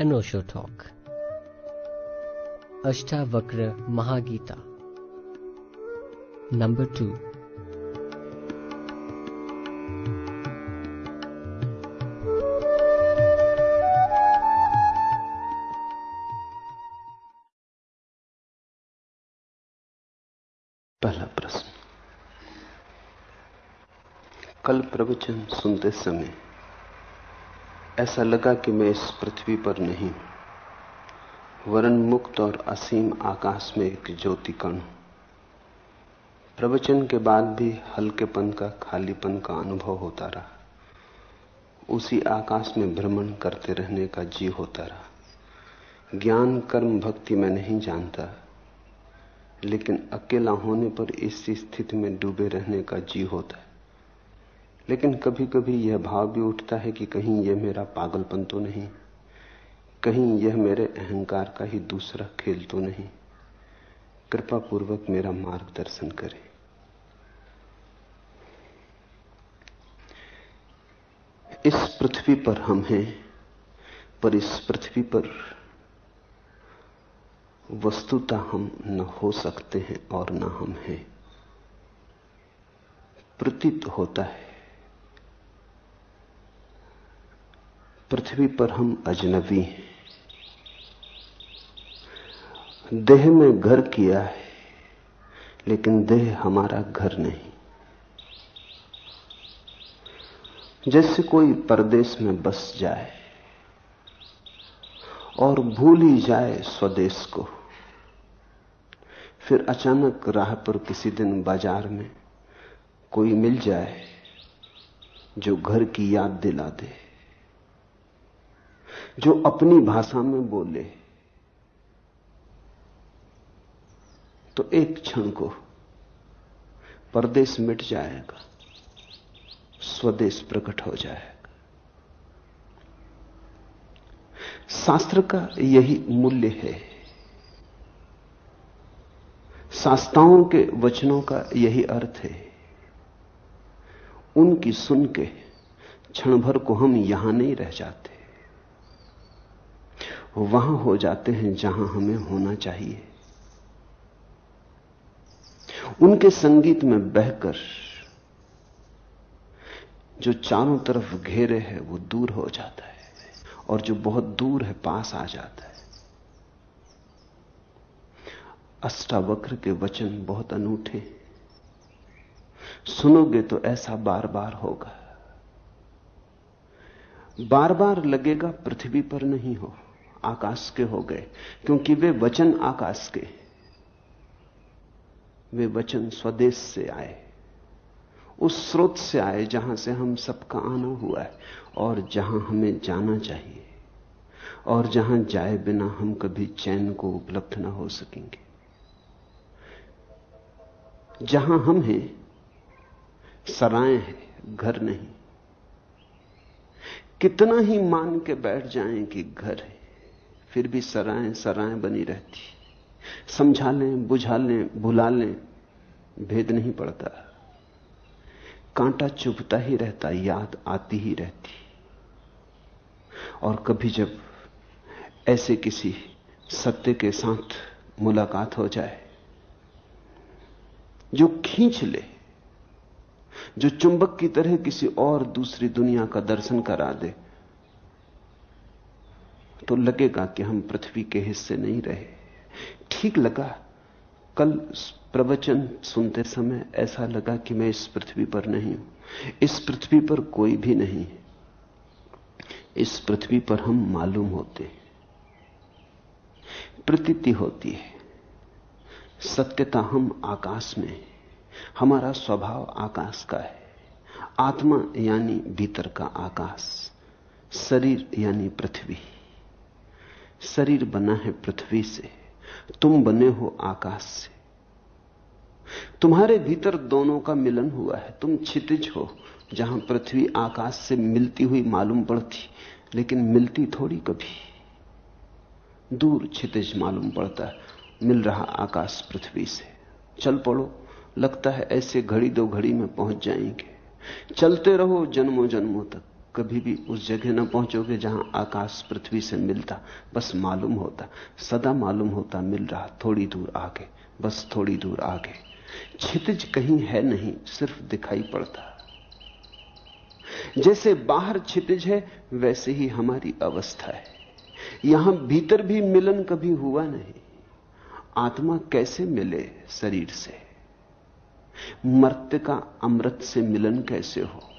अनोशो talk Ashtavakra Mahageeta number two पहला प्रश्न। कल प्रवचन सुनते समय ऐसा लगा कि मैं इस पृथ्वी पर नहीं वरण मुक्त और असीम आकाश में एक ज्योति कण प्रवचन के बाद भी हल्केपन का, खालीपन का अनुभव होता रहा। उसी आकाश में भ्रमण करते रहने का जी होता रहा। ज्ञान, कर्म, भक्ति मैं नहीं जानता, लेकिन अकेला होने पर इस स्थिति में डूबे रहने का जी होता है। लेकिन कभी कभी यह भाव भी उठता है कि कहीं यह मेरा पागलपन तो नहीं, कहीं यह मेरे अहंकार का ही दूसरा खेल तो नहीं। कृपा पूर्वक मेरा मार्गदर्शन करें। इस पृथ्वी पर हम हैं, पर इस पृथ्वी पर वस्तुता हम न हो सकते हैं और न हम हैं। प्रतीत होता है पृथ्वी पर हम अजनबी हैं। देह में घर किया है, लेकिन देह हमारा घर नहीं। जैसे कोई परदेश में बस जाए और भूल ही जाए स्वदेश को, फिर अचानक राह पर किसी दिन बाज़ार में कोई मिल जाए जो घर की याद दिला दे। जो अपनी भाषा में बोले। तो एक क्षण को परदेश मिट जाएगा, स्वदेश प्रकट हो जाएगा। शास्त्र का यही मूल्य है। शास्त्राओं के वचनों का यही अर्थ है। उनकी सुन के क्षण भर को हम यहाँ नहीं रह जाते। वहाँ हो जाते हैं जहाँ हमें होना चाहिए। उनके संगीत में बहकर जो चारों तरफ़ घेरे है, वो दूर हो जाता है और जो बहुत दूर है, पास आ जाता है। अष्टावक्र के वचन बहुत अनूठे सुनोगे तो ऐसा बार बार होगा। बार बार लगेगा, पृथ्वी पर नहीं हो आकाश के हो गए, क्योंकि वे वचन आकाश के। वे वचन स्वदेश से आए, उस स्रोत से आए जहाँ से हम सबका आना हुआ है और जहाँ हमें जाना चाहिए, और जहाँ जाए बिना हम कभी चैन को उपलब्ध ना हो सकेंगे। जहाँ हम हैं, सराय है, घर नहीं। कितना ही मान के बैठ जाएँ कि घर है फिर भी सराय सराय बनी रहती। समझा लें बुझा लें भुला लें भेद नहीं पड़ता। कांटा चुभता ही रहता, याद आती ही रहती। और कभी जब ऐसे किसी सत्य के साथ मुलाकात हो जाए, जो खींच ले, जो चुंबक की तरह किसी और दूसरी दुनिया का दर्शन करा दे तो लगेगा कि हम पृथ्वी के हिस्से नहीं रहे। ठीक लगा। कल प्रवचन सुनते समय ऐसा लगा कि मैं इस पृथ्वी पर नहीं हूँ। इस पृथ्वी पर कोई भी नहीं इस पृथ्वी पर हम मालूम होते प्रतीति होती है। सत्यता हम आकाश में हमारा स्वभाव आकाश का है। आत्मा यानी भीतर का आकाश। शरीर यानी पृथ्वी। शरीर बना है पृथ्वी से, तुम बने हो आकाश से। तुम्हारे भीतर दोनों का मिलन हुआ है। तुम छितिज हो, जहाँ पृथ्वी आकाश से मिलती हुई मालूम पड़ती, लेकिन मिलती थोड़ी कभी। दूर छितिज मालूम पड़ता है मिल रहा आकाश पृथ्वी से। चल पड़ो, लगता है ऐसे घड़ी दो घड़ी में पहुँच जाएँगे। चलते रहो जन्मों जन्मों तक। कभी भी उस जगह न पहुंचोगे जहाँ आकाश पृथ्वी से मिलता, बस मालूम होता, सदा मालूम होता मिल रहा, थोड़ी दूर आगे, बस थोड़ी दूर आगे। छितिज कहीं है नहीं, सिर्फ़ दिखाई पड़ता। जैसे बाहर छितिज है, वैसे ही हमारी अवस्था है। यहाँ भीतर भी मिलन कभी हुआ नहीं। आत्मा कैसे मिले शरीर से? मर्त्य का अमृत से मिलन कैसे हो?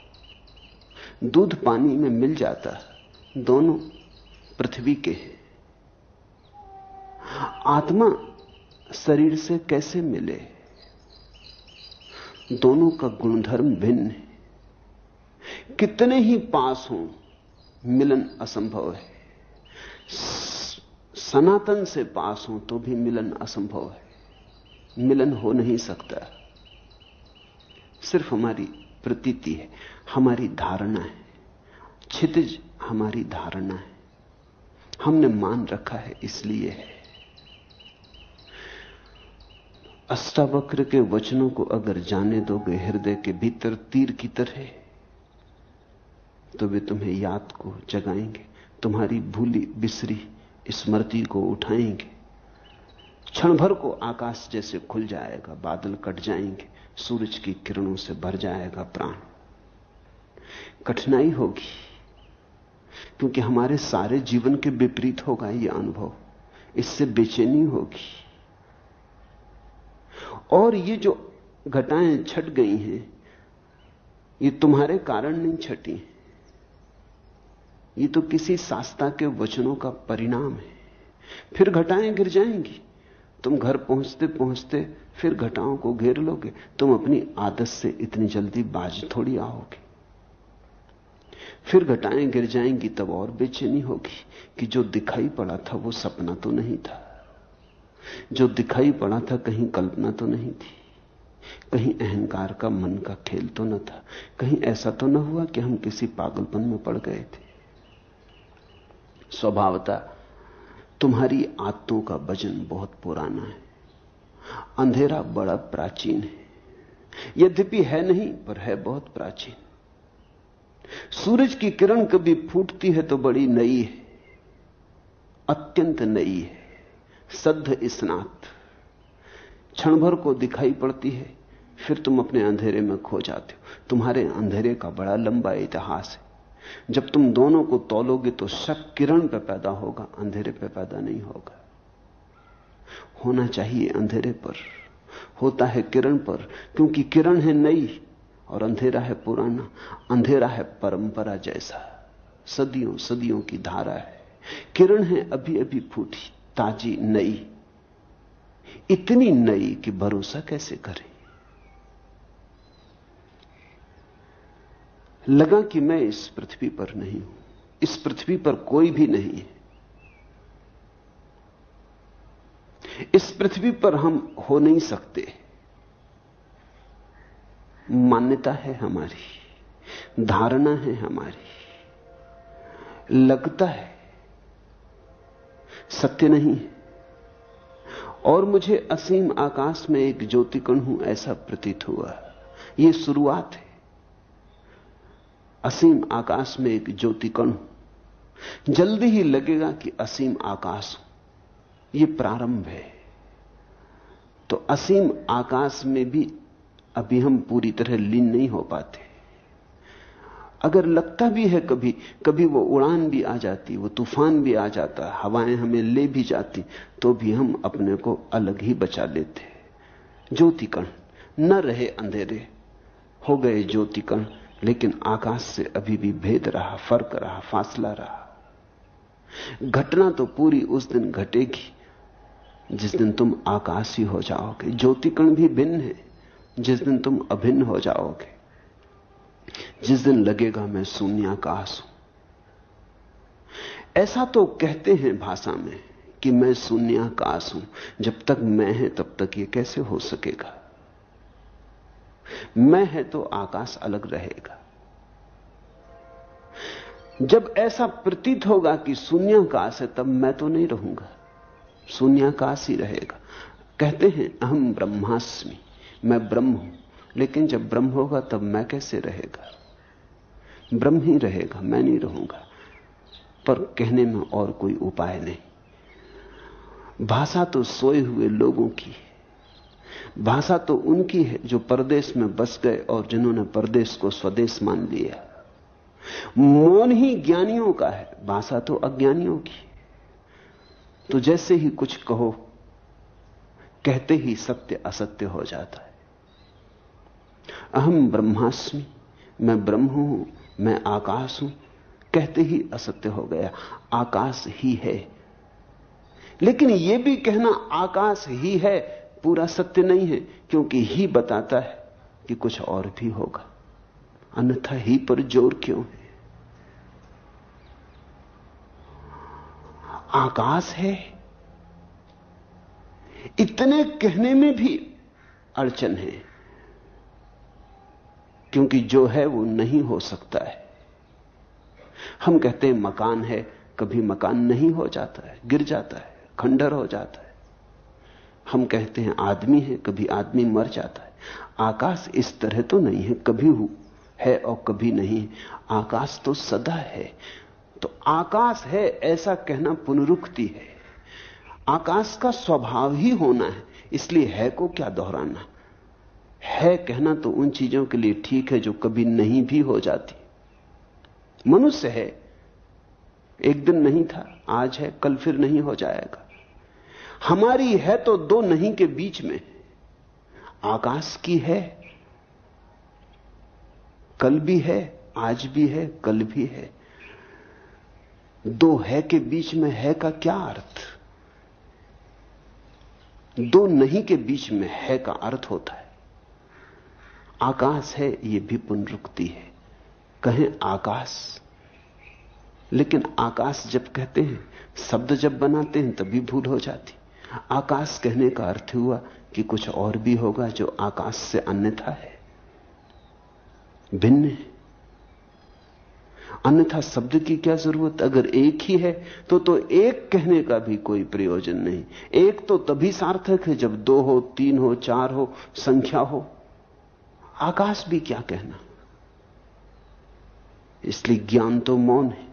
दूध पानी में मिल जाता दोनों पृथ्वी के हैं। आत्मा शरीर से कैसे मिले? दोनों का गुणधर्म भिन्न है। कितने ही पास हों, मिलन असंभव है। सनातन से पास हो तो भी मिलन असंभव है। मिलन हो नहीं सकता। सिर्फ़ हमारी प्रतीति है, हमारी धारणा है। छितिज हमारी धारणा है। हमने मान रखा है, इसलिए है। अष्टावक्र के वचनों को अगर जाने दोगे, हृदय के भीतर तीर की तरह तो वे तुम्हें याद को जगाएँगे, तुम्हारी भूली, बिसरी, स्मृति को उठाएँगे। क्षण भर को आकाश जैसे खुल जाएगा, बादल कट जाएँगे। सूरज की किरणों से भर जाएगा प्राण। कठिनाई होगी, क्योंकि हमारे सारे जीवन के विपरीत होगा यह अनुभव। इससे बेचैनी होगी। और ये जो घटाएँ छट गई हैं, ये तुम्हारे कारण नहीं छटी ये तो किसी शास्त्रा के वचनों का परिणाम है। फिर घटाएँ गिर जाएँगी। तुम घर पहुँचते पहुँचते फिर घटाओं को घेर लोगे, तुम अपनी आदत से इतनी जल्दी बाज थोड़ी आओगे। फिर घटाएँ गिर जाएँगी, तब और बेचैनी होगी कि जो दिखाई पड़ा था वो सपना तो नहीं था। जो दिखाई पड़ा था कहीं कल्पना तो नहीं थी। कहीं अहंकार का मन का खेल तो न था। कहीं ऐसा तो न हुआ कि हम किसी पागलपन में पड़ गए थे। स्वभावता तुम्हारी आत्तों का वज़न बहुत पुराना है। अंधेरा बड़ा प्राचीन है। यद्यपि है नहीं, पर है बहुत प्राचीन। सूरज की किरण कभी फूटती है तो बड़ी नई है, अत्यंत नई है, सद्ध स्नात। क्षण भर को दिखाई पड़ती है, फिर तुम अपने अंधेरे में खो जाते हो। तुम्हारे अंधेरे का बड़ा लंबा इतिहास है। जब तुम दोनों को तोलोगे तो शक किरण पे पैदा होगा, अंधेरे पे पैदा नहीं होगा। होना चाहिए अंधेरे पर। होता है किरण पर, क्योंकि किरण है नई और अंधेरा है पुराना। अंधेरा है परंपरा जैसा। सदियों सदियों की धारा है। किरण है अभी अभी फूटी, ताजी, नई। इतनी नई कि भरोसा कैसे करें? लगा कि मैं इस पृथ्वी पर नहीं हूँ। इस पृथ्वी पर कोई भी नहीं है। इस पृथ्वी पर हम हो नहीं सकते। मान्यता है हमारी, धारणा है हमारी, लगता है, सत्य नहीं और मुझे असीम आकाश में एक ज्योतिकण हूँ, ऐसा प्रतीत हुआ। यह शुरुआत है। असीम आकाश में एक ज्योतिकण हूँ। जल्दी ही लगेगा कि असीम आकाश हूँ। यह प्रारंभ है। तो असीम आकाश में भी अभी हम पूरी तरह लीन नहीं हो पाते। अगर लगता भी है कभी कभी वो उड़ान भी आ जाती, वो तूफ़ान भी आ जाता, हवाएँ हमें ले भी जाती तो भी हम अपने को अलग ही बचा लेते। ज्योति ज्योतिकण, न रहे अंधेरे, हो गए ज्योति ज्योतिकण, लेकिन आकाश से अभी भी भेद रहा, फ़र्क रहा, फासला रहा। घटना तो पूरी उस दिन घटेगी जिस दिन तुम आकाशी हो जाओगे। ज्योतिकण भी भिन्न है। जिस दिन तुम अभिन्न हो जाओगे। जिस दिन लगेगा मैं शून्याकाश हूँ। ऐसा तो कहते हैं भाषा में कि मैं शून्याकाश हूँ। जब तक मैं है, तब तक ये कैसे हो सकेगा? मैं है तो आकाश अलग रहेगा। जब ऐसा प्रतीत होगा कि शून्याकाश है, तब मैं तो नहीं रहूँगा। शून्याकाश ही रहेगा। कहते हैं अहम ब्रह्मास्मि, मैं ब्रह्म हूँ। लेकिन जब ब्रह्म होगा, तब मैं कैसे रहेगा? ब्रह्म ही रहेगा, मैं नहीं रहूँगा। पर कहने में और कोई उपाय नहीं। भाषा तो सोए हुए लोगों की है। भाषा तो उनकी है जो परदेश में बस गए और जिन्होंने परदेश को स्वदेश मान लिया। मौन ही ज्ञानियों का है। भाषा तो अज्ञानियों की तो जैसे ही कुछ कहो, कहते ही सत्य असत्य हो जाता है। अहम ब्रह्मास्मि, मैं ब्रह्म हूँ, मैं आकाश हूँ, कहते ही असत्य हो गया। आकाश ही है। लेकिन यह भी कहना आकाश ही है, पूरा सत्य नहीं है, क्योंकि ही बताता है कि कुछ और भी होगा। अन्यथा ही पर ज़ोर क्यों है? आकाश है। इतने कहने में भी अड़चन है, क्योंकि जो है वो नहीं हो सकता है। हम कहते हैं मकान है, कभी मकान नहीं हो जाता है, गिर जाता है, खंडर हो जाता है। हम कहते हैं आदमी है, कभी आदमी मर जाता है। आकाश इस तरह तो नहीं है, कभी हु है और कभी नहीं आकाश तो सदा है। तो आकाश है, ऐसा कहना पुनरुक्ति है। आकाश का स्वभाव ही होना है, इसलिए है को क्या दोहराना? है कहना तो उन चीज़ों के लिए ठीक है जो कभी नहीं भी हो जाती। मनुष्य है, एक दिन नहीं था, आज है, कल फिर नहीं हो जाएगा। हमारी है तो दो नहीं के बीच में। आकाश की है, कल भी है, आज भी है, कल भी है। दो है के बीच में है का क्या अर्थ? दो नहीं के बीच में है का अर्थ होता है। आकाश है यह भी पुनरुक्ति है। कहें आकाश। लेकिन आकाश जब कहते हैं, शब्द जब बनाते हैं, तभी भूल हो जाती। आकाश कहने का अर्थ हुआ कि कुछ और भी होगा जो आकाश से अन्यथा है। भिन्न है। अन्यथा शब्द की क्या ज़रूरत? अगर एक ही है तो तो एक कहने का भी कोई प्रयोजन नहीं। एक तो तभी सार्थक है जब दो हो, तीन हो, चार हो, संख्या हो। आकाश भी क्या कहना? इसलिए ज्ञान तो मौन है।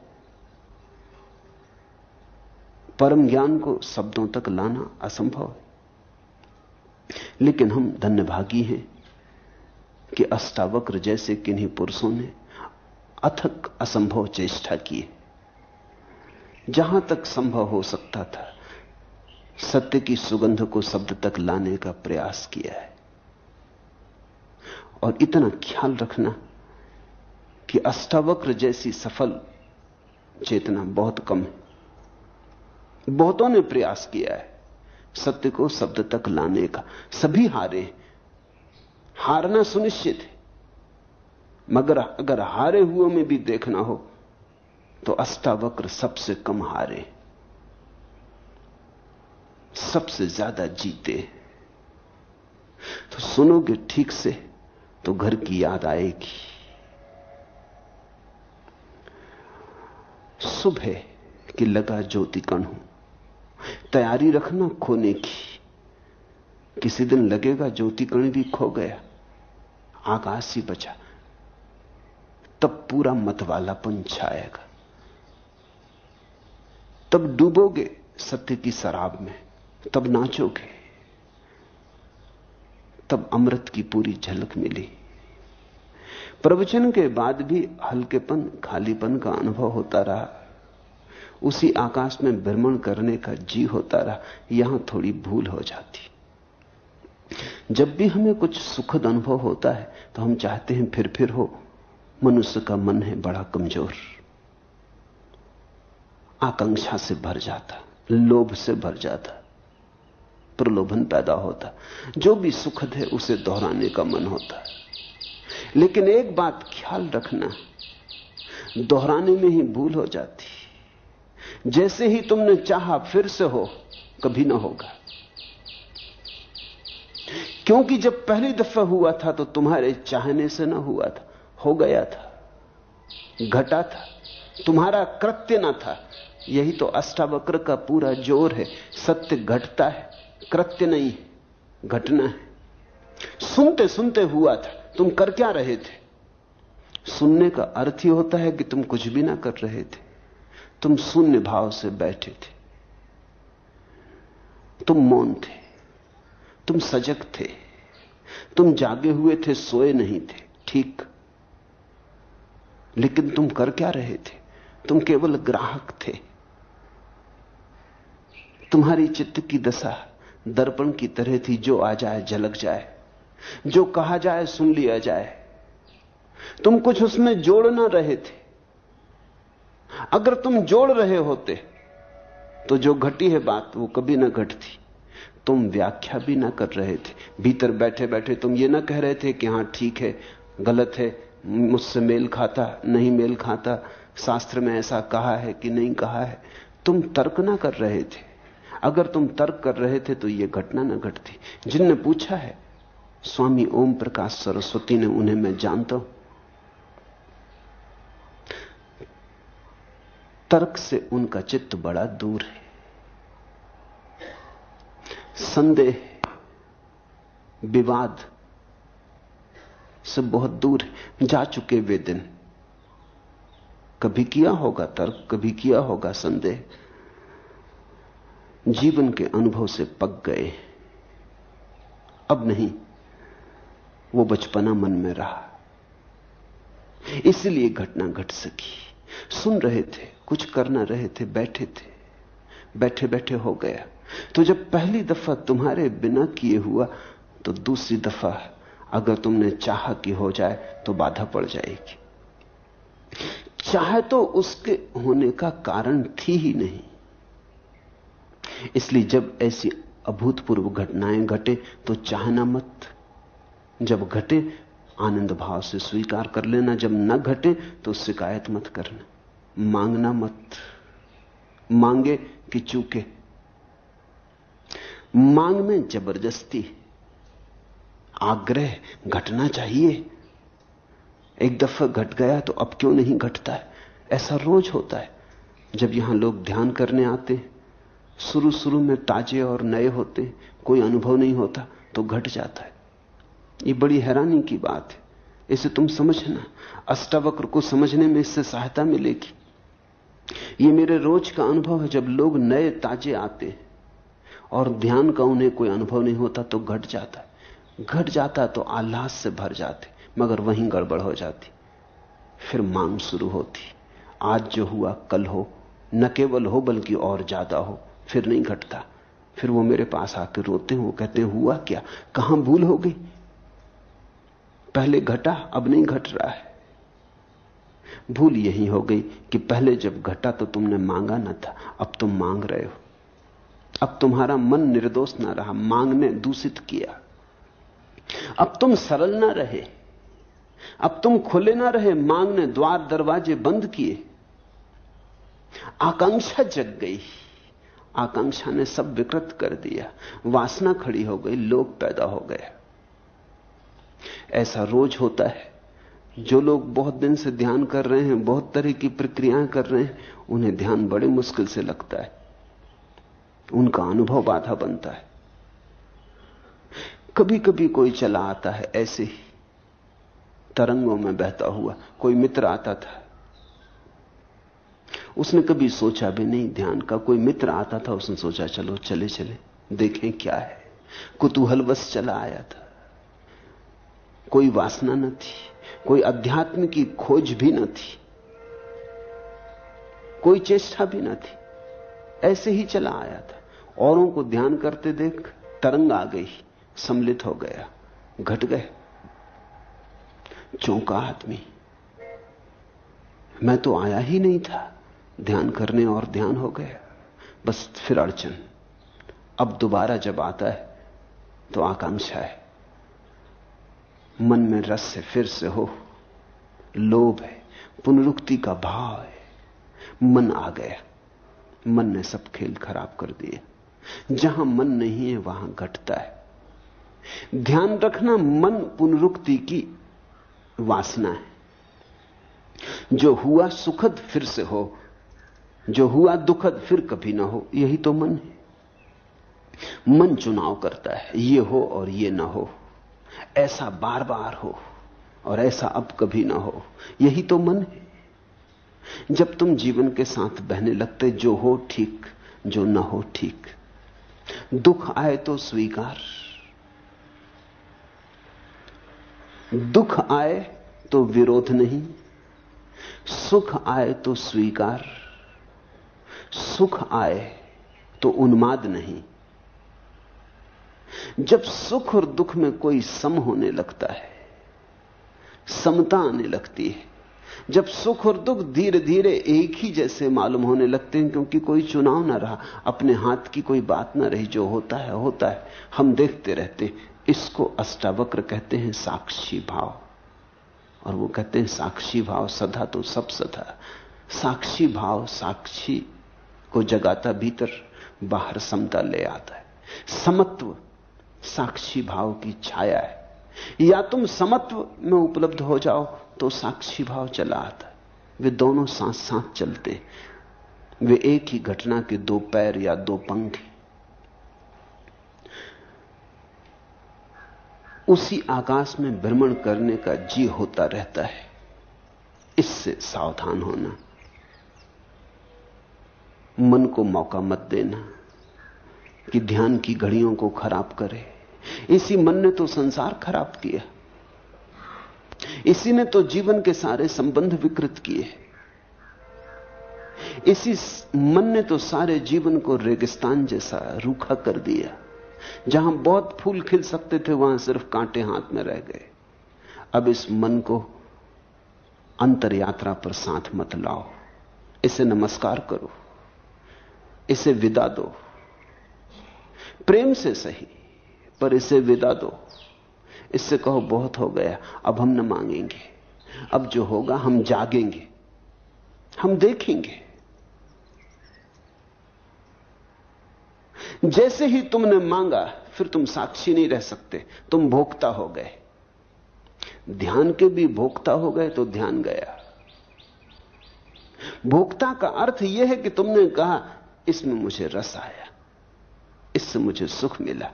परम ज्ञान को शब्दों तक लाना असंभव है। लेकिन हम धन्यभागी हैं कि अष्टावक्र जैसे किन्हीं पुरुषों ने अथक असंभव चेष्टा की। जहाँ तक संभव हो सकता था, सत्य की सुगंध को शब्द तक लाने का प्रयास किया है। और इतना ख्याल रखना कि अष्टावक्र जैसी सफल चेतना बहुत कम है। बहुतों ने प्रयास किया है सत्य को शब्द तक लाने का। सभी हारे। हारना सुनिश्चित है। मगर अगर हारे हुए में भी देखना हो तो अष्टावक्र सबसे कम हारे, सबसे ज़्यादा जीते। तो सुनोगे ठीक से तो घर की याद आएगी। सुबह की लगा ज्योति कण हूँ। तैयारी रखना खोने की। किसी दिन लगेगा ज्योति कण भी खो गया। आकाश ही बचा। तब पूरा मतवालापन छाएगा। तब डूबोगे सत्य की शराब में, तब नाचोगे। तब अमृत की पूरी झलक मिली। प्रवचन के बाद भी हल्केपन, खालीपन का अनुभव होता रहा। उसी आकाश में भ्रमण करने का जी होता रहा। यहाँ थोड़ी भूल हो जाती। जब भी हमें कुछ सुखद अनुभव होता है तो हम चाहते हैं फिर फिर हो। मनुष्य का मन है बड़ा कमज़ोर। आकांक्षा से भर जाता, लोभ से भर जाता, प्रलोभन पैदा होता। जो भी सुखद है, उसे दोहराने का मन होता लेकिन एक बात ख्याल रखना, दोहराने में ही भूल हो जाती। जैसे ही तुमने चाहा फिर से हो, कभी ना होगा। क्योंकि जब पहली दफ़ा हुआ था तो तुम्हारे चाहने से ना हुआ था। हो गया था, घटा था, तुम्हारा कृत्य ना था। यही तो अष्टावक्र का पूरा ज़ोर है। सत्य घटता है, कृत्य नहीं घटना है। सुनते सुनते हुआ था, तुम कर क्या रहे थे? सुनने का अर्थ ही होता है कि तुम कुछ भी ना कर रहे थे। तुम शून्य भाव से बैठे थे। तुम मौन थे, तुम सजग थे, तुम जागे हुए थे, सोए नहीं थे, ठीक। लेकिन तुम कर क्या रहे थे? तुम केवल ग्राहक थे। तुम्हारी चित्त की दशा दर्पण की तरह थी, जो आ जाए, झलक जाए। जो कहा जाए, सुन लिया जाए। तुम कुछ उसमें जोड़ ना रहे थे। अगर तुम जोड़ रहे होते तो जो घटी है बात, वो कभी ना घटती। तुम व्याख्या भी ना कर रहे थे। भीतर बैठे बैठे तुम ये ना कह रहे थे कि हाँ, ठीक है, गलत है मुझसे मेल खाता, नहीं मेल खाता। शास्त्र में ऐसा कहा है कि नहीं कहा है। तुम तर्क ना कर रहे थे। अगर तुम तर्क कर रहे थे तो यह घटना ना घटती। जिनने पूछा है, स्वामी ओम प्रकाश सरस्वती ने उन्हें मैं जानता हूँ। तर्क से उनका चित्त बड़ा दूर है। संदेह, विवाद से बहुत दूर है जा चुके वे दिन। कभी किया होगा तर्क, कभी किया होगा संदेह। जीवन के अनुभव से पक गए। अब नहीं, वो बचपना मन में रहा। इसलिए घटना घट गट सकी। सुन रहे थे, कुछ करना रहे थे, बैठे थे। बैठे बैठे हो गया। तो जब पहली दफ़ा तुम्हारे बिना किए हुआ तो दूसरी दफ़ा अगर तुमने चाह की हो जाए तो बाधा पड़ जाएगी। चाहे तो उसके होने का कारण थी ही नहीं। इसलिए जब ऐसी अभूतपूर्व घटनाएँ घटे तो चाहना मत। जब घटे, आनंद भाव से स्वीकार कर लेना। जब न घटे तो शिकायत मत करना। मांगना मत। मांगे कि चूके। मांग में ज़बरदस्ती आग्रह, घटना चाहिए। एक दफ़ा घट गया तो अब क्यों नहीं घटता है? ऐसा रोज होता है। जब यहाँ लोग ध्यान करने आते हैं शुरू शुरू में ताजे और नए होते कोई अनुभव नहीं होता तो घट जाता है। ये बड़ी हैरानी की बात है। इसे तुम समझना। अष्टावक्र को समझने में इससे सहायता मिलेगी। ये मेरे रोज का अनुभव है। जब लोग नए, ताजे आते हैं और ध्यान का उन्हें कोई अनुभव नहीं होता तो घट जाता है। घट जाता तो आह्लाद से भर जाते, मगर वहीं गड़बड़ हो जाती। फिर मांग शुरू होती। आज जो हुआ, कल हो। न केवल हो, बल्कि और ज़्यादा हो। फिर नहीं घटता। फिर वो मेरे पास आकर रोते हो कहते, हुआ क्या? कहाँ भूल हो गई? पहले घटा, अब नहीं घट रहा है। भूल यही हो गई कि पहले जब घटा तो तुमने मांगा ना था, अब तुम मांग रहे हो। अब तुम्हारा मन निर्दोष ना रहा मांग ने दूषित किया। अब तुम सरल ना रहे। अब तुम खुले ना रहे मांग ने द्वार दरवाजे बंद किए। आकांक्षा जग गई। आकांक्षा ने सब विकृत कर दिया। वासना खड़ी हो गई, लोग पैदा हो गए। ऐसा रोज होता है। जो लोग बहुत दिन से ध्यान कर रहे हैं, बहुत तरह की प्रक्रियाएँ कर रहे हैं, उन्हें ध्यान बड़े मुश्किल से लगता है। उनका अनुभव बाधा बनता है। कभी कभी कोई चला आता है, ऐसे ही तरंगों में बहता हुआ कोई मित्र आता था। उसने कभी सोचा भी नहीं ध्यान का, कोई मित्र आता था, उसने सोचा, चलो, चले चले, देखें क्या है। कुतूहल बस चला आया था। कोई वासना न थी, कोई अध्यात्म की खोज भी न थी, कोई चेष्टा भी न थी। ऐसे ही चला आया था। औरों को ध्यान करते देख तरंग आ गई। सम्मिलित हो गया, घट गए। चौंका आदमी। मैं तो आया ही नहीं था। ध्यान करने और ध्यान हो गया। बस फिर अड़चन। अब दोबारा जब आता है तो आकांक्षा है। मन में रस से फिर से हो। लोभ है। पुनरुक्ति का भाव है। मन आ गया। मन ने सब खेल खराब कर दिए। जहाँ मन नहीं है, वहाँ घटता है। ध्यान रखना मन पुनरुक्ति की वासना है। जो हुआ सुखद फिर से हो, जो हुआ दुखद फिर कभी ना हो, यही तो मन है। मन चुनाव करता है, ये हो और ये ना हो, ऐसा बार बार हो और ऐसा अब कभी ना हो, यही तो मन है। जब तुम जीवन के साथ बहने लगते, जो हो ठीक, जो ना हो ठीक, दुख आए तो स्वीकार। दुख आए तो विरोध नहीं, सुख आए तो स्वीकार, सुख आए तो उन्माद नहीं। जब सुख और दुख में कोई सम होने लगता है, समता आने लगती है, जब सुख और दुख धीरे धीरे एक ही जैसे मालूम होने लगते हैं क्योंकि कोई चुनाव ना रहा, अपने हाथ की कोई बात ना रही, जो होता है होता है, हम देखते रहते इसको अष्टावक्र कहते हैं साक्षी भाव। और वो कहते हैं साक्षी भाव सदा तो सब सदा। साक्षी भाव साक्षी को जगाता भीतर, बाहर समता ले आता है। समत्व साक्षी भाव की छाया है। या तुम समत्व में उपलब्ध हो जाओ तो साक्षी भाव चला आता है। वे दोनों साथ साथ चलते वे एक ही घटना के दो पैर या दो पंख उसी आकाश में भ्रमण करने का जी होता रहता है। इससे सावधान होना। मन को मौका मत देना कि ध्यान की घड़ियों को खराब करे। इसी मन ने तो संसार खराब किया। इसी ने तो जीवन के सारे संबंध विकृत किए। इसी मन ने तो सारे जीवन को रेगिस्तान जैसा रूखा कर दिया। जहाँ बहुत फूल खिल सकते थे, वहाँ सिर्फ़ कांटे हाथ में रह गए। अब इस मन को अंतर यात्रा पर साथ मत लाओ। इसे नमस्कार करो। इसे विदा दो। प्रेम से सही, पर इसे विदा दो। इससे कहो, बहुत हो गया, अब हम न मांगेंगे। अब जो होगा, हम जागेंगे। हम देखेंगे। जैसे ही तुमने मांगा, फिर तुम साक्षी नहीं रह सकते। तुम भोक्ता हो गए। ध्यान के भी भोक्ता हो गए तो ध्यान गया। भोक्ता का अर्थ यह है कि तुमने कहा, इसमें मुझे रस आया। इससे मुझे सुख मिला।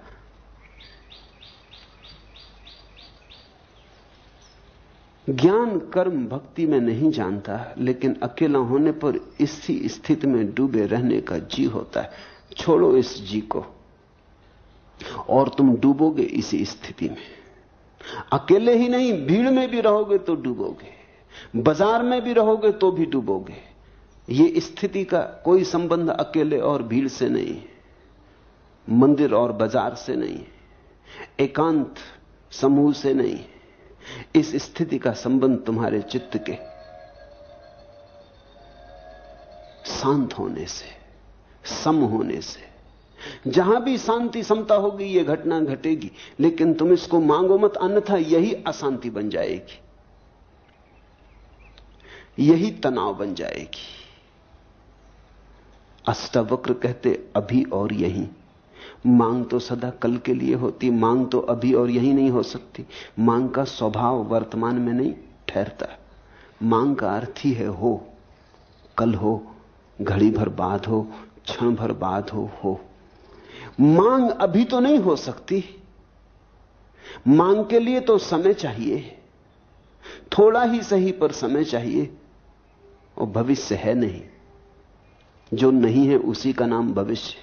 ज्ञान कर्म भक्ति में नहीं जानता, लेकिन अकेला होने पर इसी स्थिति में डूबे रहने का जी होता है। छोड़ो इस जी को। और तुम डूबोगे इसी स्थिति में। अकेले ही नहीं, भीड़ में भी रहोगे तो डूबोगे। बाज़ार में भी रहोगे तो भी डूबोगे। ये स्थिति का कोई संबंध अकेले और भीड़ से नहीं मंदिर और बाज़ार से नहीं एकांत समूह से नहीं इस स्थिति का संबंध तुम्हारे चित्त के शांत होने से। सम होने से। जहाँ भी शांति समता होगी यह घटना घटेगी, लेकिन तुम इसको मांगो मत, अन्यथा यही अशांति बन जाएगी। यही तनाव बन जाएगी। अष्टावक्र कहते, अभी और यही। मांग तो सदा कल के लिए होती, मांग तो अभी और यही नहीं हो सकती। मांग का स्वभाव वर्तमान में नहीं, ठहरता। मांग का अर्थ ही है हो, कल हो, घड़ी भर बाद हो क्षण भर बाद हो हो। मांग अभी तो नहीं हो सकती। मांग के लिए तो समय चाहिए। थोड़ा ही सही पर समय चाहिए। और भविष्य है नहीं। जो नहीं है उसी का नाम भविष्य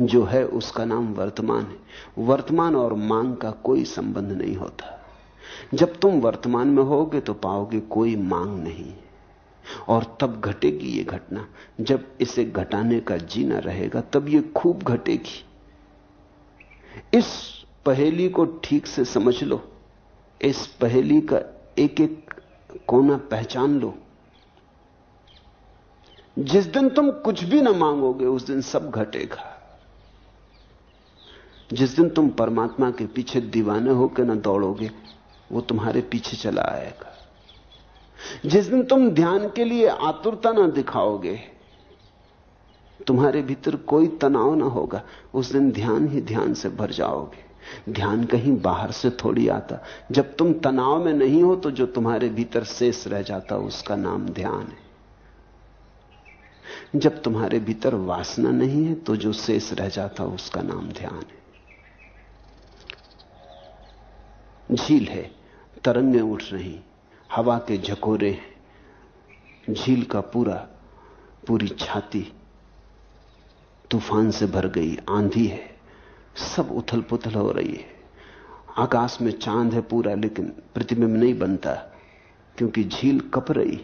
जो है उसका नाम वर्तमान है। वर्तमान और मांग का कोई संबंध नहीं होता। जब तुम वर्तमान में होगे तो पाओगे कोई मांग नहीं। और तब घटेगी ये घटना। जब इसे घटाने का जीना रहेगा, तब ये खूब घटेगी। इस पहेली को ठीक से समझ लो। इस पहेली का एक एक कोना पहचान लो। जिस दिन तुम कुछ भी ना मांगोगे, उस दिन सब घटेगा। जिस दिन तुम परमात्मा के पीछे दीवाने होकर ना दौड़ोगे, वो तुम्हारे पीछे चला आएगा। जिस दिन तुम ध्यान के लिए आतुरता ना दिखाओगे, तुम्हारे भीतर कोई तनाव ना होगा। उस दिन ध्यान ही ध्यान से भर जाओगे। ध्यान कहीं बाहर से थोड़ी आता। जब तुम तनाव में नहीं हो तो जो तुम्हारे भीतर शेष रह जाता, उसका नाम ध्यान है। जब तुम्हारे भीतर वासना नहीं है तो जो शेष रह जाता, उसका नाम ध्यान है। झील है, तरंगें उठ रही। हवा के झकोरे, झील का पूरा, पूरी छाती तूफ़ान से भर गई, आंधी है, सब उथल पुथल हो रही है। आकाश में चाँद है पूरा, लेकिन प्रतिबिंब नहीं बनता, क्योंकि झील कप रही,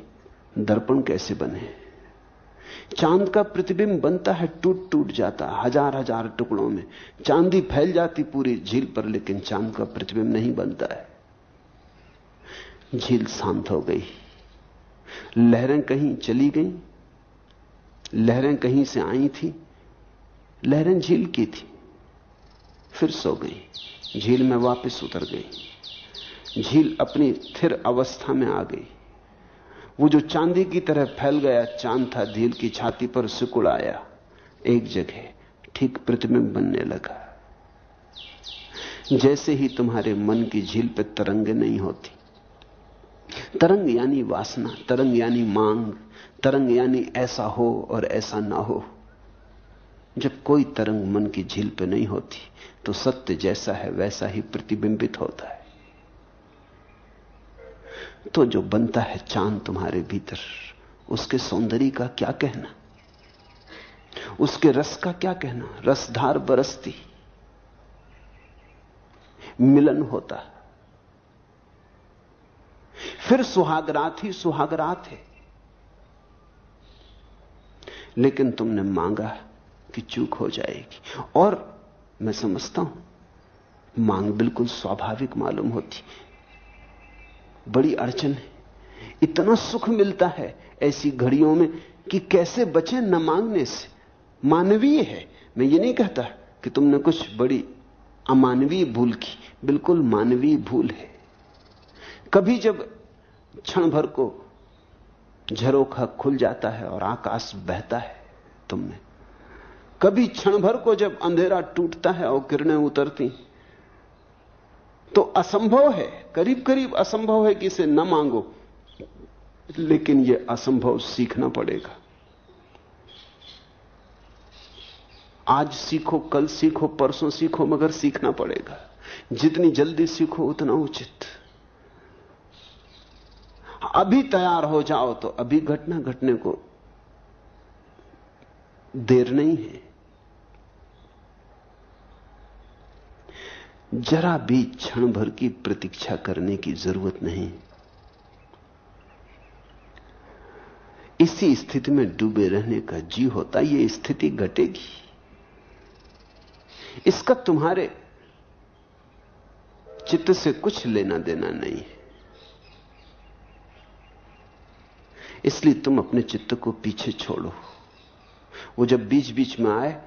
दर्पण कैसे बने? चाँद का प्रतिबिंब बनता है टूट टूट जाता हज़ार हज़ार टुकड़ों में। चांदी फैल जाती पूरी झील पर, लेकिन चाँद का प्रतिबिंब नहीं बनता है। झील शांत हो गई। लहरें कहीं चली गई। लहरें कहीं से आई थी। लहरें झील की थी। फिर सो गई। झील में वापस उतर गई। झील अपनी थिर अवस्था में आ गई। वो जो चांदी की तरह फैल गया, चाँद था। झील की छाती पर सिकुड़ आया। एक जगह ठीक प्रतिबिंब बनने लगा। जैसे ही तुम्हारे मन की झील पर तरंगे नहीं होती तरंग यानी वासना, तरंग यानी मांग, तरंग यानी ऐसा हो और ऐसा ना हो। जब कोई तरंग मन की झील पे नहीं होती तो सत्य जैसा है, वैसा ही प्रतिबिंबित होता है। तो जो बनता है चाँद तुम्हारे भीतर, उसके सौंदर्य का क्या कहना? उसके रस का क्या कहना? रसधार बरसती। मिलन होता फिर सुहागरात ही सुहागरात है। लेकिन तुमने मांगा कि चूक हो जाएगी। और मैं समझता हूँ, मांग बिल्कुल स्वाभाविक मालूम होती। बड़ी अड़चन है। इतना सुख मिलता है ऐसी घड़ियों में कि कैसे बचे न मांगने से। मानवीय है। मैं ये नहीं कहता कि तुमने कुछ बड़ी अमानवीय भूल की। बिल्कुल मानवीय भूल है। कभी जब क्षण भर को झरोखा खुल जाता है और आकाश बहता है तुम में कभी क्षण भर को जब अंधेरा टूटता है और किरणें उतरती तो असंभव है करीब करीब असंभव है कि इसे न मांगो, लेकिन यह असंभव सीखना पड़ेगा। आज सीखो, कल सीखो, परसों सीखो, मगर सीखना पड़ेगा। जितनी जल्दी सीखो, उतना उचित। अभी तैयार हो जाओ तो अभी घटना घटने को देर नहीं है। जरा भी क्षण भर की प्रतीक्षा करने की ज़रूरत नहीं। इसी स्थिति में डूबे रहने का जी होता यह स्थिति घटेगी। इसका तुम्हारे चित्त से कुछ लेना देना नहीं है। इसलिए तुम अपने चित्त को पीछे छोड़ो। वो जब बीच बीच में आए,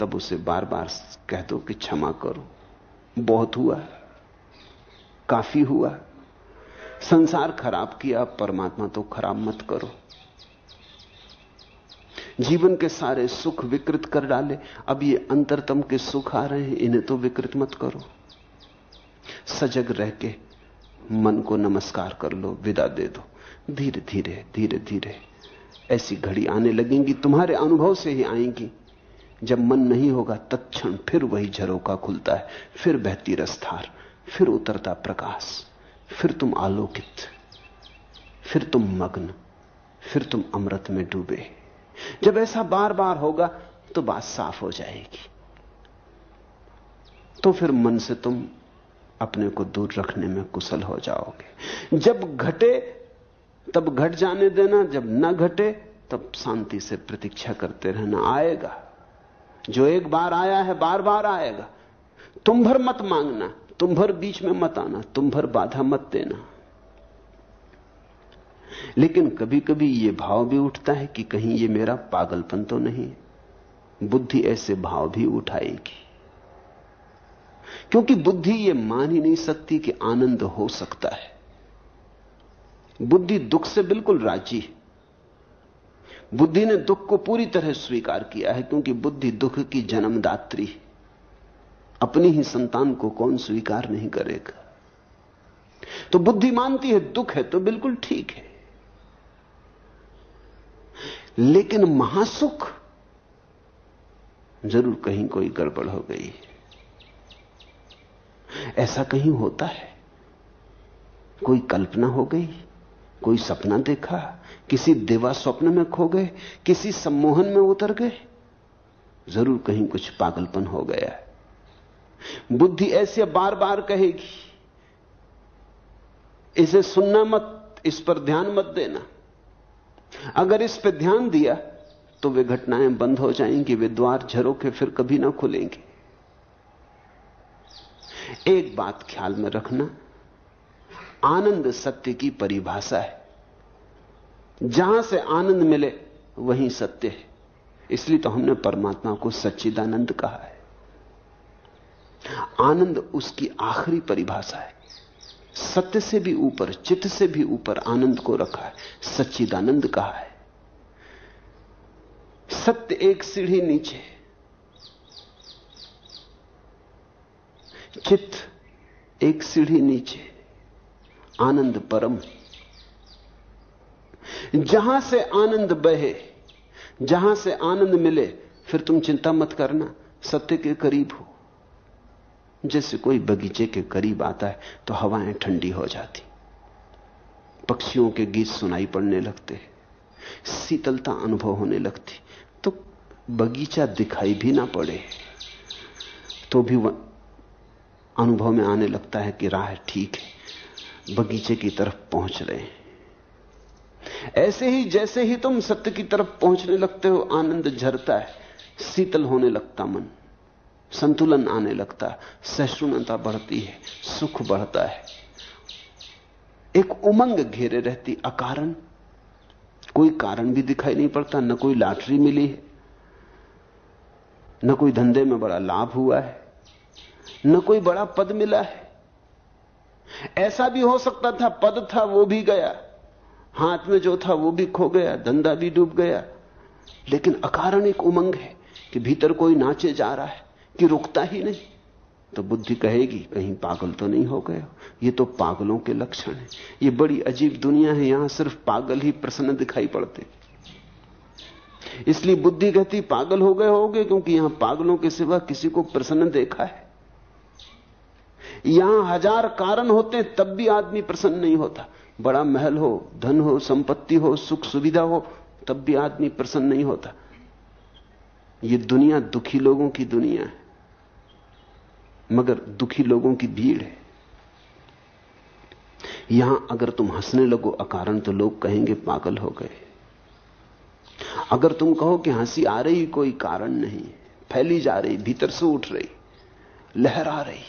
तब उसे बार बार कह दो कि क्षमा करो। बहुत हुआ, काफ़ी हुआ। संसार खराब किया, परमात्मा तो खराब मत करो। जीवन के सारे सुख विकृत कर डाले, अब ये अंतरतम के सुख आ रहे हैं, इन्हें तो विकृत मत करो। सजग रह के मन को नमस्कार कर लो, विदा दे दो। धीरे धीरे धीरे धीरे। ऐसी घड़ी आने लगेंगी, तुम्हारे अनुभव से ही आएँगी। जब मन नहीं होगा, तत्क्षण फिर वही झरोका खुलता है। फिर बहती रसधार, फिर उतरता प्रकाश। फिर तुम आलोकित, फिर तुम मग्न, फिर तुम अमृत में डूबे। जब ऐसा बार बार होगा तो बात साफ़ हो जाएगी। तो फिर मन से तुम अपने को दूर रखने में कुशल हो जाओगे। जब घटे तब घट जाने देना, जब न घटे, तब शांति से प्रतीक्षा करते रहना, आएगा। जो एक बार आया है बार बार आएगा। तुम भर मत मांगना, तुम भर बीच में मत आना, तुम भर बाधा मत देना। लेकिन कभी कभी यह भाव भी उठता है कि कहीं यह मेरा पागलपन तो नहीं, बुद्धि ऐसे भाव भी उठाएगी। क्योंकि बुद्धि यह मान ही नहीं सकती कि आनंद हो सकता है। बुद्धि दुख से बिल्कुल राज़ी है। बुद्धि ने दुख को पूरी तरह स्वीकार किया है क्योंकि बुद्धि दुख की जन्मदात्री अपनी ही संतान को कौन स्वीकार नहीं करेगा? तो बुद्धि मानती है दुख है तो बिल्कुल ठीक है। लेकिन महासुख ज़रूर कहीं कोई गड़बड़ हो गई ऐसा कहीं होता है? कोई कल्पना हो गई? कोई सपना देखा? किसी देवा स्वप्न में खो गए? किसी सम्मोहन में उतर गए? ज़रूर कहीं कुछ पागलपन हो गया। है बुद्धि ऐसे बार बार कहेगी, इसे सुनना मत, इस पर ध्यान मत देना। अगर इस पर ध्यान दिया तो वे घटनाएँ बंद हो जाएँगी, वे द्वार झरों के फिर कभी ना खुलेंगे। एक बात ख्याल में रखना आनंद सत्य की परिभाषा है। जहाँ से आनंद मिले, वहीं सत्य है। इसलिए तो हमने परमात्मा को सच्चिदानंद कहा है। आनंद उसकी आखिरी परिभाषा है। सत्य से भी ऊपर, चित्त से भी ऊपर आनंद को रखा है, सच्चिदानंद कहा है। सत्य एक सीढ़ी नीचे चित्त एक सीढ़ी नीचे आनंद परम जहाँ से आनंद बहे, जहाँ से आनंद मिले, फिर तुम चिंता मत करना, सत्य के करीब हो। जैसे कोई बगीचे के करीब आता है तो हवाएँ ठंडी हो जाती। पक्षियों के गीत सुनाई पड़ने लगते शीतलता अनुभव होने लगती। तो बगीचा दिखाई भी ना पड़े तो भी अनुभव में आने लगता है कि राह ठीक है। बगीचे की तरफ़ पहुँच रहे हैं। ऐसे ही जैसे ही तुम सत्य की तरफ़ पहुँचने लगते हो, आनंद झरता है, शीतल होने लगता मन, संतुलन आने लगता, सहिष्णुता बढ़ती है, सुख बढ़ता है। एक उमंग घेरे रहती, अकारण, कोई कारण भी दिखाई नहीं पड़ता, न कोई लॉटरी मिली है, न कोई धंधे में बड़ा लाभ हुआ है, न कोई बड़ा पद मिला है। ऐसा भी हो सकता था, पद था, वो भी गया। हाथ में जो था, वो भी खो गया धंधा भी डूब गया। लेकिन अकारण एक उमंग है कि भीतर कोई नाचे जा रहा है, कि रुकता ही नहीं। तो बुद्धि कहेगी, कहीं पागल तो नहीं हो गए ये तो पागलों के लक्षण है। ये बड़ी अजीब दुनिया है, यहाँ सिर्फ़ पागल ही प्रसन्न दिखाई पड़ते। इसलिए बुद्धि कहती, पागल हो गए होगे, क्योंकि यहाँ पागलों के सिवा किसी को प्रसन्न देखा है। यहाँ हज़ार कारण होते हैं, तब भी आदमी प्रसन्न नहीं होता। बड़ा महल हो, धन हो, संपत्ति हो, सुख सुविधा हो, तब भी आदमी प्रसन्न नहीं होता। यह दुनिया दुखी लोगों की दुनिया है, मगर दुखी लोगों की भीड़ है। यहाँ अगर तुम हंसने लगो, अकारण तो लोग कहेंगे पागल हो गए। अगर तुम कहो कि हँसी आ रही, कोई कारण नहीं फैली जा रही, भीतर से उठ रही, लहर आ रही।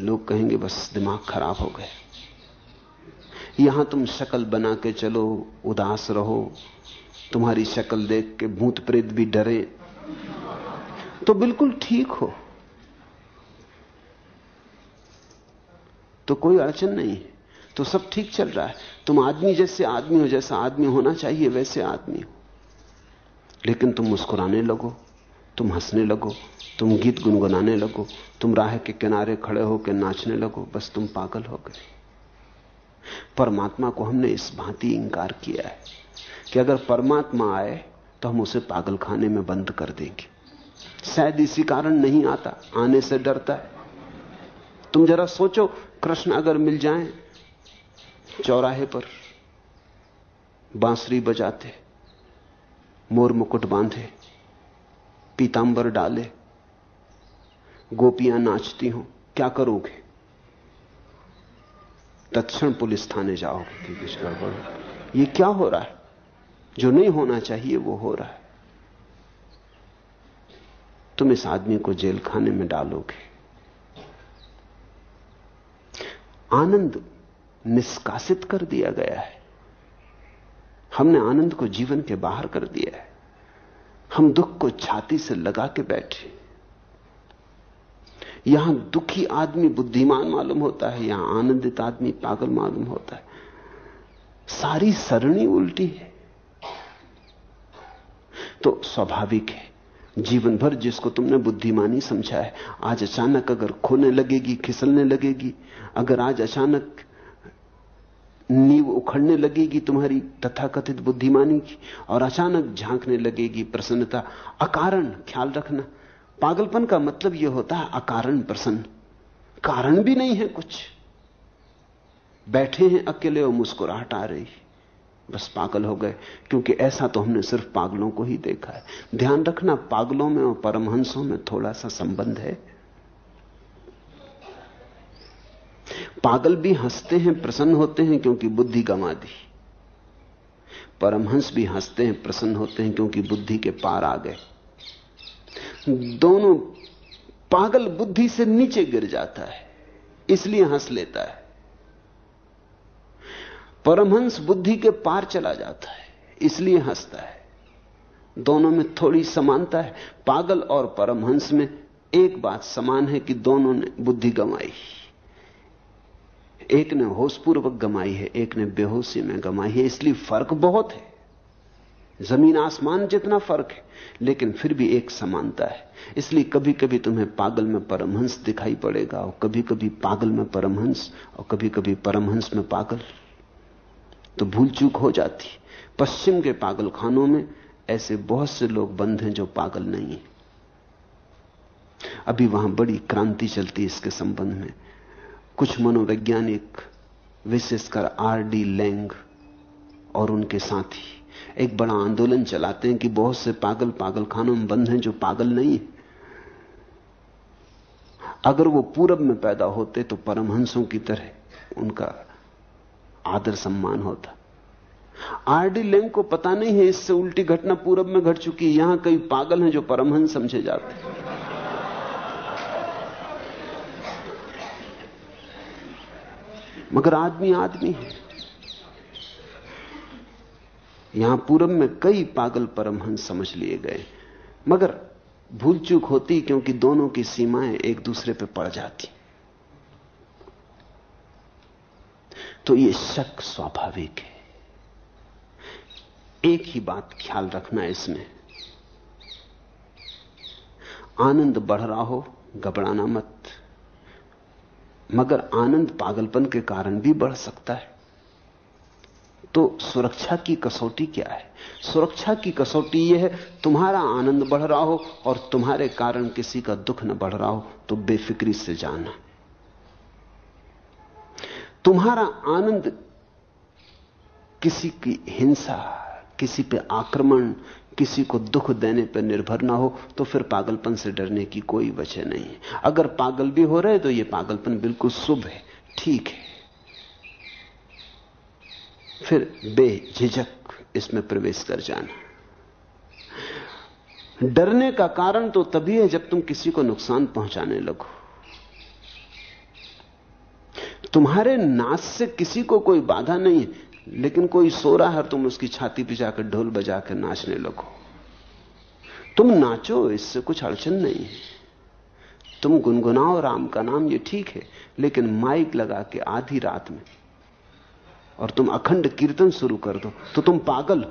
लोग कहेंगे, बस दिमाग खराब हो गए। यहाँ तुम शक्ल बना के चलो, उदास रहो। तुम्हारी शक्ल देख के भूत प्रेत भी डरे। तो बिल्कुल ठीक हो। तो कोई अड़चन नहीं। है तो सब ठीक चल रहा है। तुम आदमी जैसे आदमी हो, जैसा आदमी होना चाहिए, वैसे आदमी हो। लेकिन तुम मुस्कुराने लगो, तुम हंसने लगो। तुम गीत गुनगुनाने लगो, तुम राह के किनारे खड़े होकर नाचने लगो, बस तुम पागल हो गए। परमात्मा को हमने इस भांति इंकार किया है कि अगर परमात्मा आए तो हम उसे पागल खाने में बंद कर देंगे। शायद इसी कारण नहीं आता, आने से डरता है। तुम जरा सोचो, कृष्ण अगर मिल जाएँ, चौराहे पर बांसुरी बजाते, मोर मुकुट बांधे, पीतांबर डाले गोपियाँ नाचती हो, क्या करोगे? तत्ण पुलिस थाने जाओगे, कि कुछ गड़बड़ ये क्या हो रहा है? जो नहीं होना चाहिए, वो हो रहा है। तुम इस आदमी को जेल खाने में डालोगे। आनंद निष्कासित कर दिया गया है। हमने आनंद को जीवन के बाहर कर दिया है। हम दुख को छाती से लगा के बैठे। यहाँ दुखी आदमी, बुद्धिमान मालूम होता है, यहाँ आनंदित आदमी, पागल मालूम होता है। सारी सरणी उल्टी है। तो स्वाभाविक है, जीवन भर जिसको तुमने बुद्धिमानी समझा है, आज अचानक अगर खोने लगेगी, खिसलने लगेगी, अगर आज अचानक नींव उखड़ने लगेगी तुम्हारी तथाकथित बुद्धिमानी की, और अचानक झांकने लगेगी प्रसन्नता, अकारण ख्याल रखना पागलपन का मतलब यह होता है अकारण प्रसन्न। कारण भी नहीं है कुछ। बैठे हैं, अकेले और मुस्कुराहट आ रही। बस पागल हो गए, क्योंकि ऐसा तो हमने सिर्फ़ पागलों को ही देखा है। ध्यान रखना, पागलों में और परमहंसों में थोड़ा सा संबंध है। पागल भी हँसते हैं, प्रसन्न होते हैं, क्योंकि बुद्धि गंवा दी। परमहंस भी हँसते हैं, प्रसन्न होते हैं, क्योंकि बुद्धि के पार आ गए। दोनों पागल बुद्धि से नीचे गिर जाता है, इसलिए हंस लेता है। परमहंस बुद्धि के पार चला जाता है, इसलिए हंसता है। दोनों में थोड़ी समानता है। पागल और परमहंस में एक बात समान है कि दोनों ने बुद्धि गंवाई। एक ने होशपूर्वक गमाई है, एक ने बेहोशी में गमाई है, इसलिए फ़र्क बहुत है। ज़मीन आसमान जितना फ़र्क है, लेकिन फिर भी एक समानता है। इसलिए कभी कभी तुम्हें पागल में परमहंस दिखाई पड़ेगा, और कभी कभी पागल में परमहंस, और कभी कभी परमहंस में पागल। तो भूल चूक हो जाती। पश्चिम के पागल खानों में ऐसे बहुत से लोग बंद हैं जो पागल नहीं है। अभी वहाँ बड़ी क्रांति चलती है इसके संबंध में। कुछ मनोवैज्ञानिक, विशेषकर आर डी लैंग, और उनके साथी। एक बड़ा आंदोलन चलाते हैं कि बहुत से पागल पागल खानों में बंद हैं जो पागल नहीं है। अगर वो पूरब में पैदा होते तो परमहंसों की तरह उनका आदर सम्मान होता। आरडी लैंग को पता नहीं है इससे उल्टी घटना पूरब में घट चुकी है। यहाँ कई पागल हैं जो परमहंस समझे जाते मगर आदमी आदमी है। यहाँ पूरब में कई पागल परमहंस समझ लिए गए। मगर भूल चूक होती क्योंकि दोनों की सीमाएँ एक दूसरे पर पड़ जाती। तो ये शक स्वाभाविक है। एक ही बात ख्याल रखना इसमें। आनंद बढ़ रहा हो, घबराना मत। मगर आनंद पागलपन के कारण भी बढ़ सकता है। तो सुरक्षा की कसौटी क्या है? सुरक्षा की कसौटी यह है, तुम्हारा आनंद बढ़ रहा हो और तुम्हारे कारण किसी का दुख न बढ़ रहा हो तो बेफिक्री से जाना। तुम्हारा आनंद किसी की हिंसा, किसी पे आक्रमण, किसी को दुख देने पर निर्भर ना हो तो फिर पागलपन से डरने की कोई वजह नहीं है। अगर पागल भी हो रहे तो यह पागलपन बिल्कुल शुभ है, ठीक है। फिर बेझिझक इसमें प्रवेश कर जाना। डरने का कारण तो तभी है जब तुम किसी को नुकसान पहुँचाने लगो। तुम्हारे नाच से किसी को कोई बाधा नहीं है लेकिन कोई सो रहा है तुम उसकी छाती पे जाकर ढोल बजा कर नाचने लगो। तुम नाचो, इससे कुछ अड़चन नहीं है। तुम गुनगुनाओ, राम का नाम ये ठीक है, लेकिन माइक लगा के आधी रात में और तुम अखंड कीर्तन शुरू कर दो तो तुम पागल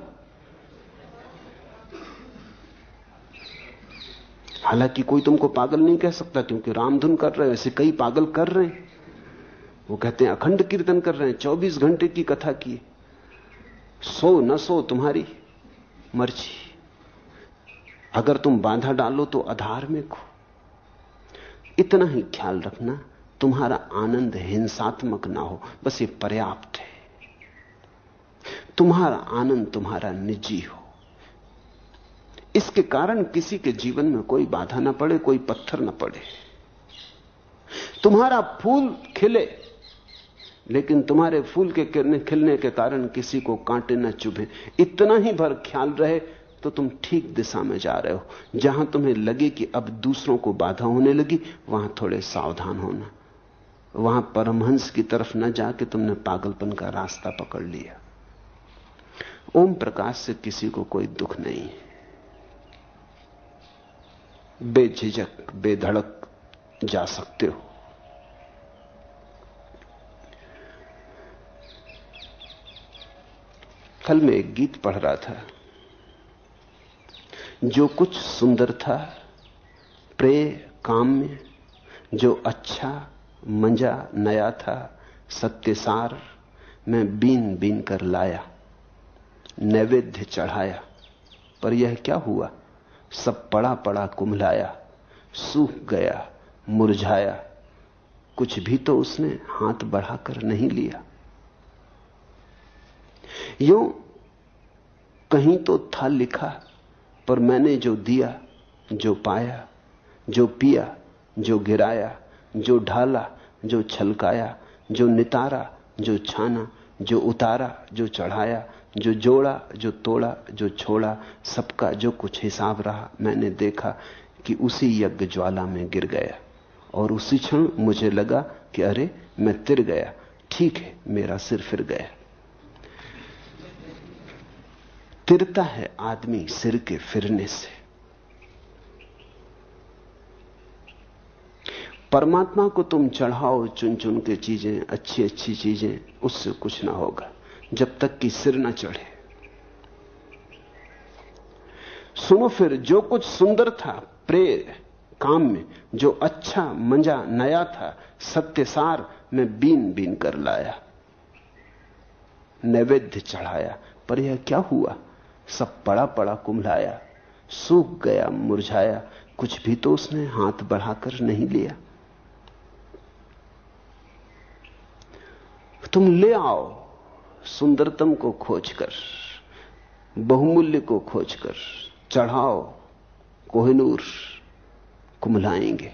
हालाँकि कोई तुमको पागल नहीं कह सकता, क्योंकि रामधुन कर रहे हो, ऐसे कई पागल कर रहे हैं। वो कहते हैं, अखंड कीर्तन कर रहे हैं 24 घंटे की कथा की सो न सो तुम्हारी मर्ज़ी। अगर तुम बांधा डालो तो अधार्मिक हो इतना ही ख्याल रखना, तुम्हारा आनंद हिंसात्मक ना हो, बस ये पर्याप्त है। तुम्हारा आनंद तुम्हारा निजी हो। इसके कारण किसी के जीवन में कोई बाधा ना पड़े, कोई पत्थर ना पड़े। तुम्हारा फूल खिले, लेकिन तुम्हारे फूल के खिलने के कारण किसी को कांटे न चुभे। इतना ही भर ख्याल रहे तो तुम ठीक दिशा में जा रहे हो। जहाँ तुम्हें लगे कि अब दूसरों को बाधा होने लगी, वहाँ थोड़े सावधान होना। वहाँ परमहंस की तरफ़ न जाके तुमने पागलपन का रास्ता पकड़ लिया। ओम प्रकाश से किसी को कोई दुख नहीं है। बेझिझक, बेधड़क जा सकते हो। कल मैं एक गीत पढ़ रहा था। जो कुछ सुंदर था, प्रे, काम में, जो अच्छा मंजा, नया था सत्यसार मैं बीन बीन कर लाया। नैवेद्य चढ़ाया। पर यह क्या हुआ? सब पड़ा पड़ा कुमलाया, सूख गया, मुरझाया। कुछ भी तो उसने हाथ बढ़ाकर नहीं लिया। यो कहीं तो था लिखा, पर मैंने जो दिया, जो पाया, जो पिया, जो गिराया, जो ढाला, जो छलकाया, जो नितारा, जो छाना, जो उतारा, जो चढ़ाया जो जोड़ा, जो तोड़ा, जो छोड़ा, सबका जो कुछ हिसाब रहा, मैंने देखा कि उसी यज्ञ ज्वाला में गिर गया। और उसी क्षण मुझे लगा कि अरे, मैं तिर गया। ठीक है, मेरा सिर फिर गया। तिरता है आदमी सिर के फिरने से। परमात्मा को तुम चढ़ाओ चुन चुन के चीज़ें अच्छी अच्छी चीज़ें, उससे कुछ ना होगा। जब तक कि सिर न चढ़े। सुनो फिर, जो कुछ सुंदर था प्रे काम में, जो अच्छा मंजा, नया था, सत्यसार, में बीन बीन कर लाया। नैवेद्य चढ़ाया, पर यह क्या हुआ? सब पड़ा पड़ा कुम्हलाया सूख गया, मुरझाया। कुछ भी तो उसने हाथ बढ़ाकर नहीं लिया। तुम ले आओ। सुंदरतम को खोजकर, बहुमूल्य को खोजकर चढ़ाओ कोहिनूर कुमलाएँगे।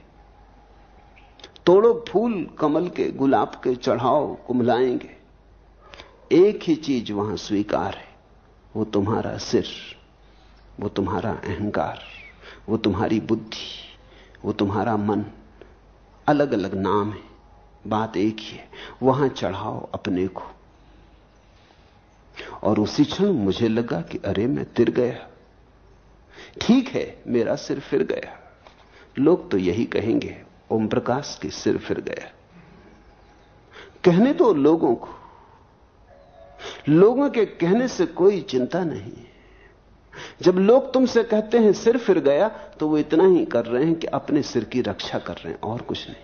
तोड़ो फूल कमल के, गुलाब के चढ़ाओ कुमलाएँगे। एक ही चीज़ वहाँ स्वीकार है, वो तुम्हारा सिर, वो तुम्हारा अहंकार, वो तुम्हारी बुद्धि, वो तुम्हारा मन। अलग अलग नाम है, बात एक ही है, वहाँ चढ़ाओ अपने को। और उसी क्षण मुझे लगा कि अरे, मैं तिर गया। ठीक है, मेरा सिर फिर गया। लोग तो यही कहेंगे, ओम प्रकाश के सिर फिर गया। कहने तो लोगों को, लोगों के कहने से कोई चिंता नहीं जब लोग तुमसे कहते हैं, सिर फिर गया तो वो इतना ही कर रहे हैं कि अपने सिर की रक्षा कर रहे हैं, और कुछ नहीं।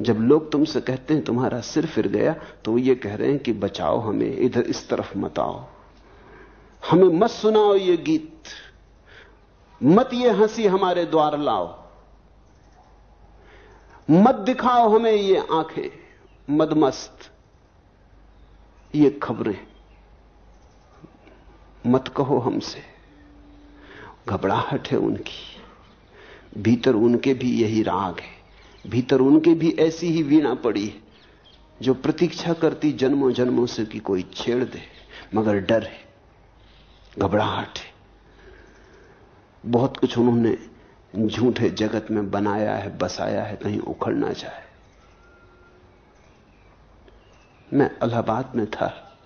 जब लोग तुमसे कहते हैं तुम्हारा सिर फिर गया तो वो ये कह रहे हैं कि बचाओ हमें, इधर इस तरफ़ मत आओ। हमें मत सुनाओ ये गीत। मत ये हँसी हमारे द्वार लाओ। मत दिखाओ हमें ये आँखें, मदमस्त ये खबरें। मत कहो हमसे, घबराहट है उनकी, भीतर उनके भी यही राग है। भीतर उनके भी ऐसी ही वीणा पड़ी है, जो प्रतीक्षा करती जन्मों जन्मों से कि कोई छेड़ दे, मगर डर है, घबराहट है। बहुत कुछ उन्होंने झूठे जगत में बनाया है, बसाया है, कहीं उखड़ ना जाए। मैं अलाहाबाद में था।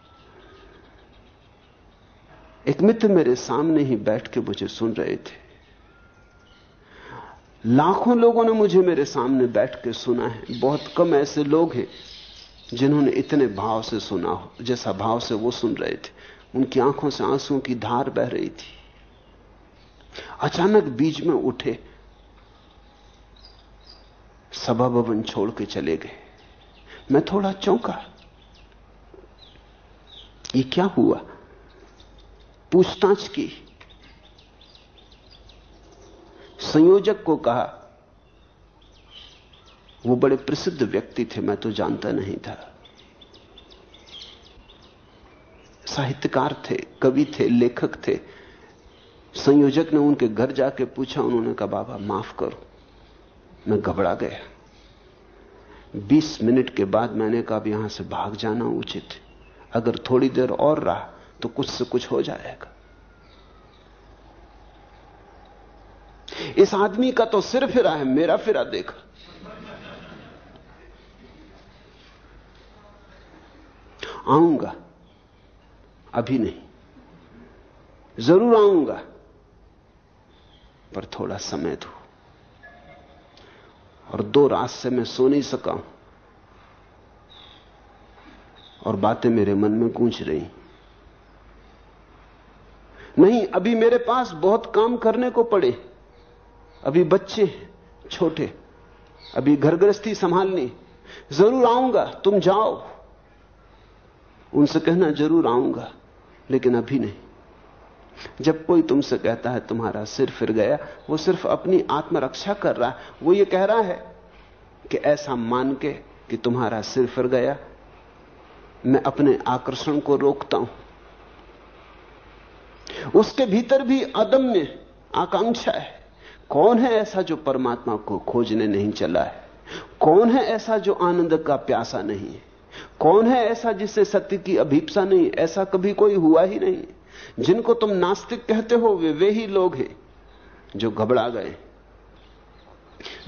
एक मित्र मेरे सामने ही बैठ के मुझे सुन रहे थे। लाखों लोगों ने मुझे मेरे सामने बैठ के सुना है। बहुत कम ऐसे लोग हैं जिन्होंने इतने भाव से सुना हो, जैसा भाव से वो सुन रहे थे। उनकी आँखों से आंसुओं की धार बह रही थी। अचानक बीच में उठे। सभा भवन छोड़ के चले गए। मैं थोड़ा चौंका। ये क्या हुआ? पूछताछ की। संयोजक को कहा, वो बड़े प्रसिद्ध व्यक्ति थे, मैं तो जानता नहीं था। साहित्यकार थे, कवि थे, लेखक थे। संयोजक ने उनके घर जाके पूछा, उन्होंने कहा, बाबा, माफ़ करो, मैं घबरा गया। 20 मिनट के बाद मैंने कहा यहाँ से भाग जाना उचित अगर थोड़ी देर और रहा तो कुछ से कुछ हो जाएगा। इस आदमी का तो सिर फिरा है, मेरा फिरा देखा। आऊँगा, अभी नहीं। ज़रूर आऊँगा, पर थोड़ा समय दो। और दो रात से मैं सो नहीं सका हूँ। और बातें मेरे मन में गूंज रही। नहीं, अभी मेरे पास बहुत काम करने को पड़े। अभी बच्चे छोटे। अभी घर गृहस्थी संभालनी। ज़रूर आऊँगा, तुम जाओ। उनसे कहना, ज़रूर आऊँगा, लेकिन अभी नहीं। जब कोई तुमसे कहता है, तुम्हारा सिर फिर गया, वो सिर्फ़ अपनी आत्मरक्षा कर रहा है। वो ये कह रहा है कि ऐसा मान के कि तुम्हारा सिर फिर गया, मैं अपने आकर्षण को रोकता हूँ। उसके भीतर भी अदम्य आकांक्षा है। कौन है ऐसा जो परमात्मा को खोजने नहीं चला है? कौन है ऐसा जो आनंद का प्यासा नहीं है? कौन है ऐसा जिससे सत्य की अभीपसा नहीं ऐसा कभी कोई हुआ ही नहीं जिनको तुम नास्तिक कहते हो, वे वे ही लोग हैं जो घबरा गए।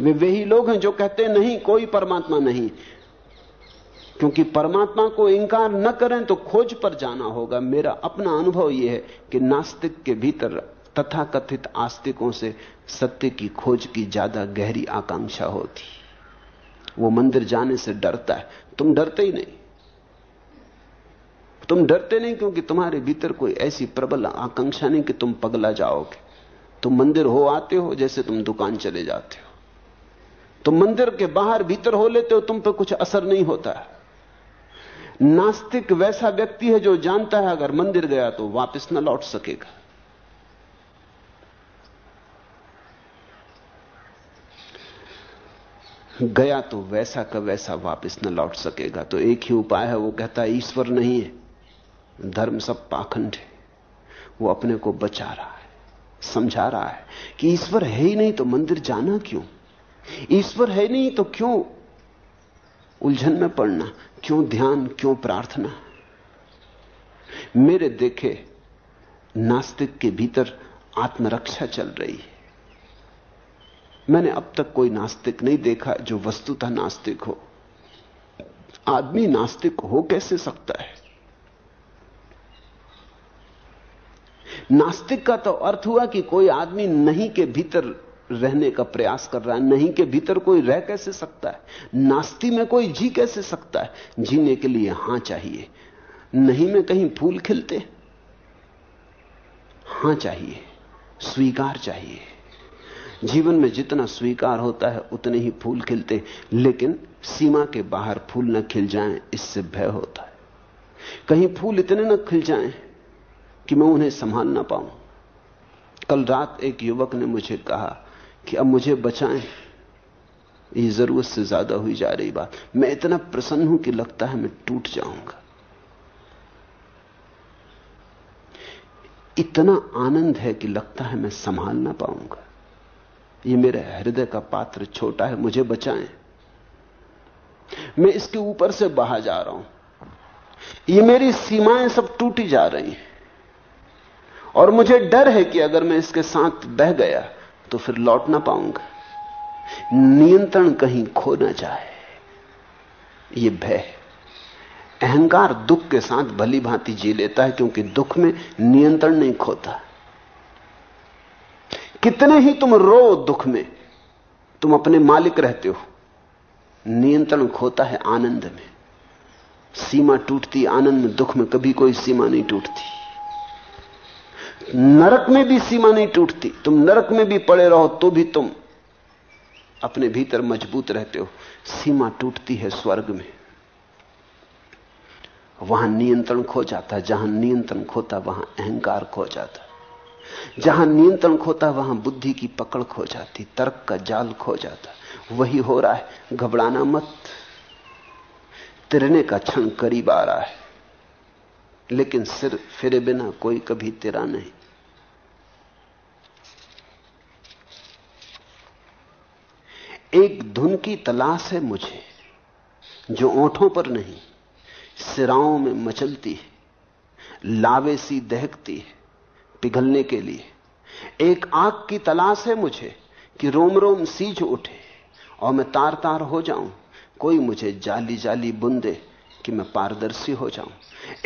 वे वे ही लोग हैं जो कहते हैं, नहीं, कोई परमात्मा नहीं। क्योंकि परमात्मा को इंकार न करें तो खोज पर जाना होगा। मेरा अपना अनुभव यह है कि नास्तिक के भीतर तथाकथित आस्तिकों से सत्य की खोज की ज़्यादा गहरी आकांक्षा होती। वो मंदिर जाने से डरता है। तुम डरते ही नहीं। तुम डरते नहीं क्योंकि तुम्हारे भीतर कोई ऐसी प्रबल आकांक्षा नहीं कि तुम पगला जाओगे। तुम मंदिर हो आते हो, जैसे तुम दुकान चले जाते हो। तुम मंदिर के बाहर भीतर हो लेते हो, तुम पे कुछ असर नहीं होता। है नास्तिक वैसा व्यक्ति है जो जानता है, अगर मंदिर गया तो वापस न लौट सकेगा। गया तो वैसा का वैसा वापस न लौट सकेगा। तो एक ही उपाय है, वो कहता है, ईश्वर नहीं है, धर्म सब पाखंड है। वो अपने को बचा रहा है, समझा रहा है कि ईश्वर है ही नहीं तो मंदिर जाना क्यों? ईश्वर है नहीं तो क्यों उलझन में पड़ना? क्यों ध्यान, क्यों प्रार्थना? मेरे देखे नास्तिक के भीतर आत्मरक्षा चल रही है। मैंने अब तक कोई नास्तिक नहीं देखा जो वस्तुतः नास्तिक हो। आदमी नास्तिक हो कैसे सकता है? नास्तिक का तो अर्थ हुआ कि कोई आदमी नहीं के भीतर रहने का प्रयास कर रहा है, नहीं के भीतर कोई रह कैसे सकता है? नास्ती में कोई जी कैसे सकता है? जीने के लिए हाँ चाहिए, नहीं में कहीं फूल खिलते। हाँ चाहिए, स्वीकार चाहिए। जीवन में जितना स्वीकार होता है, उतने ही फूल खिलते लेकिन सीमा के बाहर फूल न खिल जाएँ, इससे भय होता है। कहीं फूल इतने न खिल जाएँ कि मैं उन्हें संभाल ना पाऊँ। कल रात एक युवक ने मुझे कहा कि अब मुझे बचाएँ। ये ज़रूरत से ज़्यादा हुई जा रही बात। मैं इतना प्रसन्न हूँ कि लगता है मैं टूट जाऊँगा। इतना आनंद है कि लगता है मैं संभाल ना पाऊँगा। ये मेरे हृदय का पात्र छोटा है, मुझे बचाएँ। मैं इसके ऊपर से बाहर जा रहा हूँ। ये मेरी सीमाएँ सब टूटी जा रही हैं। और मुझे डर है कि अगर मैं इसके साथ बह गया तो फिर लौट ना पाऊँगा। नियंत्रण कहीं खो ना जाए। ये भय, अहंकार दुख के साथ भली भांति जी लेता है, क्योंकि दुख में नियंत्रण नहीं खोता। कितने ही तुम रो दुख में, तुम अपने मालिक रहते हो। नियंत्रण खोता है आनंद में। सीमा टूटती, आनंद में, दुख में कभी कोई सीमा नहीं टूटती। नरक में भी सीमा नहीं टूटती। तुम नरक में भी पड़े रहो तो भी तुम अपने भीतर मज़बूत रहते हो। सीमा टूटती है स्वर्ग में। वहाँ नियंत्रण खो जाता है जहाँ नियंत्रण खोता, वहाँ अहंकार खो जाता। जहाँ नियंत्रण खोता वहाँ बुद्धि की पकड़ खो जाती, तर्क का जाल खो जाता। वही हो रहा है, घबराना मत। तिरने का क्षण करीब आ रहा है, लेकिन सिर फिरे बिना कोई कभी तिरा नहीं। एक धुन की तलाश है मुझे, जो ओठों पर नहीं, सिराओं में मचलती है, लावे सी दहकती है। पिघलने के लिए। एक आग की तलाश है मुझे कि रोम रोम सीज उठे और मैं तार तार हो जाऊँ। कोई मुझे जाली जाली बुंदे कि मैं पारदर्शी हो जाऊँ।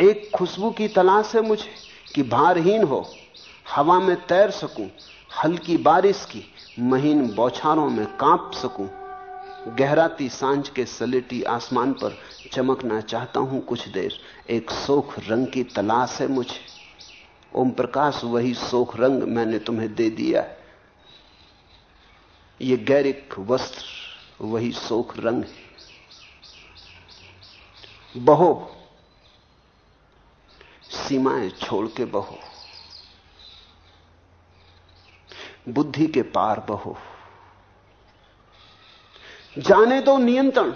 एक खुशबू की तलाश है मुझे कि भारहीन हो, हवा में तैर सकूँ, हल्की बारिश की महीन बौछारों में काँप सकूँ। गहराती साँझ के सलेटी आसमान पर चमकना चाहता हूँ कुछ देर। एक सोख रंग की तलाश है मुझे ओम प्रकाश, वही सोख रंग मैंने तुम्हें दे दिया है। ये गैरिक वस्त्र, वही सोख रंग है। बहो, सीमाएँ छोड़ के बहो। बुद्धि के पार बहो। जाने दो नियंत्रण।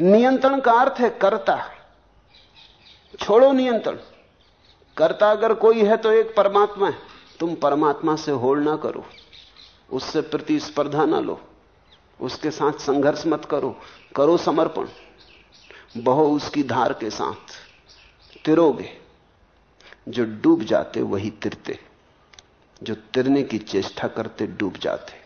नियंत्रण का अर्थ है करता। छोड़ो नियंत्रण। कर्ता अगर कोई है तो एक परमात्मा है। तुम परमात्मा से होड़ ना करो। उससे प्रतिस्पर्धा ना लो। उसके साथ संघर्ष मत करो। करो समर्पण। बहो उसकी धार के साथ। तिरोगे। जो डूब जाते वही तिरते। जो तिरने की चेष्टा करते डूब जाते।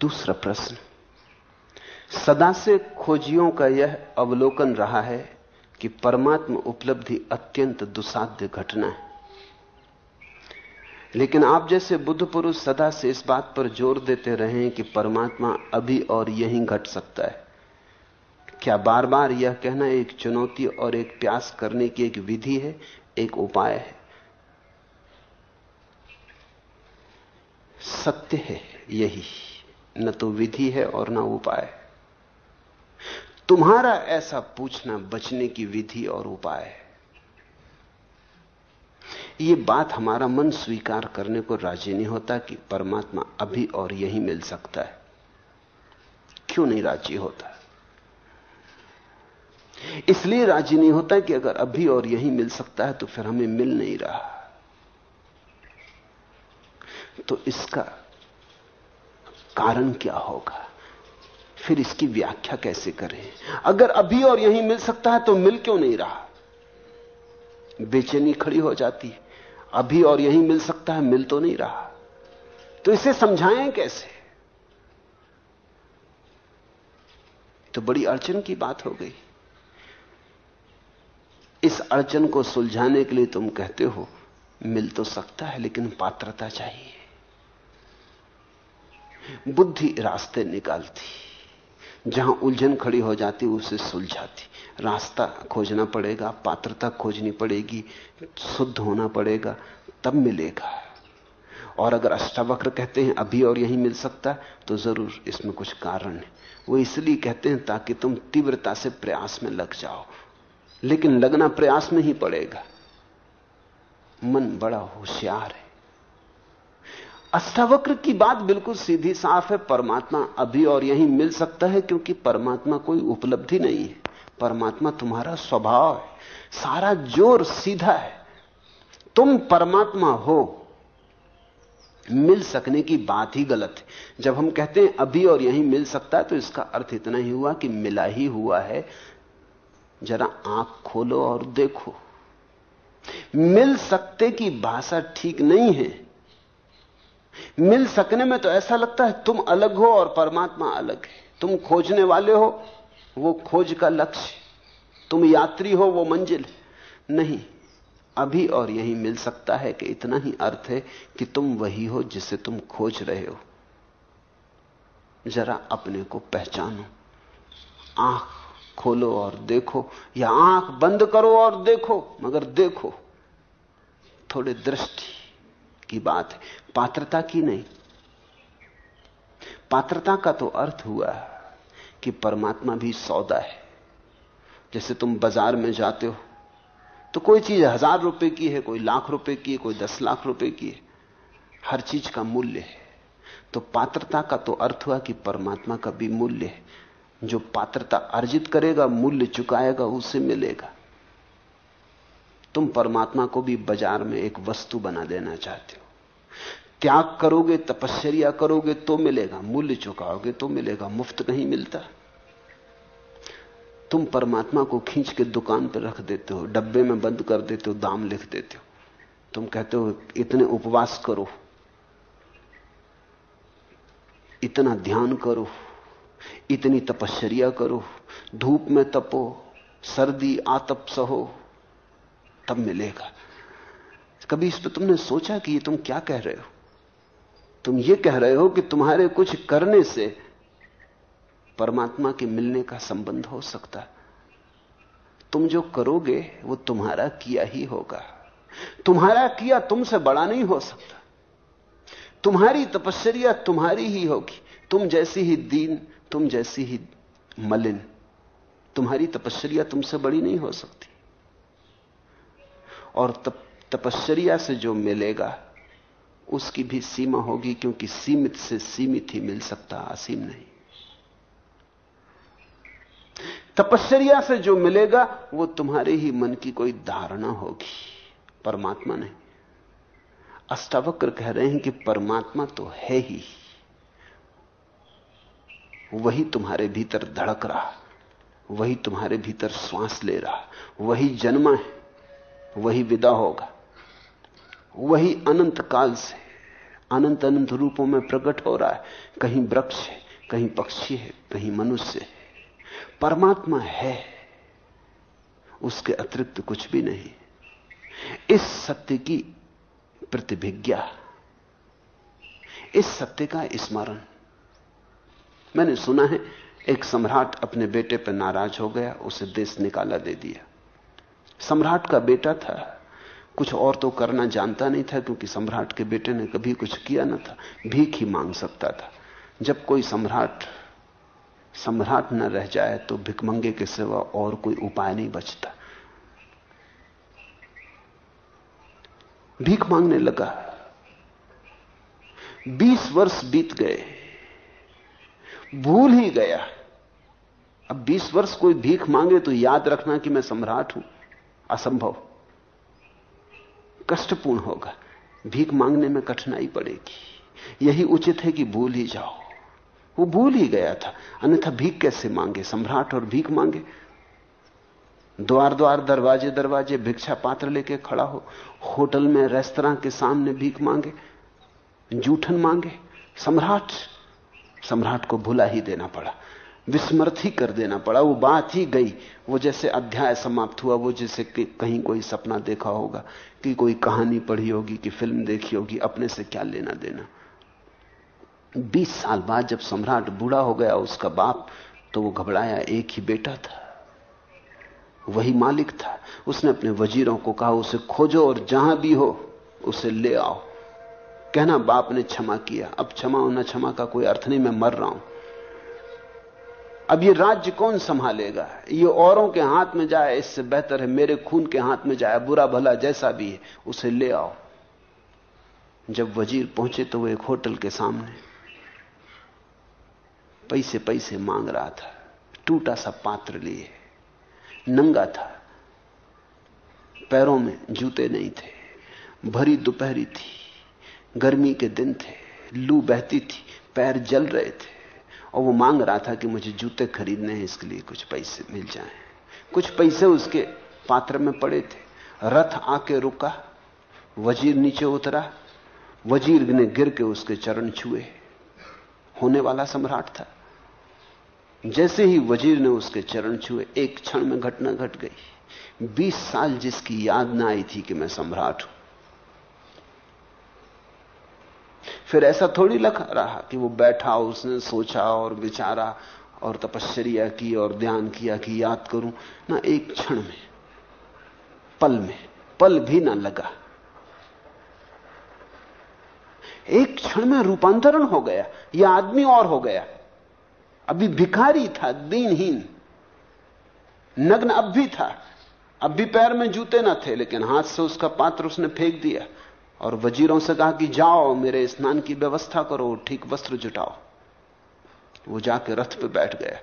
दूसरा प्रश्न। सदा से खोजियों का यह अवलोकन रहा है कि परमात्मा उपलब्धि अत्यंत दुसाध्य घटना है। लेकिन आप जैसे बुद्ध पुरुष सदा से इस बात पर ज़ोर देते रहे कि परमात्मा अभी और यहीं घट सकता है। क्या बार बार यह कहना एक चुनौती और एक प्यास करने की एक विधि है, एक उपाय है? सत्य है, यही। न तो विधि है और न उपाय। तुम्हारा ऐसा पूछना बचने की विधि और उपाय है। यह बात हमारा मन स्वीकार करने को राज़ी नहीं होता कि परमात्मा अभी और यही मिल सकता है। क्यों नहीं राज़ी होता? इसलिए राज़ी नहीं होता कि अगर अभी और यही मिल सकता है तो फिर हमें मिल नहीं रहा। तो इसका कारण क्या होगा? फिर इसकी व्याख्या कैसे करें? अगर अभी और यहीं मिल सकता है तो मिल क्यों नहीं रहा? बेचैनी खड़ी हो जाती है। अभी और यहीं मिल सकता है, मिल तो नहीं रहा। तो इसे समझाएँ कैसे? तो बड़ी अड़चन की बात हो गई। इस अड़चन को सुलझाने के लिए तुम कहते हो, मिल तो सकता है, लेकिन पात्रता चाहिए। बुद्धि रास्ते निकालती। जहाँ उलझन खड़ी हो जाती, उसे सुलझाती। रास्ता खोजना पड़ेगा, पात्रता खोजनी पड़ेगी, शुद्ध होना पड़ेगा, तब मिलेगा। और अगर अष्टावक्र कहते हैं, अभी और यही मिल सकता है तो ज़रूर इसमें कुछ कारण है। वो इसलिए कहते हैं ताकि तुम तीव्रता से प्रयास में लग जाओ। लेकिन लगना प्रयास में ही पड़ेगा। मन बड़ा होशियार है। अष्टावक्र की बात बिल्कुल सीधी साफ़ है, परमात्मा अभी और यहीं मिल सकता है क्योंकि परमात्मा कोई उपलब्धि नहीं है। परमात्मा तुम्हारा स्वभाव है, सारा ज़ोर सीधा है। तुम परमात्मा हो, मिल सकने की बात ही गलत है। जब हम कहते हैं अभी और यहीं मिल सकता है तो इसका अर्थ इतना ही हुआ कि मिला ही हुआ है। जरा आँख खोलो और देखो। मिल सकते की भाषा ठीक नहीं है मिल सकने में तो ऐसा लगता है तुम अलग हो और परमात्मा अलग है। तुम खोजने वाले हो, वो खोज का लक्ष्य तुम यात्री हो, वो मंजिल नहीं, अभी और यही मिल सकता है कि इतना ही अर्थ है कि तुम वही हो जिसे तुम खोज रहे हो। जरा अपने को पहचानो। आँख खोलो और देखो, या आँख बंद करो और देखो, मगर देखो। थोड़े दृष्टि की बात है, पात्रता की नहीं। पात्रता का तो अर्थ हुआ कि परमात्मा भी सौदा है। जैसे तुम बाज़ार में जाते हो तो कोई चीज़ हज़ार रुपए की है, कोई लाख रुपए की है, कोई दस लाख रुपए की है, हर चीज़ का मूल्य है। तो पात्रता का तो अर्थ हुआ कि परमात्मा का भी मूल्य है। जो पात्रता अर्जित करेगा, मूल्य चुकाएगा, उसे मिलेगा। तुम परमात्मा को भी बाज़ार में एक वस्तु बना देना चाहते हो। त्याग करोगे, तपस्या करोगे तो मिलेगा, मूल्य चुकाओगे तो मिलेगा, मुफ़्त नहीं मिलता। तुम परमात्मा को खींच के दुकान पर रख देते हो, डब्बे में बंद कर देते हो, दाम लिख देते हो। तुम कहते हो, इतने उपवास करो, इतना ध्यान करो, इतनी तपस्या करो, धूप में तपो, सर्दी, आतप सहो, तब मिलेगा। कभी इस पर तुमने सोचा कि ये तुम क्या कह रहे हो? तुम ये कह रहे हो कि तुम्हारे कुछ करने से परमात्मा के मिलने का संबंध हो सकता तुम जो करोगे वो तुम्हारा किया ही होगा। तुम्हारा किया तुमसे बड़ा नहीं हो सकता। तुम्हारी तपस्या तुम्हारी ही होगी। तुम जैसी ही दीन तुम जैसी ही मलिन तुम्हारी तपस्या तुमसे बड़ी नहीं हो सकती। और तप, तपश्चर्या से जो मिलेगा उसकी भी सीमा होगी क्योंकि सीमित से सीमित ही मिल सकता, असीम नहीं। तपश्चर्या से जो मिलेगा, वो तुम्हारे ही मन की कोई धारणा होगी। परमात्मा नहीं। अष्टावक्र कह रहे हैं कि परमात्मा तो है ही। वही तुम्हारे भीतर धड़क रहा, वही तुम्हारे भीतर श्वास ले रहा, वही जन्मा है, वही विदा होगा। वही अनंत काल से, अनंत अनंत रूपों में प्रकट हो रहा है। कहीं वृक्ष है, कहीं पक्षी है, कहीं मनुष्य है। परमात्मा है, उसके अतिरिक्त कुछ भी नहीं। इस सत्य की प्रतिभिज्ञा, इस सत्य का स्मरण। मैंने सुना है, एक सम्राट अपने बेटे पर नाराज़ हो गया, उसे देश निकाला दे दिया। सम्राट का बेटा था कुछ और तो करना जानता नहीं था, क्योंकि सम्राट के बेटे ने कभी कुछ किया ना था। भीख ही मांग सकता था। जब कोई सम्राट सम्राट न रह जाए तो भिकमंगे के सिवा और कोई उपाय नहीं बचता। भीख मांगने लगा। बीस वर्ष बीत गए। भूल ही गया। अब बीस वर्ष कोई भीख मांगे तो याद रखना कि मैं सम्राट हूँ। असंभव। कष्टपूर्ण होगा। भीख मांगने में कठिनाई पड़ेगी। यही उचित है कि भूल ही जाओ। वो भूल ही गया था। अन्यथा भीख कैसे मांगे? सम्राट और भीख मांगे? द्वार द्वार, दरवाजे दरवाजे, भिक्षा पात्र लेके खड़ा हो। होटल में, रेस्तरा के सामने भीख मांगे। जूठन मांगे। सम्राट? सम्राट को भुला ही देना पड़ा। विस्मृत ही कर देना पड़ा। वो बात ही गई। वो जैसे अध्याय समाप्त हुआ, वो जैसे कि कहीं कोई सपना देखा होगा कि कोई कहानी पढ़ी होगी, कि फ़िल्म देखी होगी, अपने से क्या लेना देना। बीस साल बाद जब सम्राट बूढ़ा हो गया, उसका बाप तो वो घबराया। एक ही बेटा था। वही मालिक था। उसने अपने वजीरों को कहा, उसे खोजो और जहाँ भी हो, उसे ले आओ। कहना, बाप ने क्षमा किया। अब क्षमा होना क्षमा का कोई अर्थ नहीं, मैं मर रहा हूँ। अब ये राज्य कौन संभालेगा? ये औरों के हाथ में जाए, इससे बेहतर है, मेरे खून के हाथ में जाए, बुरा भला जैसा भी है, उसे ले आओ। जब वज़ीर पहुँचे तो वो एक होटल के सामने पैसे पैसे मांग रहा था, टूटा सा पात्र लिए, नंगा था, पैरों में जूते नहीं थे, भरी दोपहरी थी, गर्मी के दिन थे, लू बहती थी, पैर जल रहे थे। और वो मांग रहा था कि मुझे जूते खरीदने हैं, इसके लिए कुछ पैसे मिल जाएँ। कुछ पैसे उसके पात्र में पड़े थे। रथ आके रुका, वज़ीर नीचे उतरा, वज़ीर ने गिर के उसके चरण छुए। होने वाला सम्राट था। जैसे ही वज़ीर ने उसके चरण छुए, एक क्षण में घटना घट गई। बीस साल जिसकी याद ना आई थी कि मैं सम्राट हूँ। फिर ऐसा थोड़ी लग रहा कि वो बैठा, उसने सोचा और विचारा और तपश्चर्या की और ध्यान किया कि याद करूँ। ना एक क्षण में, पल में, पल भी ना लगा। एक क्षण में रूपांतरण हो गया यह आदमी और हो गया। अभी भिखारी था, दीनहीन। नग्न अब भी था। अब भी पैर में जूते ना थे, लेकिन हाथ से उसका पात्र उसने फेंक दिया। और वजीरों से कहा कि जाओ, मेरे स्नान की व्यवस्था करो, ठीक वस्त्र जुटाओ। वो जाके रथ पे बैठ गया।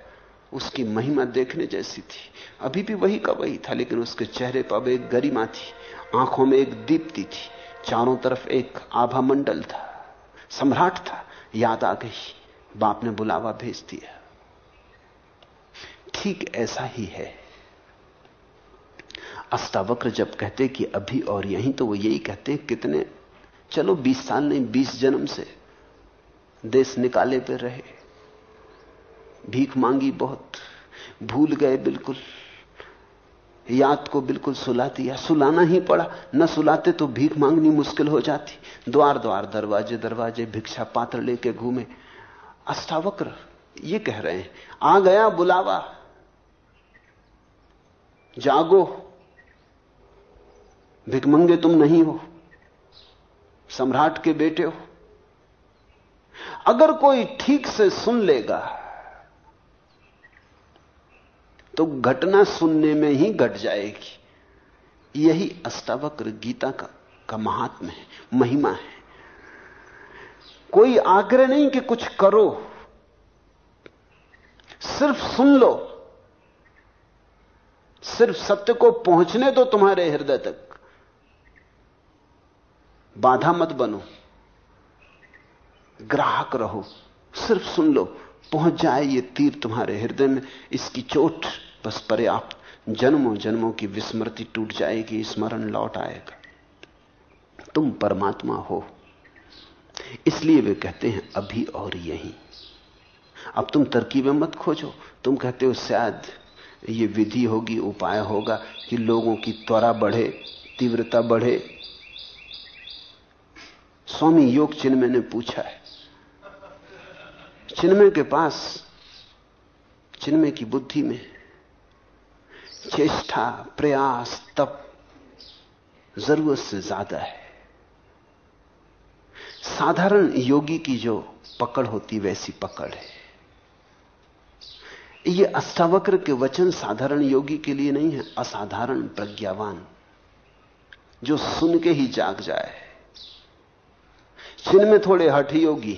उसकी महिमा देखने जैसी थी। अभी भी वही का वही था, लेकिन उसके चेहरे पर अब एक गरिमा थी। आँखों में एक दीप्ति थी। चारों तरफ़ एक आभा मंडल था। सम्राट था। याद आ गई। बाप ने बुलावा भेज दिया। ठीक ऐसा ही है। अस्तावक्र जब कहते कि अभी और यहीं तो वो यही कहते कितने, चलो बीस साल नहीं, बीस जन्म से देश निकाले पे रहे। भीख मांगी बहुत, भूल गए बिल्कुल। याद को बिल्कुल सुला दिया, सुलाना ही पड़ा। न सुलाते तो भीख मांगनी मुश्किल हो जाती। द्वार द्वार, दरवाजे दरवाजे, भिक्षा पात्र लेके घूमे। अष्टावक्र ये कह रहे हैं, आ गया बुलावा। जागो। भिकमंगे तुम नहीं हो। सम्राट के बेटे हो। अगर कोई ठीक से सुन लेगा तो घटना सुनने में ही घट जाएगी। यही अष्टावक्र गीता का का महात्म है, महिमा है। कोई आग्रह नहीं कि कुछ करो। सिर्फ़ सुन लो। सिर्फ़ सत्य को पहुँचने दो तुम्हारे हृदय तक। बाधा मत बनो। ग्राहक रहो। सिर्फ़ सुन लो। पहुँच जाए ये तीर तुम्हारे हृदय में। इसकी चोट बस पर्याप्त। जन्मों जन्मों की विस्मृति टूट जाएगी। स्मरण लौट आएगा। तुम परमात्मा हो। इसलिए वे कहते हैं, अभी और यही। अब तुम तरकीबें मत खोजो। तुम कहते हो, शायद ये विधि होगी, उपाय होगा कि लोगों की त्वरा बढ़े, तीव्रता बढ़े स्वामी योग चिन्मय ने पूछा है, चिन्मय के पास, चिन्मय की बुद्धि में चेष्टा, प्रयास, तप ज़रूरत से ज़्यादा है। साधारण योगी की जो पकड़ होती, वैसी पकड़ है। ये अष्टावक्र के वचन साधारण योगी के लिए नहीं है, असाधारण प्रज्ञावान, जो सुन के ही जाग जाए। जिनमें थोड़े हठ योगी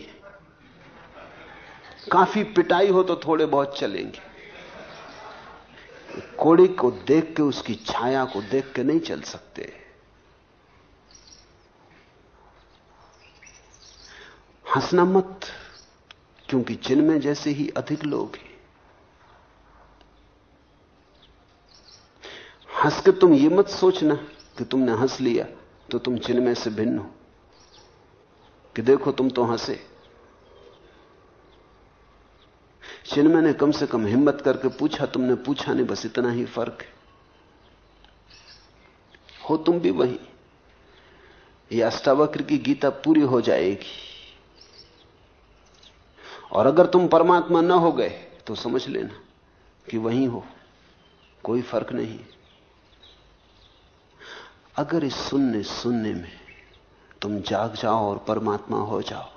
काफ़ी पिटाई हो तो थोड़े बहुत चलेंगे। कोड़ी को देख के, उसकी छाया को देख के नहीं चल सकते। हंसना मत, क्योंकि जिनमें जैसे ही अधिक लोग हैं। हंस के तुम ये मत सोचना कि तुमने हंस लिया तो तुम चिन्मय से भिन्न हो। कि देखो तुम तो हंसे। चिन्मय ने कम से कम हिम्मत करके पूछा, तुमने पूछा नहीं, बस इतना ही फ़र्क है। हो तुम भी वही। यह अष्टावक्र की गीता पूरी हो जाएगी। और अगर तुम परमात्मा न हो गए तो समझ लेना कि वही हो। कोई फ़र्क नहीं। अगर इस सुनने सुनने में तुम जाग जाओ और परमात्मा हो जाओ।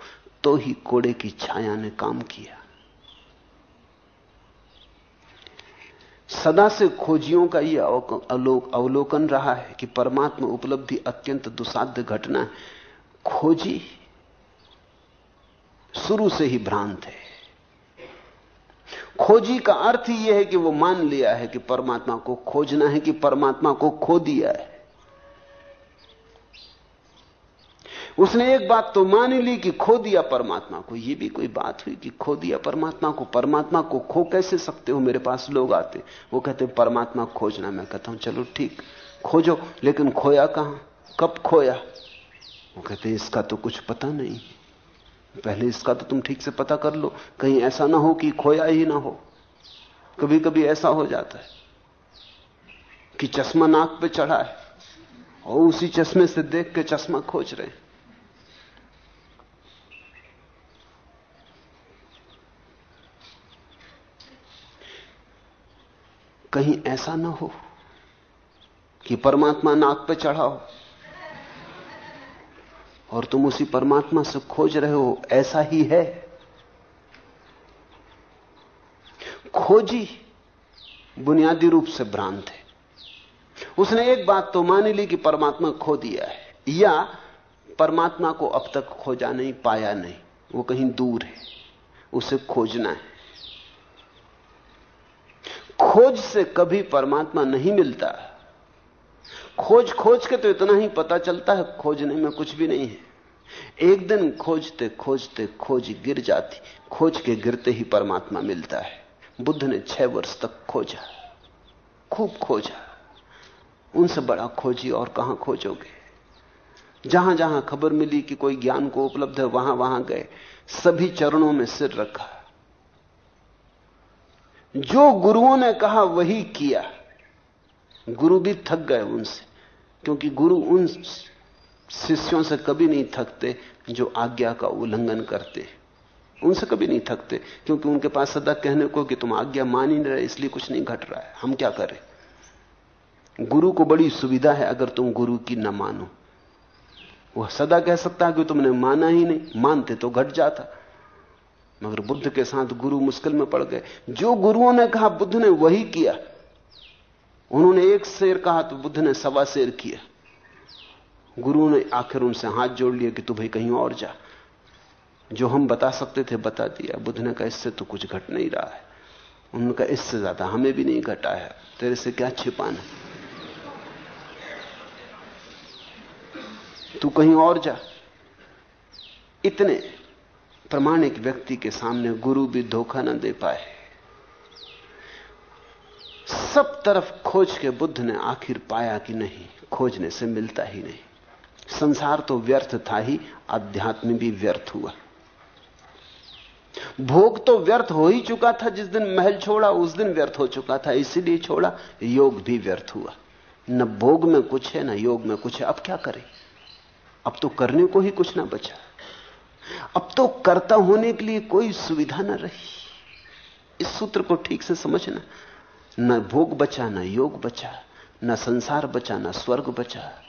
तो ही कोड़े की छाया ने काम किया। सदा से खोजियों का यह अवलोकन रहा है कि परमात्मा उपलब्धि अत्यंत दुसाध्य घटना है। खोजी शुरू से ही भ्रांत है। खोजी का अर्थ यह है कि वो मान लिया है कि परमात्मा को खोजना है, कि परमात्मा को खो दिया है। उसने एक बात तो मान ली कि खो दिया परमात्मा को। यह भी कोई बात हुई कि खो दिया परमात्मा को परमात्मा को खो कैसे सकते हो? मेरे पास लोग आते। वो कहते, परमात्मा खोजना। मैं कहता हूँ, चलो ठीक, खोजो, लेकिन खोया कहाँ? कब खोया? वो कहते, इसका तो कुछ पता नहीं। पहले इसका तो तुम ठीक से पता कर लो। कहीं ऐसा ना हो कि खोया ही ना हो। कभी कभी ऐसा हो जाता है कि चश्मा नाक पे चढ़ा है और उसी चश्मे से देख के चश्मा खोज रहे हैं। कहीं ऐसा ना हो कि परमात्मा नाक पे चढ़ा हो और तुम उसी परमात्मा से खोज रहे हो, ऐसा ही है। खोजी बुनियादी रूप से भ्रांत है। उसने एक बात तो मान ली कि परमात्मा खो दिया है, या परमात्मा को अब तक खोजा नहीं, पाया नहीं, वो कहीं दूर है, उसे खोजना है। खोज से कभी परमात्मा नहीं मिलता। खोज खोज के तो इतना ही पता चलता है, खोजने में कुछ भी नहीं है। एक दिन खोजते खोजते खोज गिर जाती, खोज के गिरते ही परमात्मा मिलता है। बुद्ध ने छह वर्ष तक खोजा, खूब खोजा। उनसे बड़ा खोजी और कहाँ खोजोगे? जहाँ जहाँ खबर मिली कि कोई ज्ञान को उपलब्ध है, वहाँ वहाँ गए। सभी चरणों में सिर रखा। जो गुरुओं ने कहा वही किया। गुरु भी थक गए उनसे, क्योंकि गुरु उन शिष्यों से कभी नहीं थकते जो आज्ञा का उल्लंघन करते उनसे कभी नहीं थकते, क्योंकि उनके पास सदा कहने को कि तुम आज्ञा मान ही नहीं रहे, इसलिए कुछ नहीं घट रहा है। हम क्या करें? गुरु को बड़ी सुविधा है अगर तुम गुरु की न मानो। वह सदा कह सकता है कि तुमने माना ही नहीं, मानते तो घट जाता। मगर बुद्ध के साथ गुरु मुश्किल में पड़ गए। जो गुरुओं ने कहा बुद्ध ने वही किया। उन्होंने एक शेर कहा तो बुद्ध ने सवा शेर किया। गुरु ने आखिर उनसे हाथ जोड़ लिया कि तू भाई कहीं और जा। जो हम बता सकते थे बता दिया। बुद्ध ने कहा, इससे तो कुछ घट नहीं रहा है। उनका इससे ज़्यादा हमें भी नहीं घटा है। तेरे से क्या छिपाना तू कहीं और जा। इतने प्रमाणिक व्यक्ति के सामने गुरु भी धोखा न दे पाए। सब तरफ़ खोज के बुद्ध ने आखिर पाया कि नहीं, खोजने से मिलता ही नहीं। संसार तो व्यर्थ था ही अध्यात्म भी व्यर्थ हुआ। भोग तो व्यर्थ हो ही चुका था, जिस दिन महल छोड़ा, उस दिन व्यर्थ हो चुका था, इसीलिए छोड़ा, योग भी व्यर्थ हुआ। न भोग में कुछ है, न योग में कुछ है, अब क्या करें? अब तो करने को ही कुछ ना बचा। अब तो कर्ता होने के लिए कोई सुविधा ना रही। इस सूत्र को ठीक से समझना। न भोग बचा, न योग बचा, न संसार बचा, न स्वर्ग बचा।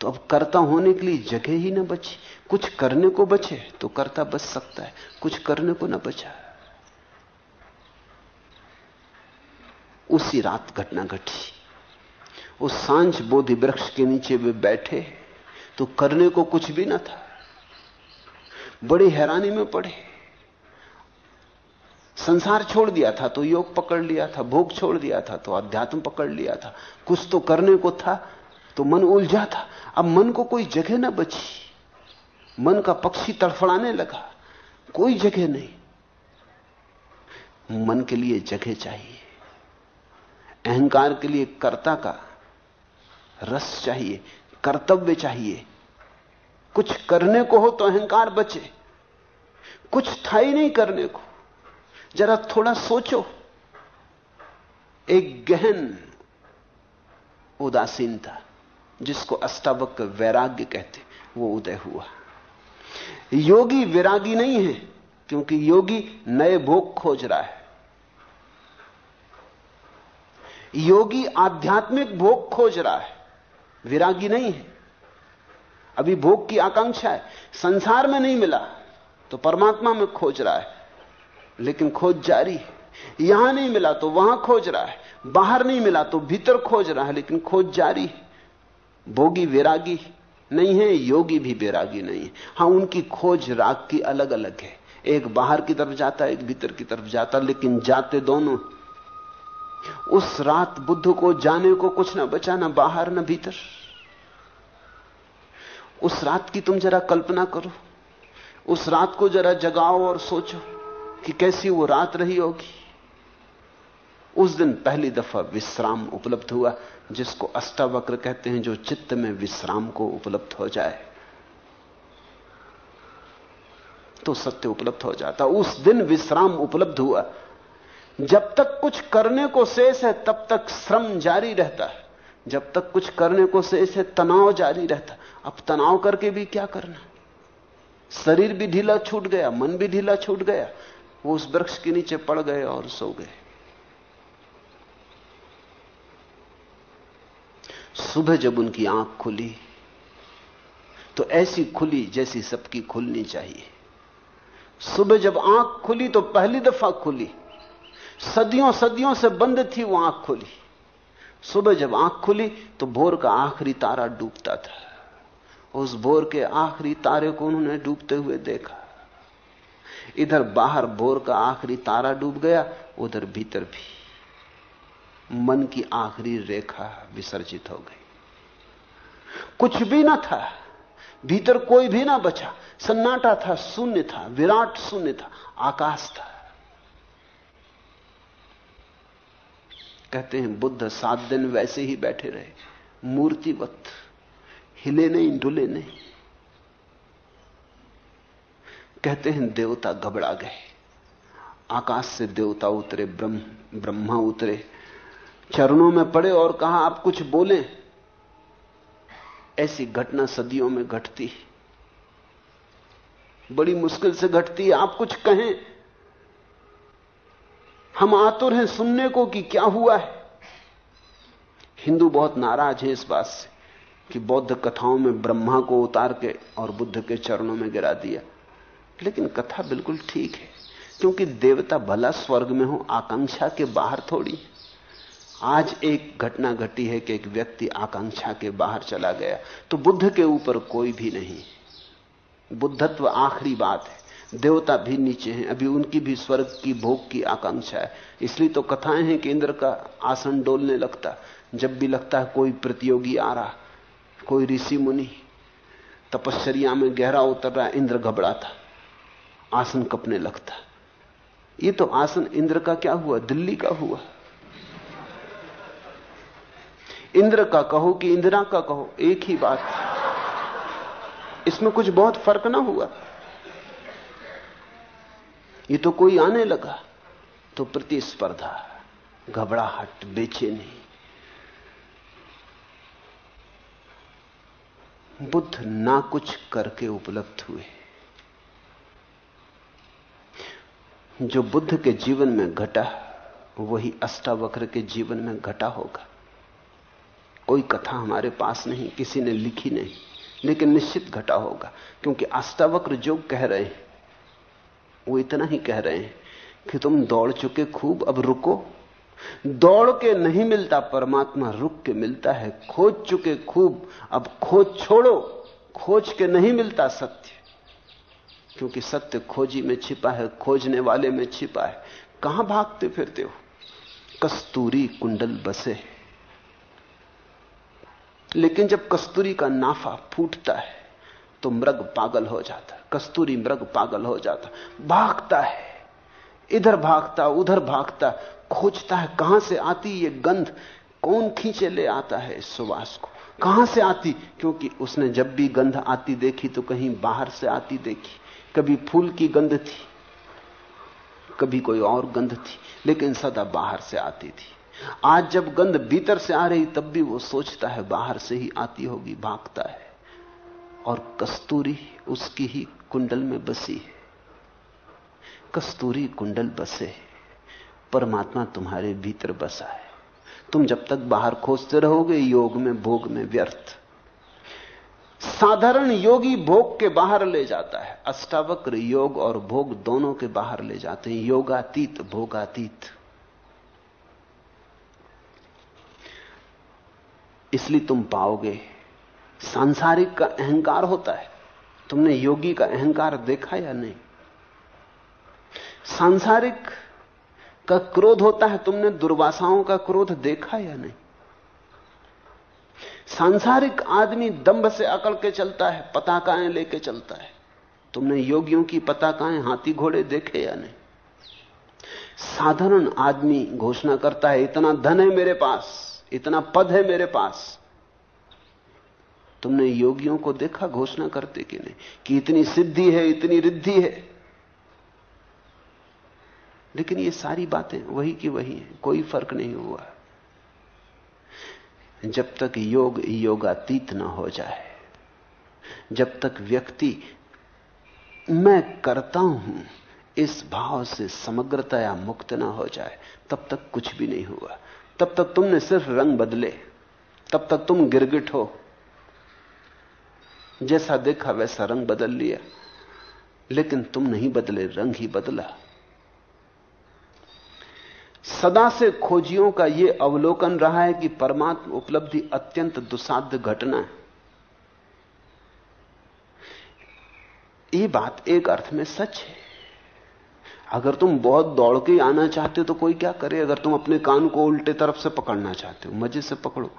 तो अब कर्ता होने के लिए जगह ही ना बची। कुछ करने को बचे तो कर्ता बच सकता है। कुछ करने को ना बचा। उसी रात घटना घटी। उस साँझ बोधि वृक्ष के नीचे वे बैठे। तो करने को कुछ भी ना था। बड़ी हैरानी में पड़े। संसार छोड़ दिया था तो योग पकड़ लिया था, भोग छोड़ दिया था तो अध्यात्म पकड़ लिया था। कुछ तो करने को था तो मन उलझा था। अब मन को कोई जगह ना बची। मन का पक्षी तड़फड़ाने लगा। कोई जगह नहीं। मन के लिए जगह चाहिए। अहंकार के लिए कर्ता का रस चाहिए। कर्तव्य चाहिए। कुछ करने को हो तो अहंकार बचे। कुछ था ही नहीं करने को। जरा थोड़ा सोचो। एक गहन उदासीनता, जिसको अष्टावक्र वैराग्य कहते, वो उदय हुआ। योगी विरागी नहीं है, क्योंकि योगी नए भोग खोज रहा है। योगी आध्यात्मिक भोग खोज रहा है। विरागी नहीं है। अभी भोग की आकांक्षा है। संसार में नहीं मिला। तो परमात्मा में खोज रहा है, लेकिन खोज जारी है। यहाँ नहीं मिला तो वहाँ खोज रहा है, बाहर नहीं मिला तो भीतर खोज रहा है, लेकिन खोज जारी है। भोगी विरागी नहीं है, योगी भी विरागी नहीं है। हाँ, उनकी खोज राग की अलग अलग है। एक बाहर की तरफ़ जाता है, एक भीतर की तरफ़ जाता लेकिन जाते दोनों। उस रात बुद्ध को जाने को कुछ ना बचा, ना बाहर, ना भीतर। उस रात की तुम जरा कल्पना करो। उस रात को जरा जगाओ और सोचो कि कैसी वो रात रही होगी। उस दिन पहली दफ़ा विश्राम उपलब्ध हुआ, जिसको अष्टावक्र कहते हैं, जो चित्त में विश्राम को उपलब्ध हो जाए। तो सत्य उपलब्ध हो जाता। उस दिन विश्राम उपलब्ध हुआ। जब तक कुछ करने को शेष है, तब तक श्रम जारी रहता है। जब तक कुछ करने को शेष है, तनाव जारी रहता। अब तनाव करके भी क्या करना? शरीर भी ढीला छूट गया, मन भी ढीला छूट गया, वो उस वृक्ष के नीचे पड़ गए और सो गए। सुबह जब उनकी आँख खुली तो ऐसी खुली जैसी सबकी खुलनी चाहिए। सुबह जब आँख खुली तो पहली दफ़ा खुली। सदियों सदियों से बंद थी, वो आँख खुली। सुबह जब आँख खुली तो भोर का आखिरी तारा डूबता था। उस बोर के आखिरी तारे को उन्होंने डूबते हुए देखा। इधर बाहर बोर का आखिरी तारा डूब गया, उधर भीतर भी। मन की आखिरी रेखा विसर्जित हो गई। कुछ भी ना था, भीतर कोई भी ना बचा। सन्नाटा था, शून्य था, विराट शून्य था, आकाश था। कहते हैं, बुद्ध सात दिन वैसे ही बैठे रहे। मूर्तिवत हिले नहीं डुले नहीं कहते हैं, देवता घबरा गए। आकाश से देवता उतरे, ब्रह्म, ब्रह्मा उतरे। चरणों में पड़े और कहा, आप कुछ बोले। ऐसी घटना सदियों में घटती बड़ी मुश्किल से घटती है। आप कुछ कहें। हम आतुर हैं सुनने को कि क्या हुआ है। हिंदू बहुत नाराज़ है इस बात से। कि बौद्ध कथाओं में ब्रह्मा को उतार के और बुद्ध के चरणों में गिरा दिया। लेकिन कथा बिल्कुल ठीक है, क्योंकि देवता भला स्वर्ग में हो, आकांक्षा के बाहर थोड़ी आज एक घटना घटी है कि एक व्यक्ति आकांक्षा के बाहर चला गया तो बुद्ध के ऊपर कोई भी नहीं बुद्धत्व आखिरी बात है। देवता भी नीचे हैं, अभी उनकी भी स्वर्ग की भोग की आकांक्षा है। इसलिए तो कथाएँ हैं कि इंद्र का आसन डोलने लगता, जब भी लगता है कोई प्रतियोगी आ रहा कोई ऋषि मुनि तपश्चर्या में गहरा उतर रहा, इंद्र घबराता, आसन कपने लगता। ये तो आसन इंद्र का क्या हुआ? दिल्ली का हुआ। इंद्र का कहो कि इंदिरा का कहो, एक ही बात। इसमें कुछ बहुत फ़र्क ना हुआ। ये तो कोई आने लगा तो प्रतिस्पर्धा, घबराहट, बेचैनी। बुद्ध ना कुछ करके उपलब्ध हुए। जो बुद्ध के जीवन में घटा, वही अष्टावक्र के जीवन में घटा होगा। कोई कथा हमारे पास नहीं, किसी ने लिखी नहीं, लेकिन निश्चित घटा होगा, क्योंकि अष्टावक्र जो कह रहे हैं, वो इतना ही कह रहे हैं कि तुम दौड़ चुके खूब, अब रुको। दौड़ के नहीं मिलता, परमात्मा रुक के मिलता है। खोज चुके खूब, अब खोज छोड़ो। खोज के नहीं मिलता सत्य। क्योंकि सत्य खोजी में छिपा है, खोजने वाले में छिपा है। कहाँ भागते फिरते हो? कस्तूरी कुंडल बसे लेकिन जब कस्तूरी का नाफा फूटता है तो मृग पागल हो जाता कस्तूरी मृग पागल हो जाता भागता है। इधर भागता, उधर भागता। खोजता है, कहाँ से आती ये गंध? कौन खींचे ले आता है इस सुवास को? कहाँ से आती? क्योंकि उसने जब भी गंध आती देखी तो कहीं बाहर से आती देखी। कभी फूल की गंध थी, कभी कोई और गंध थी, लेकिन सदा बाहर से आती थी। आज जब गंध भीतर से आ रही, तब भी वो सोचता है, बाहर से ही आती होगी, भागता है। और कस्तूरी उसकी ही कुंडल में बसी है। कस्तूरी कुंडल बसे परमात्मा तुम्हारे भीतर बसा है। तुम जब तक बाहर खोजते रहोगे, योग में, भोग में व्यर्थ। साधारण योगी भोग के बाहर ले जाता है। अष्टावक्र योग और भोग दोनों के बाहर ले जाते हैं। योगातीत, भोगातीत। इसलिए तुम पाओगे, सांसारिक का अहंकार होता है। तुमने योगी का अहंकार देखा या नहीं? सांसारिक का क्रोध होता है, तुमने दुर्वासाओं का क्रोध देखा या नहीं? सांसारिक आदमी दंभ से अकड़ के चलता है, पताकाएँ लेके चलता है। तुमने योगियों की पताकाएँ हाथी घोड़े देखे या नहीं? साधारण आदमी घोषणा करता है, इतना धन है मेरे पास, इतना पद है मेरे पास। तुमने योगियों को देखा घोषणा करते कि नहीं? कि इतनी सिद्धि है, इतनी रिद्धि है। लेकिन ये सारी बातें वही की वही हैं, कोई फ़र्क नहीं हुआ। जब तक योग योगातीत ना हो जाए, जब तक व्यक्ति, मैं करता हूँ, इस भाव से समग्रता या मुक्त ना हो जाए, तब तक कुछ भी नहीं हुआ। तब तक तुमने सिर्फ़ रंग बदले, तब तक तुम गिरगिट हो। जैसा देखा वैसा रंग बदल लिया, लेकिन तुम नहीं बदले, रंग ही बदला। सदा से खोजियों का यह अवलोकन रहा है कि परमात्मा उपलब्धि अत्यंत दुसाध्य घटना है। ये बात एक अर्थ में सच है। अगर तुम बहुत दौड़ के आना चाहते हो तो कोई क्या करे? अगर तुम अपने कान को उल्टे तरफ़ से पकड़ना चाहते हो, मज़े से पकड़ो।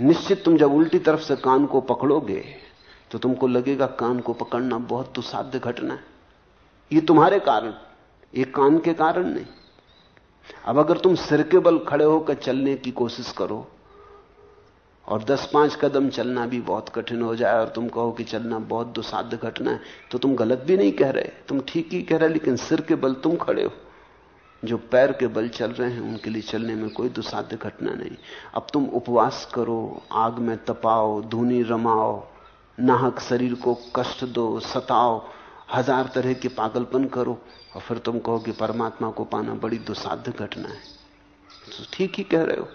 निश्चित तुम जब उल्टी तरफ़ से कान को पकड़ोगे तो तुमको लगेगा कान को पकड़ना बहुत दुसाध्य घटना है। ये तुम्हारे कारण, ये कान के कारण नहीं। अब अगर तुम सिर के बल खड़े होकर चलने की कोशिश करो, और दस पाँच कदम चलना भी बहुत कठिन हो जाए, और तुम कहो कि चलना बहुत दुसाध्य घटना है तो तुम गलत भी नहीं कह रहे। तुम ठीक ही कह रहे, लेकिन सिर के बल तुम खड़े हो। जो पैर के बल चल रहे हैं, उनके लिए चलने में कोई दुसाध्य घटना नहीं। अब तुम उपवास करो, आग में तपाओ, धूनी रमाओ, नाहक शरीर को कष्ट दो, सताओ, हज़ार तरह के पागलपन करो। और फिर तुम कहो कि परमात्मा को पाना बड़ी दुसाध्य घटना है। तो ठीक ही कह रहे हो।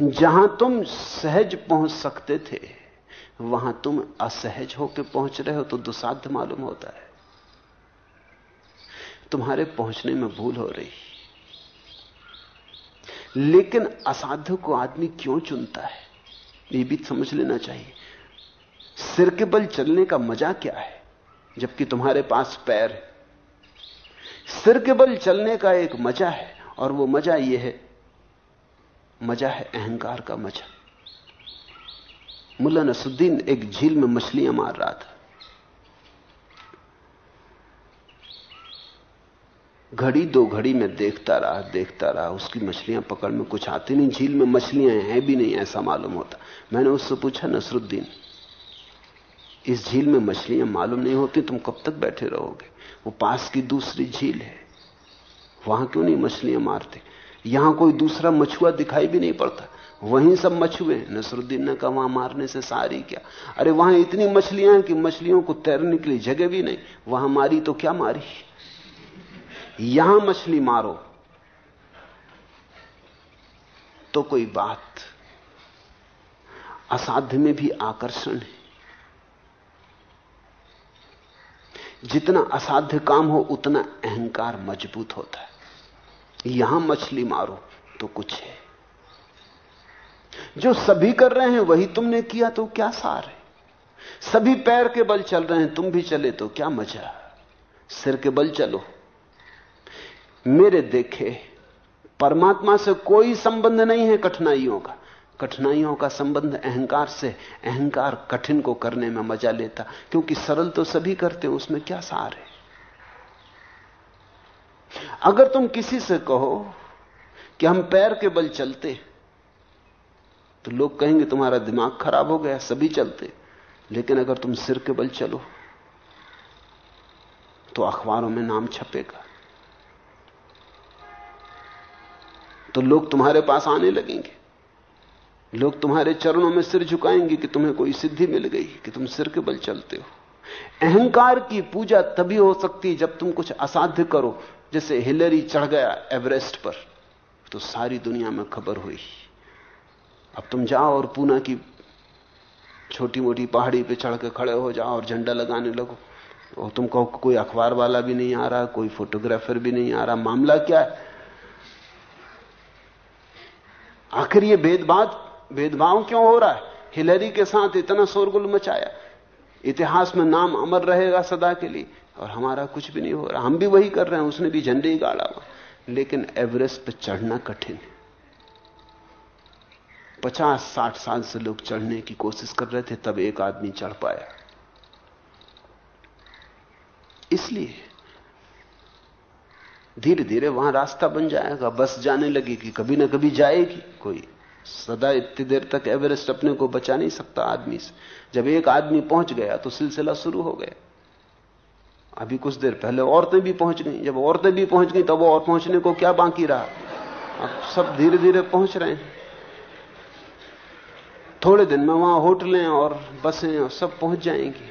जहाँ तुम सहज पहुँच सकते थे, वहाँ तुम असहज होकर पहुँच रहे हो तो दुसाध्य मालूम होता है। तुम्हारे पहुँचने में भूल हो रही। लेकिन असाध्य को आदमी क्यों चुनता है, ये भी समझ लेना चाहिए। सिर के बल चलने का मज़ा क्या है, जबकि तुम्हारे पास पैर है? सिर के बल चलने का एक मज़ा है, और वो मज़ा ये है, मज़ा है अहंकार का मज़ा। मुल्ला नसुद्दीन एक झील में मछलियाँ मार रहा था। घड़ी दो घड़ी में देखता रहा देखता रहा, उसकी मछलियाँ पकड़ में कुछ आती नहीं, झील में मछलियाँ हैं भी नहीं, ऐसा मालूम होता। मैंने उससे पूछा, नसरुद्दीन इस झील में मछलियाँ मालूम नहीं होती, तुम कब तक बैठे रहोगे? वो पास की दूसरी झील है। वहाँ क्यों नहीं मछलियाँ मारते? यहाँ कोई दूसरा मछुआ दिखाई भी नहीं पड़ता। वहीं सब मछुए नसरुद्दीन ने कहा, वहाँ मारने से सारी क्या? अरे, वहाँ इतनी मछलियाँ हैं कि मछलियों को तैरने के लिए जगह भी नहीं। वहाँ मारी तो क्या मारी? यहाँ मछली मारो तो कोई बात असाध्य में भी आकर्षण है। जितना असाध्य काम हो, उतना अहंकार मज़बूत होता है। यहाँ मछली मारो तो कुछ है। जो सभी कर रहे हैं, वही तुमने किया तो क्या सार है? सभी पैर के बल चल रहे हैं, तुम भी चले तो क्या मज़ा? सिर के बल चलो। मेरे देखे, परमात्मा से कोई संबंध नहीं है कठिनाइयों का। कठिनाइयों का संबंध अहंकार से, अहंकार कठिन को करने में मज़ा लेता। क्योंकि सरल तो सभी करते हैं, उसमें क्या सार है? अगर तुम किसी से कहो कि हम पैर के बल चलते तो लोग कहेंगे, तुम्हारा दिमाग खराब हो गया, सभी चलते। लेकिन अगर तुम सिर के बल चलो तो अखबारों में नाम छपेगा। तो लोग तुम्हारे पास आने लगेंगे। लोग तुम्हारे चरणों में सिर झुकाएँगे कि तुम्हें कोई सिद्धि मिल गई, कि तुम सिर के बल चलते हो। अहंकार की पूजा तभी हो सकती जब तुम कुछ असाध्य करो। जैसे हिलरी चढ़ गया एवरेस्ट पर तो सारी दुनिया में खबर हुई। अब तुम जाओ और पूना की छोटी मोटी पहाड़ी पे चढ़ के खड़े हो जाओ और झंडा लगाने लगो। और तुम कहो कोई अखबार वाला भी नहीं आ रहा, कोई फोटोग्राफर भी नहीं आ रहा। मामला क्या है? आखिर ये भेदभाव भेदभाव क्यों हो रहा है? हिलरी के साथ इतना शोरगुल मचाया। इतिहास में नाम अमर रहेगा सदा के लिए। और हमारा कुछ भी नहीं हो रहा। हम भी वही कर रहे हैं, उसने भी झंडे ही गाड़ा हुआ। लेकिन एवरेस्ट पर चढ़ना कठिन है। पचास, साठ साल से लोग चढ़ने की कोशिश कर रहे थे, तब एक आदमी चढ़ पाया। इसलिए धीरे धीरे वहाँ रास्ता बन जाएगा। बस जाने लगेगी कभी ना कभी जाएगी कोई। सदा इतनी देर तक एवरेस्ट अपने को बचा नहीं सकता आदमी से। जब एक आदमी पहुँच गया तो सिलसिला शुरू हो गया। अभी कुछ देर पहले औरतें भी पहुँच गई। जब औरतें भी पहुँच गई, तब वो और पहुँचने को क्या बाकी रहा? अब सब धीरे धीरे पहुँच रहे हैं। थोड़े दिन में वहाँ होटलें और बसें और सब पहुँच जाएँगी।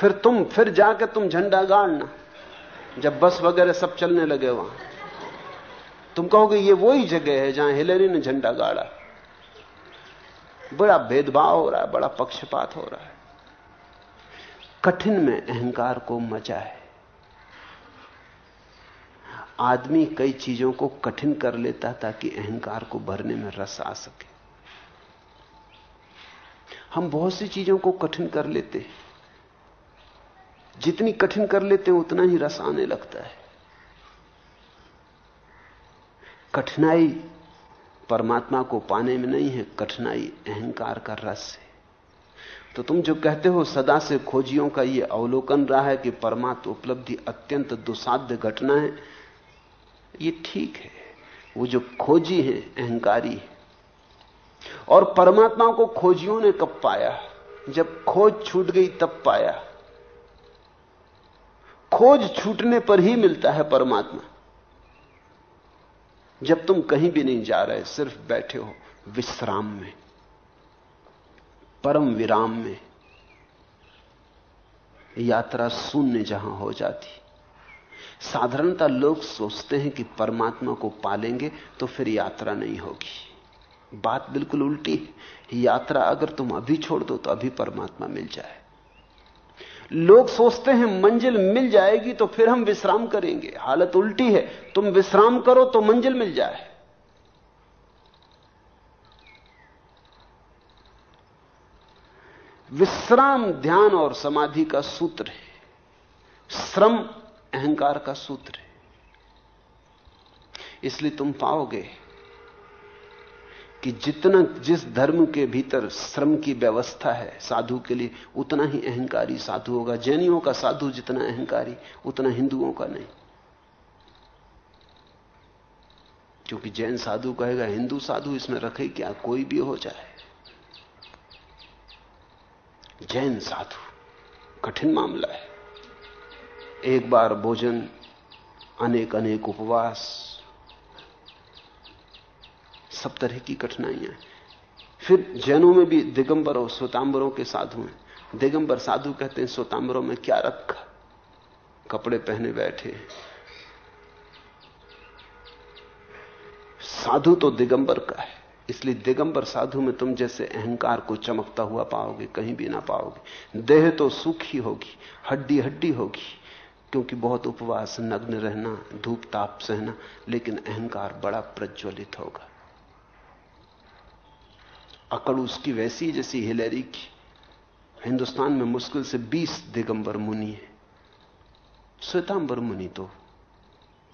फिर तुम, फिर जाके तुम झंडा गाड़ना। जब बस वगैरह सब चलने लगे वहाँ। तुम कहोगे, ये वही जगह है जहाँ हिलेरी ने झंडा गाड़ा। बड़ा भेदभाव हो रहा है, बड़ा पक्षपात हो रहा है। कठिन में अहंकार को मज़ा है। आदमी कई चीज़ों को कठिन कर लेता ताकि अहंकार को भरने में रस आ सके। हम बहुत सी चीज़ों को कठिन कर लेते हैं। जितनी कठिन कर लेते हैं, उतना ही रस आने लगता है। कठिनाई परमात्मा को पाने में नहीं है, कठिनाई, अहंकार का रस है। तो तुम जो कहते हो, सदा से खोजियों का यह अवलोकन रहा है कि परमात्मा उपलब्धि अत्यंत दुसाध्य घटना है, ये ठीक है। वो जो खोजी है, अहंकारी है। और परमात्मा को खोजियों ने कब पाया? जब खोज छूट गई, तब पाया। खोज छूटने पर ही मिलता है परमात्मा। जब तुम कहीं भी नहीं जा रहे, सिर्फ़ बैठे हो, विश्राम में, परम विराम में यात्रा शून्य जहाँ हो जाती। साधारणता लोग सोचते हैं कि परमात्मा को पालेंगे तो फिर यात्रा नहीं होगी। बात बिल्कुल उल्टी है, यात्रा अगर तुम अभी छोड़ दो तो अभी परमात्मा मिल जाए। लोग सोचते हैं मंजिल मिल जाएगी तो फिर हम विश्राम करेंगे। हालत उल्टी है। तुम विश्राम करो तो मंजिल मिल जाए। विश्राम ध्यान और समाधि का सूत्र है। श्रम अहंकार का सूत्र है। इसलिए तुम पाओगे कि जितना जिस धर्म के भीतर श्रम की व्यवस्था है, साधु के लिए, उतना ही अहंकारी साधु होगा। जैनियों का साधु जितना अहंकारी, उतना हिंदुओं का नहीं। क्योंकि जैन साधु कहेगा, हिंदू साधु इसमें रखे क्या? कोई भी हो जाए। जैन साधु, कठिन मामला है। एक बार भोजन अनेक अनेक उपवास सब तरह की कठिनाइयाँ फिर जैनों में भी दिगंबर और स्वतांबरों के साधु हैं। दिगंबर साधु कहते हैं स्वतांबरों में क्या रखा? कपड़े पहने बैठे साधु तो दिगंबर का है। इसलिए दिगंबर साधु में तुम जैसे अहंकार को चमकता हुआ पाओगे, कहीं भी ना पाओगे। देह तो सूखी होगी हड्डी हड्डी होगी, क्योंकि बहुत उपवास, नग्न रहना धूप ताप सहना, लेकिन अहंकार बड़ा प्रज्वलित होगा। अकड़ उसकी वैसी जैसी हिलेरी की। हिंदुस्तान में मुश्किल से 20 दिगंबर मुनि है। श्वेतांबर मुनि तो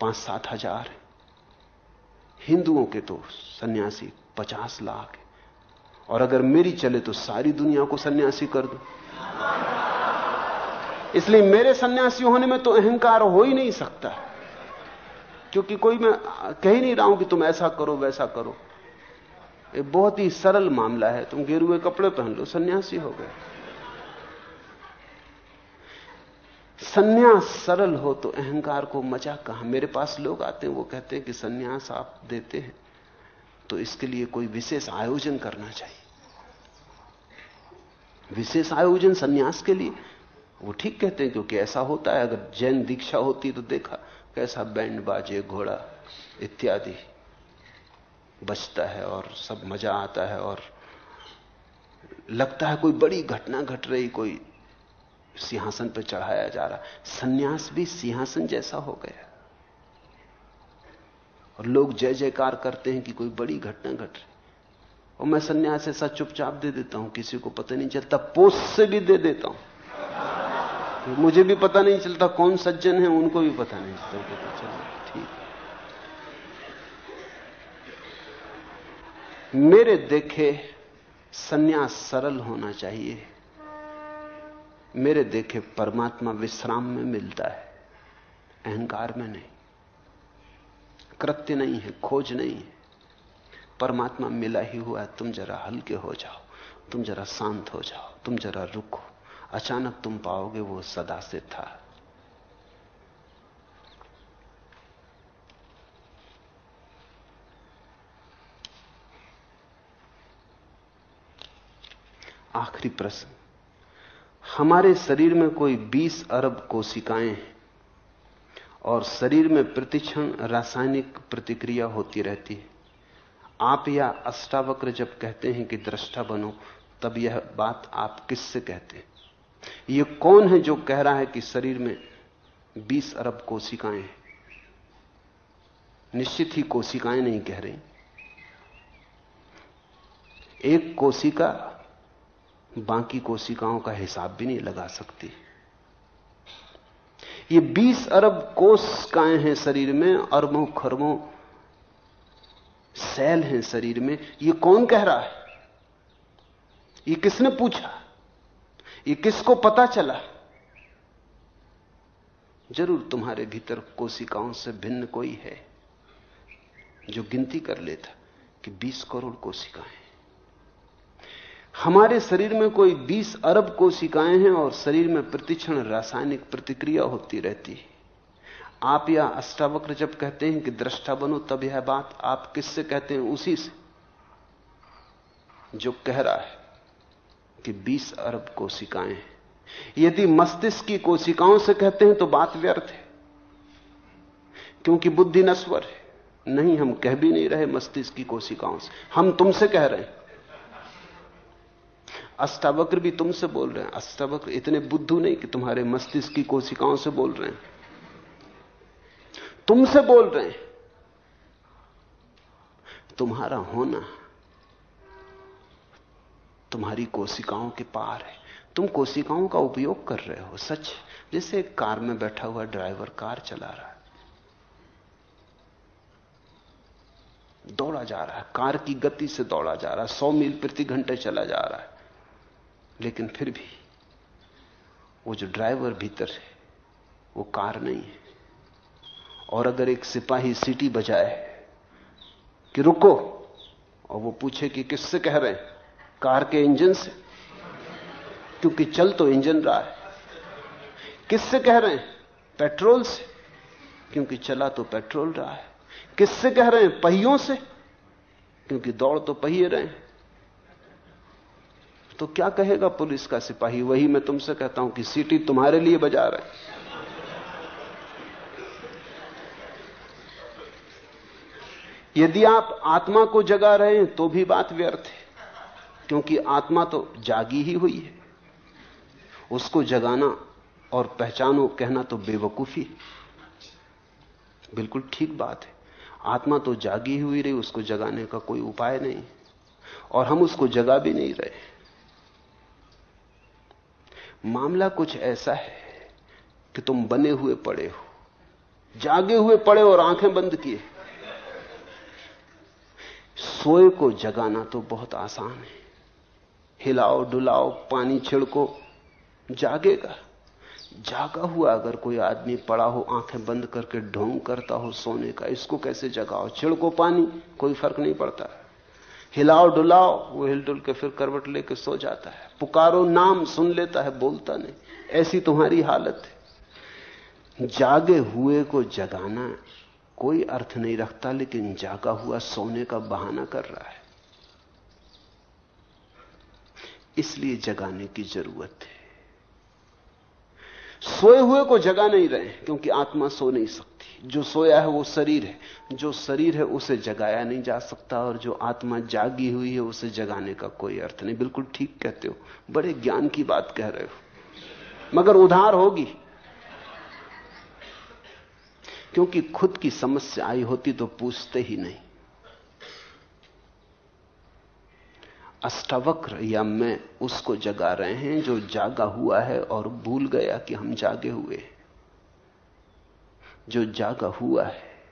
पाँच सात हज़ार है। हिंदुओं के तो सन्यासी पचास लाख है। और अगर मेरी चले तो सारी दुनिया को सन्यासी कर दो। इसलिए मेरे सन्यासी होने में तो अहंकार हो ही नहीं सकता। क्योंकि कोई मैं कह ही नहीं रहा हूँ कि तुम ऐसा करो, वैसा करो। ये बहुत ही सरल मामला है, तुम गेरुए कपड़े पहन लो, सन्यासी हो गए। सन्यास सरल हो तो अहंकार को मज़ा कहाँ? मेरे पास लोग आते हैं, वो कहते हैं कि सन्यास आप देते हैं तो इसके लिए कोई विशेष आयोजन करना चाहिए। विशेष आयोजन सन्यास के लिए? वो ठीक कहते हैं, क्योंकि ऐसा होता है, अगर जैन दीक्षा होती तो देखा, कैसा बैंड बाजे, घोड़ा, इत्यादि। बचता है और सब मज़ा आता है और लगता है कोई बड़ी घटना घट रही, कोई सिंहासन पर चढ़ाया जा रहा। सन्यास भी सिंहासन जैसा हो गया। और लोग जय जयकार करते हैं कि कोई बड़ी घटना घट रही। और मैं सन्यास ऐसा चुपचाप दे देता हूँ, किसी को पता नहीं चलता पोस्ट से भी दे देता हूँ। मुझे भी पता नहीं चलता कौन सज्जन है, उनको भी पता नहीं चलता चलो ठीक मेरे देखे सन्यास सरल होना चाहिए। मेरे देखे परमात्मा विश्राम में मिलता है। अहंकार में नहीं। कृत्य नहीं है, खोज नहीं है। परमात्मा मिला ही हुआ है, तुम जरा हल्के हो जाओ, तुम जरा शांत हो जाओ, तुम जरा रुको। अचानक तुम पाओगे वो सदा से था। आखिरी प्रश्न। हमारे शरीर में कोई 20 अरब कोशिकाएँ हैं और शरीर में प्रतिक्षण रासायनिक प्रतिक्रिया होती रहती है। आप या अष्टावक्र जब कहते हैं कि दृष्टा बनो, तब यह बात आप किससे कहते हैं? यह कौन है जो कह रहा है कि शरीर में 20 अरब कोशिकाएँ हैं? निश्चित ही कोशिकाएँ नहीं कह रही। एक कोशिका बाकी कोशिकाओं का हिसाब भी नहीं लगा सकती। ये 20 अरब कोशिकाएँ हैं शरीर में, अरबों खरबों सेल हैं शरीर में। ये कौन कह रहा है? ये किसने पूछा? ये किसको पता चला? ज़रूर तुम्हारे भीतर कोशिकाओं से भिन्न कोई है जो गिनती कर लेता कि 20 करोड़ कोशिकाएँ हमारे शरीर में कोई 20 अरब कोशिकाएँ हैं और शरीर में प्रतिक्षण रासायनिक प्रतिक्रिया होती रहती है। आप या अष्टावक्र जब कहते हैं कि दृष्टा बनो, तब यह बात आप किससे कहते हैं? उसी से। जो कह रहा है कि 20 अरब कोशिकाएँ हैं। यदि मस्तिष्क की कोशिकाओं से कहते हैं तो बात व्यर्थ है। क्योंकि बुद्धि नश्वर है। नहीं, हम कह भी नहीं रहे मस्तिष्क की कोशिकाओं से। हम तुमसे कह रहे हैं। अष्टावक्र भी तुमसे बोल रहे हैं। अष्टावक्र इतने बुद्धू नहीं कि तुम्हारे मस्तिष्क की कोशिकाओं से बोल रहे हैं। तुमसे बोल रहे हैं। तुम्हारा होना तुम्हारी कोशिकाओं के पार है। तुम कोशिकाओं का उपयोग कर रहे हो, सच। जैसे कार में बैठा हुआ ड्राइवर कार चला रहा है। दौड़ा जा रहा है, कार की गति से दौड़ा जा रहा है, सौ मील प्रति घंटे चला जा रहा है। लेकिन फिर भी वो जो ड्राइवर भीतर है, वो कार नहीं है। और अगर एक सिपाही सीटी बजाए कि रुको, और वो पूछे कि किससे कह रहे हैं? कार के इंजन से। क्योंकि चल तो इंजन रहा है। किससे कह रहे हैं? पेट्रोल से। क्योंकि चला तो पेट्रोल रहा है। किससे कह रहे हैं? पहियों से। क्योंकि दौड़ तो पहिए रहे हैं। तो क्या कहेगा पुलिस का सिपाही? वही मैं तुमसे कहता हूँ कि सीटी तुम्हारे लिए बजा रहे यदि आप आत्मा को जगा रहे हैं तो भी बात व्यर्थ है, क्योंकि आत्मा तो जागी ही हुई है। उसको जगाना और पहचानो, कहना तो बेवकूफ़ी बिल्कुल ठीक बात है। आत्मा तो जागी हुई रही, उसको जगाने का कोई उपाय नहीं। और हम उसको जगा भी नहीं रहे। मामला कुछ ऐसा है कि तुम बने हुए पड़े हो, जागे हुए पड़े और आँखें बंद किए। सोए को जगाना तो बहुत आसान है। हिलाओ, डुलाओ, पानी छिड़को, जागेगा। जागा हुआ अगर कोई आदमी पड़ा हो, आँखें बंद करके ढोंग करता हो सोने का, इसको कैसे जगाओ? छिड़को पानी, कोई फ़र्क नहीं पड़ता। हिलाओ डुलाओ, वो हिलडुल के फिर करवट लेके सो जाता है। पुकारो नाम, सुन लेता है, बोलता नहीं। ऐसी तुम्हारी हालत है। जागे हुए को जगाना कोई अर्थ नहीं रखता, लेकिन जागा हुआ सोने का बहाना कर रहा है। इसलिए जगाने की ज़रूरत है। सोए हुए को जगा नहीं रहे, क्योंकि आत्मा सो नहीं सकती। जो सोया है वो शरीर है। जो शरीर है उसे जगाया नहीं जा सकता और जो आत्मा जागी हुई है उसे जगाने का कोई अर्थ नहीं। बिल्कुल ठीक कहते हो। बड़े ज्ञान की बात कह रहे हो। मगर उधार होगी। क्योंकि खुद की समस्या आई होती तो पूछते ही नहीं। अष्टावक्र, या मैं उसको जगा रहे हैं जो जागा हुआ है और भूल गया कि हम जागे हुए जो जागा हुआ है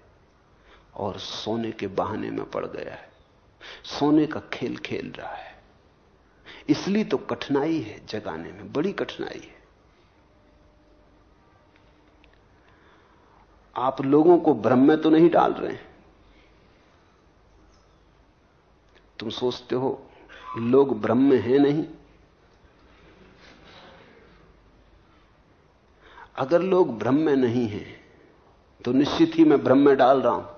और सोने के बहाने में पड़ गया है। सोने का खेल खेल रहा है। इसलिए तो कठिनाई है जगाने में, बड़ी कठिनाई है। आप लोगों को भ्रम में तो नहीं डाल रहे हैं। तुम सोचते हो, लोग ब्रह्म हैं नहीं। अगर लोग ब्रह्म में नहीं हैं तो निश्चित ही मैं ब्रह्म में डाल रहा हूँ।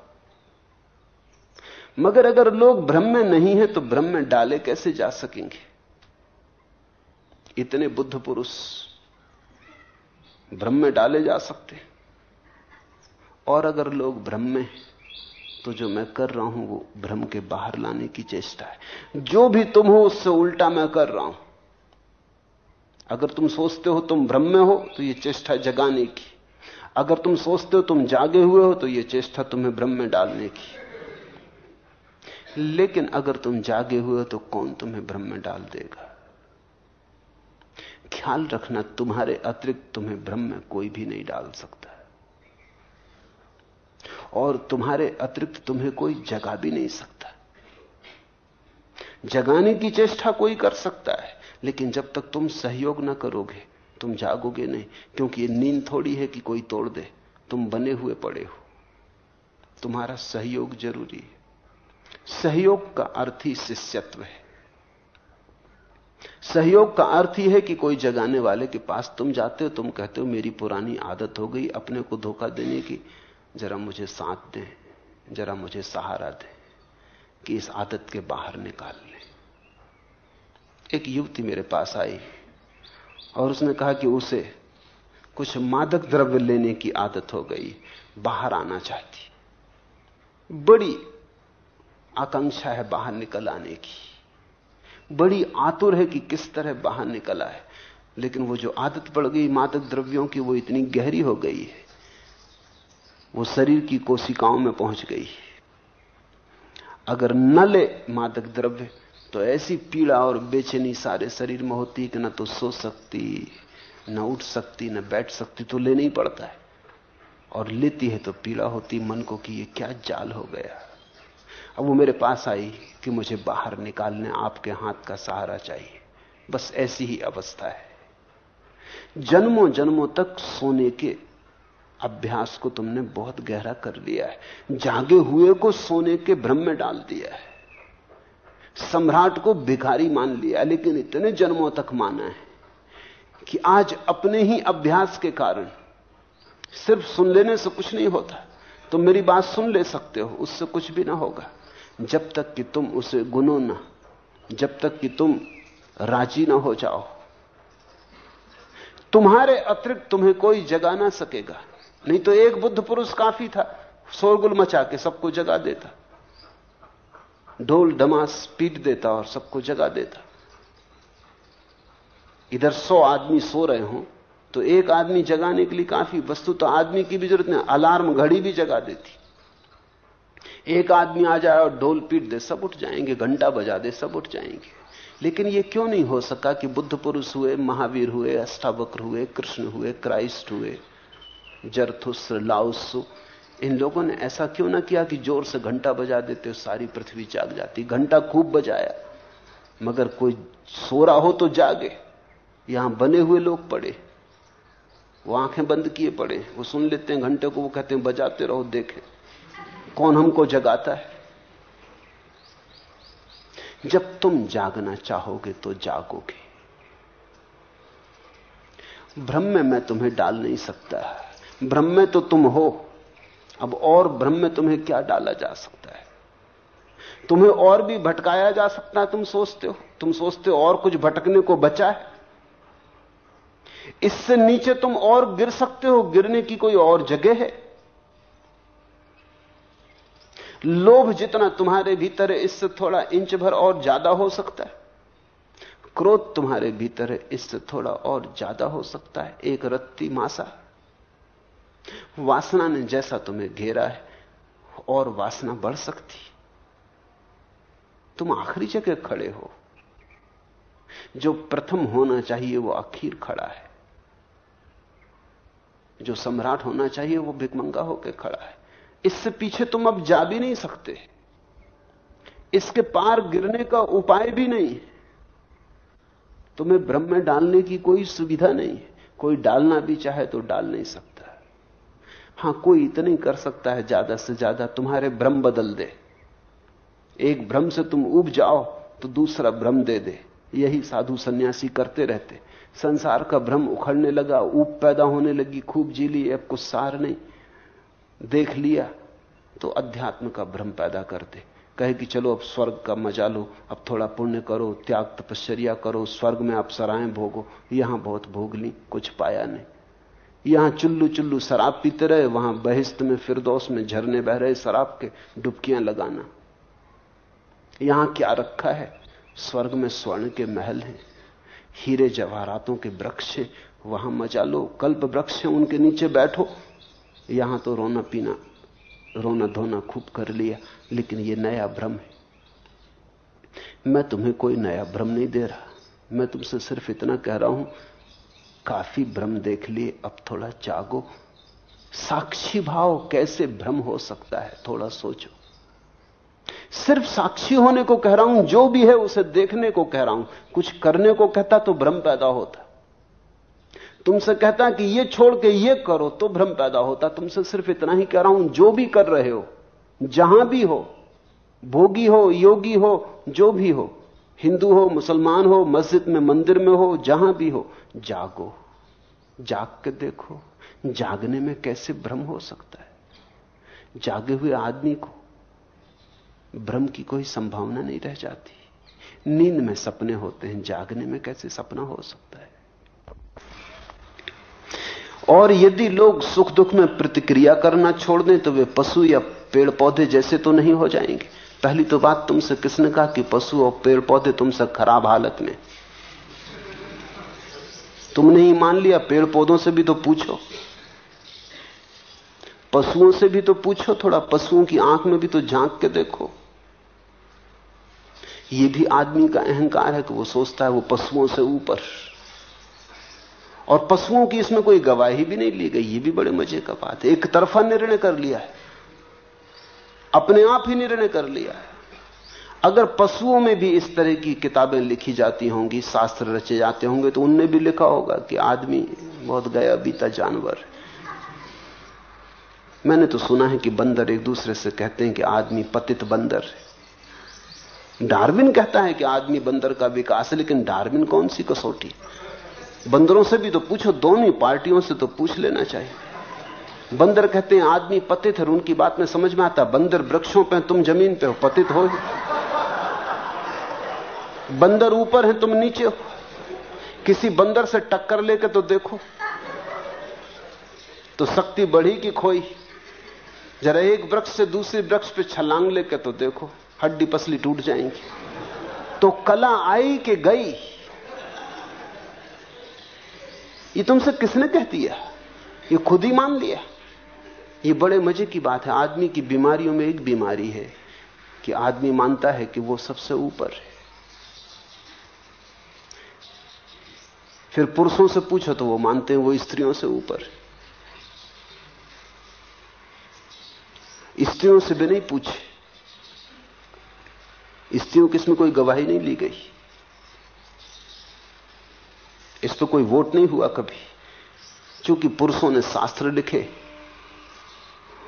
मगर अगर लोग ब्रह्म में नहीं है तो ब्रह्म में डाले कैसे जा सकेंगे? इतने बुद्ध पुरुष भ्रम में डाले जा सकते और अगर लोग ब्रह्म में तो जो मैं कर रहा हूँ, वो भ्रम के बाहर लाने की चेष्टा है। जो भी तुम हो, उससे उल्टा मैं कर रहा हूँ। अगर तुम सोचते हो तुम भ्रम में हो तो ये चेष्टा जगाने की अगर तुम सोचते हो तुम जागे हुए हो तो यह चेष्टा तुम्हें भ्रम में डालने की। लेकिन अगर तुम जागे हुए हो तो कौन तुम्हें भ्रम में डाल देगा? ख्याल रखना, तुम्हारे अतिरिक्त तुम्हें भ्रम में कोई भी नहीं डाल सकता। और तुम्हारे अतिरिक्त तुम्हें कोई जगा भी नहीं सकता। जगाने की चेष्टा कोई कर सकता है, लेकिन जब तक तुम सहयोग ना करोगे तुम जागोगे नहीं, क्योंकि ये नींद थोड़ी है कि कोई तोड़ दे। तुम बने हुए पड़े हो। तुम्हारा सहयोग ज़रूरी है। सहयोग का अर्थ ही शिष्यत्व है। सहयोग का अर्थ ही है कि कोई जगाने वाले के पास तुम जाते हो, तुम कहते हो, मेरी पुरानी आदत हो गई अपने को धोखा देने की। जरा मुझे साथ दें, जरा मुझे सहारा दें कि इस आदत के बाहर निकाल लें। एक युवती मेरे पास आई। और उसने कहा कि उसे कुछ मादक द्रव्य लेने की आदत हो गई, बाहर आना चाहती। बड़ी आकांक्षा है बाहर निकल आने की। बड़ी आतुर है कि किस तरह बाहर निकला है लेकिन वो जो आदत पड़ गई मादक द्रव्यों की, वो इतनी गहरी हो गई है। वो शरीर की कोशिकाओं में पहुँच गई है। अगर न ले मादक द्रव्य तो ऐसी पीड़ा और बेचैनी सारे शरीर में होती कि ना तो सो सकती, न उठ सकती, न बैठ सकती तो लेना ही पड़ता है। और लेती है तो पीड़ा होती, मन को कि ये क्या जाल हो गया। अब वो मेरे पास आई कि मुझे बाहर निकालने आपके हाथ का सहारा चाहिए। बस ऐसी ही अवस्था है। जन्मों जन्मों तक सोने के अभ्यास को तुमने बहुत गहरा कर लिया है। जागे हुए को सोने के भ्रम में डाल दिया है। सम्राट को भिखारी मान लिया, लेकिन इतने जन्मों तक माना है कि आज अपने ही अभ्यास के कारण सिर्फ़ सुन लेने से कुछ नहीं होता। तुम मेरी बात सुन ले सकते हो, उससे कुछ भी ना होगा। जब तक कि तुम उसे गुनो ना, जब तक कि तुम राज़ी ना हो जाओ। तुम्हारे अतिरिक्त तुम्हें कोई जगा ना सकेगा। नहीं तो एक बुद्ध पुरुष काफ़ी था, शोरगुल मचा के सबको जगा देता। ढोल डमास पीट देता और सबको जगा देता। इधर सौ आदमी सो रहे हों तो एक आदमी जगाने के लिए काफ़ी वस्तु तो आदमी की भी ज़रूरत नहीं, अलार्म घड़ी भी जगा देती। एक आदमी आ जाए और ढोल पीट दे, सब उठ जाएँगे, घंटा बजा दे, सब उठ जाएँगे। लेकिन यह क्यों नहीं हो सका कि बुद्ध पुरुष हुए, महावीर हुए, अष्टावक्र हुए, कृष्ण हुए, क्राइस्ट हुए, जरथुस्र लाउसु इन लोगों ने ऐसा क्यों ना किया कि ज़ोर से घंटा बजा देते, सारी पृथ्वी जाग जाती। घंटा खूब बजाया। मगर कोई सो रहा हो तो जागे। यहाँ बने हुए लोग पड़े। वो आँखें बंद किए पड़े। वो सुन लेते हैं घंटे को, वो कहते हैं, बजाते रहो, देखें। कौन हमको जगाता है? जब तुम जागना चाहोगे तो जागोगे। भ्रम में मैं तुम्हें डाल नहीं सकता। भ्रम में तो तुम हो। अब और भ्रम में तुम्हें क्या डाला जा सकता है? तुम्हें और भी भटकाया जा सकता है, तुम सोचते हो। तुम सोचते हो और कुछ भटकने को बचा है? इससे नीचे तुम और गिर सकते हो, गिरने की कोई और जगह है? लोभ जितना तुम्हारे भीतर है, इससे थोड़ा इंच भर और ज़्यादा हो सकता है। क्रोध तुम्हारे भीतर है, इससे थोड़ा और ज़्यादा हो सकता है। एक रत्ती मासा। वासना ने जैसा तुम्हें घेरा है, और वासना बढ़ सकती तुम आखिरी जगह खड़े हो। जो प्रथम होना चाहिए, वो आखिर खड़ा है। जो सम्राट होना चाहिए, वो भिकमंगा होकर खड़ा है। इससे पीछे तुम अब जा भी नहीं सकते। इसके पार गिरने का उपाय भी नहीं तुम्हें ब्रह्म में डालने की कोई सुविधा नहीं कोई डालना भी चाहे तो डाल नहीं सकता। हाँ, कोई इतना कर सकता है ज़्यादा से ज़्यादा, तुम्हारे भ्रम बदल दे। एक भ्रम से तुम उब जाओ तो दूसरा भ्रम दे दे। यही साधु सन्यासी करते रहते। संसार का भ्रम उखड़ने लगा ऊप पैदा होने लगी, खूब जी ली, अब कुछ सार नहीं। देख लिया तो अध्यात्म का भ्रम पैदा करते कहे कि चलो, अब स्वर्ग का मज़ा लो, अब थोड़ा पुण्य करो, त्याग तपश्चर्या करो, स्वर्ग में आप सराएँ भोगो। यहाँ बहुत भोग ली, कुछ पाया नहीं। यहाँ चुल्लू चुल्लू शराब पीते रहे, वहाँ बहिस्त में, फिरदौस में झरने बह रहे शराब के डुबकियाँ लगाना। यहाँ क्या रखा है? स्वर्ग में स्वर्ण के महल हैं, हीरे जवाहरातों के वृक्ष हैं, वहाँ मज़ा लो, कल्प वृक्ष हैं, उनके नीचे बैठो। यहाँ तो रोना पीना, रोना धोना खूब कर लिया, लेकिन यह नया भ्रम है। मैं तुम्हें कोई नया भ्रम नहीं दे रहा। मैं तुमसे सिर्फ़ इतना कह रहा हूँ काफ़ी भ्रम देख लिए, अब थोड़ा जागो। साक्षी भाव कैसे भ्रम हो सकता है, थोड़ा सोचो। सिर्फ़ साक्षी होने को कह रहा हूँ, जो भी है उसे देखने को कह रहा हूँ। कुछ करने को कहता तो भ्रम पैदा होता। तुमसे कहता कि ये छोड़ के ये करो तो भ्रम पैदा होता। तुमसे सिर्फ़ इतना ही कह रहा हूँ, जो भी कर रहे हो, जहाँ भी हो, भोगी हो, योगी हो, जो भी हो हिंदू हो, मुसलमान हो, मस्जिद में, मंदिर में हो, जहाँ भी हो, जागो। जाग के देखो, जागने में कैसे भ्रम हो सकता है? जागे हुए आदमी को भ्रम की कोई संभावना नहीं रह जाती। नींद में सपने होते हैं, जागने में कैसे सपना हो सकता है? और यदि लोग सुख दुख में प्रतिक्रिया करना छोड़ दें तो वे पशु या पेड़ पौधे जैसे तो नहीं हो जाएँगे। पहली तो बात तुमसे किसने कहा कि पशु और पेड़ पौधे तुमसे खराब हालत में? तुमने ही मान लिया पेड़ पौधों से भी तो पूछो। पशुओं से भी तो पूछो, थोड़ा पशुओं की आँख में भी तो झाँक के देखो। ये भी आदमी का अहंकार है कि वो सोचता है वो पशुओं से ऊपर। और पशुओं की इसमें कोई गवाही भी नहीं ली गई, ये भी बड़े मज़े का बात है। एक तरफा निर्णय कर लिया है। अपने आप ही निर्णय कर लिया है। अगर पशुओं में भी इस तरह की किताबें लिखी जाती होंगी, शास्त्र रचे जाते होंगे तो उनने भी लिखा होगा कि आदमी बहुत गया, बीता जानवर। मैंने तो सुना है कि बंदर एक दूसरे से कहते हैं कि आदमी पतित बंदर है। डार्विन कहता है कि आदमी बंदर का विकास है, लेकिन डार्विन कौन सी कसौटी? बंदरों से भी तो पूछो, दोनों पार्टियों से तो पूछ लेना चाहिए। बंदर कहते हैं, आदमी पतित है उनकी बात में समझ में आता बंदर वृक्षों पे तुम ज़मीन पे हो, पतित हो बंदर ऊपर है, तुम नीचे हो। किसी बंदर से टक्कर लेकर तो देखो। तो शक्ति बढ़ी कि खोई? जरा एक वृक्ष से दूसरे वृक्ष पे छलांग लेकर तो देखो, हड्डी पसली टूट जाएँगी। तो कला आई कि गई? ये तुमसे किसने कह दिया? ये खुद ही मान लिया? ये बड़े मज़े की बात है। आदमी की बीमारियों में एक बीमारी है कि आदमी मानता है कि वो सबसे ऊपर है। फिर पुरुषों से पूछो तो वो मानते हैं वो स्त्रियों से ऊपर है। स्त्रियों से भी नहीं पूछे। स्त्रियों की इसमें कोई गवाही नहीं ली गई। इस पर कोई वोट नहीं हुआ कभी। क्योंकि पुरुषों ने शास्त्र लिखे।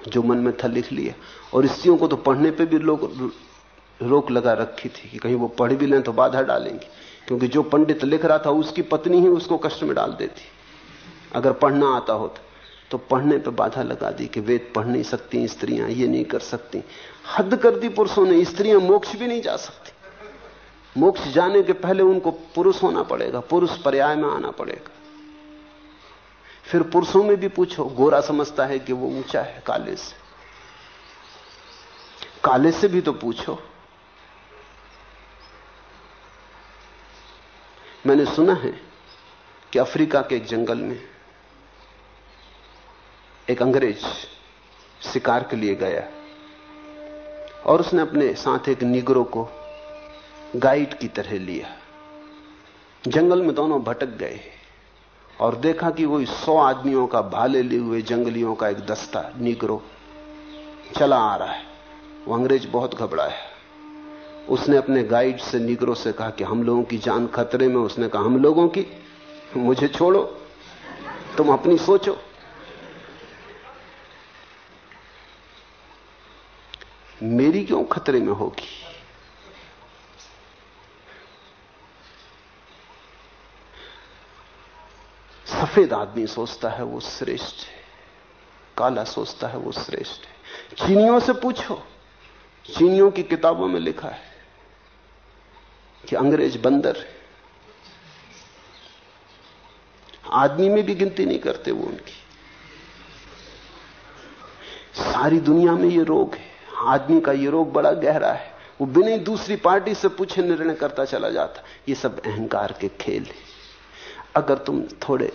जो मन में था लिख लिया। और स्त्रियों को तो पढ़ने पे भी लोग रोक लगा रखी थी कि कहीं वो पढ़ भी लें तो बाधा डालेंगे। क्योंकि जो पंडित लिख रहा था, उसकी पत्नी ही उसको कष्ट में डाल देती। अगर पढ़ना आता होता तो पढ़ने पे बाधा लगा दी कि वेद पढ़ नहीं सकती, स्त्रियाँ ये नहीं कर सकती। हद कर दी पुरुषों ने, स्त्रियाँ मोक्ष भी नहीं जा सकती। मोक्ष जाने के पहले उनको पुरुष होना पड़ेगा, पुरुष पर्याय में आना पड़ेगा। फिर पुरुषों में भी पूछो, गोरा समझता है कि वो ऊँचा है, काले से। काले से भी तो पूछो। मैंने सुना है कि अफ्रीका के एक जंगल में एक अंग्रेज़ शिकार के लिए गया और उसने अपने साथ एक निगरो को गाइड की तरह लिया। जंगल में दोनों भटक गए। और देखा कि वही सौ आदमियों का भाले लिए हुए जंगलियों का एक दस्ता, निगरो, चला आ रहा है। वो अंग्रेज़ बहुत घबरा है। उसने अपने गाइड से, निगरो से कहा कि हम लोगों की जान खतरे में, उसने कहा, हम लोगों की? मुझे छोड़ो। तुम अपनी सोचो। मेरी क्यों खतरे में होगी? सफ़ेद आदमी सोचता है वो श्रेष्ठ है। काला सोचता है वो श्रेष्ठ है। चीनियों से पूछो, चीनियों की किताबों में लिखा है कि अंग्रेज़ बंदर है। आदमी में भी गिनती नहीं करते वो उनकी। सारी दुनिया में ये रोग है। आदमी का ये रोग बड़ा गहरा है। वो बिना दूसरी पार्टी से पूछे निर्णय करता चला जाता। ये सब अहंकार के खेल है। अगर तुम थोड़े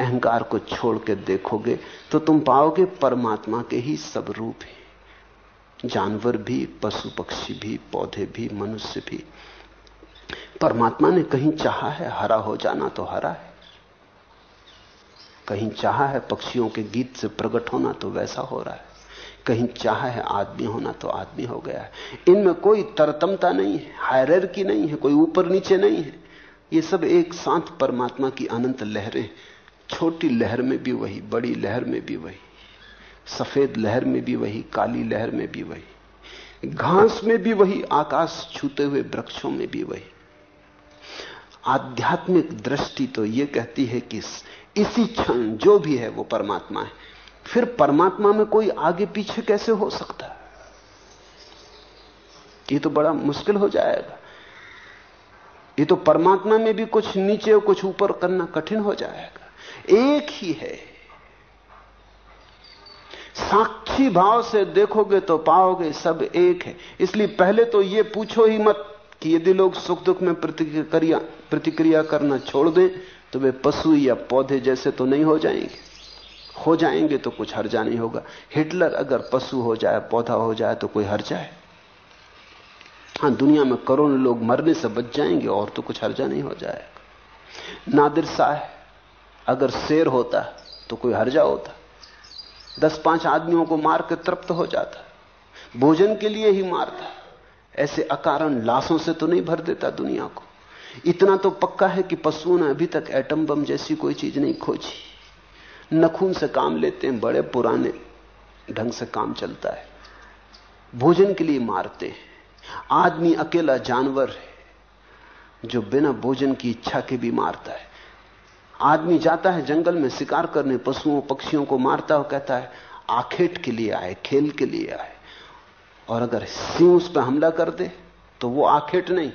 अहंकार को छोड़ के देखोगे तो तुम पाओगे परमात्मा के ही सब रूप है। जानवर भी, पशु पक्षी भी, पौधे भी, मनुष्य भी। परमात्मा ने कहीं चाहा है हरा हो जाना तो हरा है। कहीं चाहा है पक्षियों के गीत से प्रकट होना तो वैसा हो रहा है। कहीं चाह है आदमी होना तो आदमी हो गया है। इनमें कोई तरतमता नहीं है हायरर की नहीं है, कोई ऊपर नीचे नहीं है। ये सब एक साथ परमात्मा की अनंत लहरें, छोटी लहर में भी वही, बड़ी लहर में भी वही, सफ़ेद लहर में भी वही, काली लहर में भी वही, घास में भी वही, आकाश छूते हुए वृक्षों में भी वही। आध्यात्मिक दृष्टि तो यह कहती है कि इसी क्षण जो भी है वो परमात्मा है। फिर परमात्मा में कोई आगे पीछे कैसे हो सकता है? ये तो बड़ा मुश्किल हो जाएगा। ये तो परमात्मा में भी कुछ नीचे और कुछ ऊपर करना कठिन हो जाएगा। एक ही है। साक्षी भाव से देखोगे तो पाओगे सब एक है। इसलिए पहले तो ये पूछो ही मत कि यदि लोग सुख दुख में प्रतिक्रिया प्रतिक्रिया करना छोड़ दें तो वे पशु या पौधे जैसे तो नहीं हो जाएँगे। हो जाएँगे तो कुछ हर्जा नहीं होगा। हिटलर अगर पशु हो जाए, पौधा हो जाए तो कोई हर्जा है? हाँ, दुनिया में करोड़ों लोग मरने से बच जाएँगे और तो कुछ हर्जा नहीं हो जाएगा। नादिर शाह अगर शेर होता तो कोई हर्जा होता। दस पाँच आदमियों को मार के तृप्त हो जाता। भोजन के लिए ही मारता। ऐसे अकारण लाशों से तो नहीं भर देता दुनिया को। इतना तो पक्का है कि पशुओं ने अभी तक एटम बम जैसी कोई चीज़ नहीं खोजी। नखून से काम लेते हैं, बड़े पुराने ढंग से काम चलता है। भोजन के लिए मारते हैं। आदमी अकेला जानवर है, जो बिना भोजन की इच्छा के भी मारता है। आदमी जाता है जंगल में शिकार करने, पशुओं, पक्षियों को मारता हो कहता है, आखेट के लिए आए, खेल के लिए आए। और अगर सिंह उस पर हमला कर दे तो वो आखेट नहीं।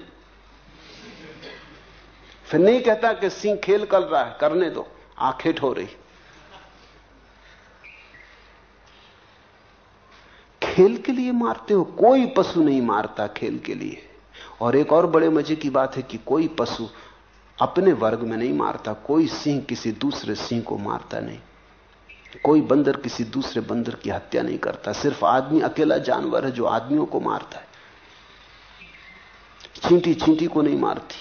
फिर नहीं कहता कि सिंह खेल कर रहा है, करने दो, आखेट हो रही। खेल के लिए मारते हो? कोई पशु नहीं मारता खेल के लिए। और एक और बड़े मज़े की बात है कि कोई पशु अपने वर्ग में नहीं मारता, कोई सिंह किसी दूसरे सिंह को मारता नहीं। कोई बंदर किसी दूसरे बंदर की हत्या नहीं करता, सिर्फ़ आदमी, अकेला जानवर है जो आदमियों को मारता है। चींटी चींटी को नहीं मारती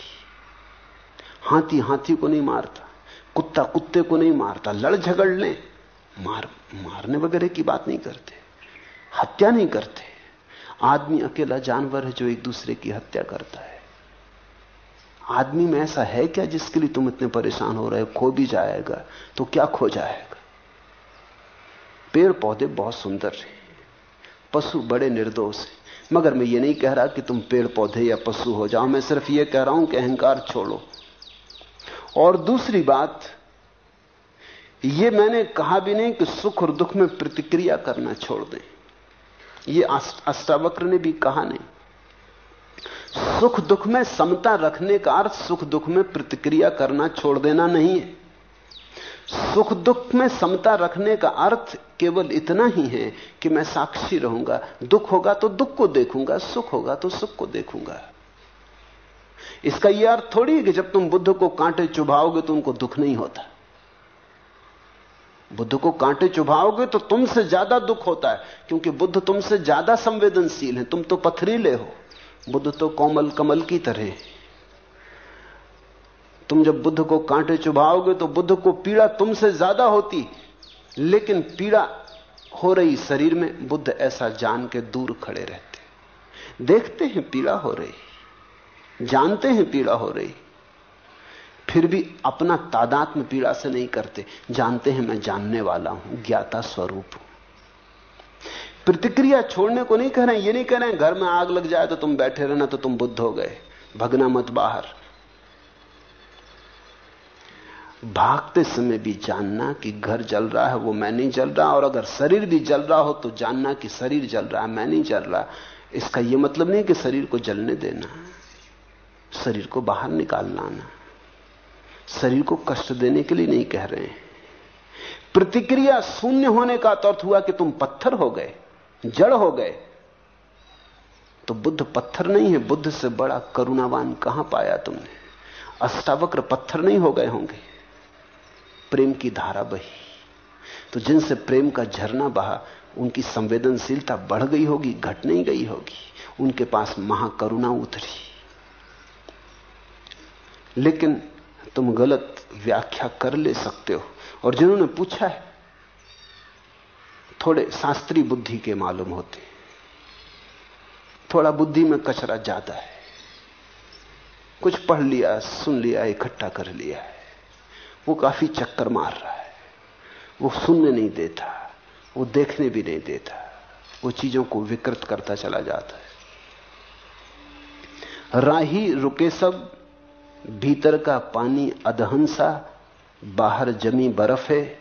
हाथी हाथी को नहीं मारता कुत्ता कुत्ते को नहीं मारता लड़ झगड़ मार, मारने वगैरह की बात नहीं करते। हत्या नहीं करते। आदमी अकेला जानवर है जो एक दूसरे की हत्या करता है। आदमी में ऐसा है क्या जिसके लिए तुम इतने परेशान हो रहे हो? खो भी जाएगा तो क्या खो जाएगा? पेड़ पौधे बहुत सुंदर हैं, पशु बड़े निर्दोष हैं। मगर मैं ये नहीं कह रहा कि तुम पेड़ पौधे या पशु हो जाओ, मैं सिर्फ़ ये कह रहा हूँ कि अहंकार छोड़ो। और दूसरी बात, ये मैंने कहा भी नहीं कि सुख और दुख में प्रतिक्रिया करना छोड़ दें। ये अष्टावक्र ने भी कहा नहीं। सुख दुख में समता रखने का अर्थ सुख दुख में प्रतिक्रिया करना छोड़ देना नहीं है। सुख दुख में समता रखने का अर्थ केवल इतना ही है कि मैं साक्षी रहूँगा। दुख होगा तो दुख को देखूँगा, सुख होगा तो सुख को देखूँगा। इसका यह अर्थ थोड़ी है कि जब तुम बुद्ध को कांटे चुभाओगे तो उनको दुख नहीं होता। बुद्ध को कांटे चुभाओगे तो तुमसे ज़्यादा दुख होता है, क्योंकि बुद्ध तुमसे ज़्यादा संवेदनशील है, तुम तो पथरीले हो। बुद्ध तो कोमल कमल की तरह तुम जब बुद्ध को कांटे चुभाओगे तो बुद्ध को पीड़ा तुमसे ज़्यादा होती, लेकिन पीड़ा हो रही शरीर में बुद्ध ऐसा जान के दूर खड़े रहते। देखते हैं पीड़ा हो रही, जानते हैं पीड़ा हो रही। फिर भी अपना तादात में पीड़ा से नहीं करते। जानते हैं मैं जानने वाला हूँ, ज्ञाता स्वरूप हूँ। प्रतिक्रिया छोड़ने को नहीं कह रहे हैं, ये नहीं कह रहे हैं, घर में आग लग जाए तो तुम बैठे रहना तो तुम बुद्ध हो गए। भगना मत बाहर। भागते समय भी जानना कि घर जल रहा है, वो मैं नहीं जल रहा, और अगर शरीर भी जल रहा हो तो जानना कि शरीर जल रहा है, मैं नहीं जल रहा। इसका यह मतलब नहीं कि शरीर को जलने देना, शरीर को बाहर निकाल लाना। शरीर को कष्ट देने के लिए नहीं कह रहे हैं। प्रतिक्रिया शून्य होने का तो अर्थ हुआ कि तुम पत्थर हो गए, जड़ हो गए। तो बुद्ध पत्थर नहीं है, बुद्ध से बड़ा करुणावान कहाँ पाया तुमने? अष्टावक्र पत्थर नहीं हो गए होंगे। प्रेम की धारा बही। तो जिनसे प्रेम का झरना बहा, उनकी संवेदनशीलता बढ़ गई होगी, घट नहीं गई होगी। उनके पास महाकरुणा उतरी। लेकिन तुम गलत व्याख्या कर ले सकते हो। और जिन्होंने पूछा है, थोड़े शास्त्रीय बुद्धि के मालूम होते थोड़ा बुद्धि में कचरा ज़्यादा है। कुछ पढ़ लिया, सुन लिया, इकट्ठा कर लिया है। वो काफ़ी चक्कर मार रहा है। वो सुनने नहीं देता, वो देखने भी नहीं देता। वो चीज़ों को विकृत करता चला जाता है। राही रुके सब भीतर का पानी अधहंसा, बाहर जमी बर्फ़ है,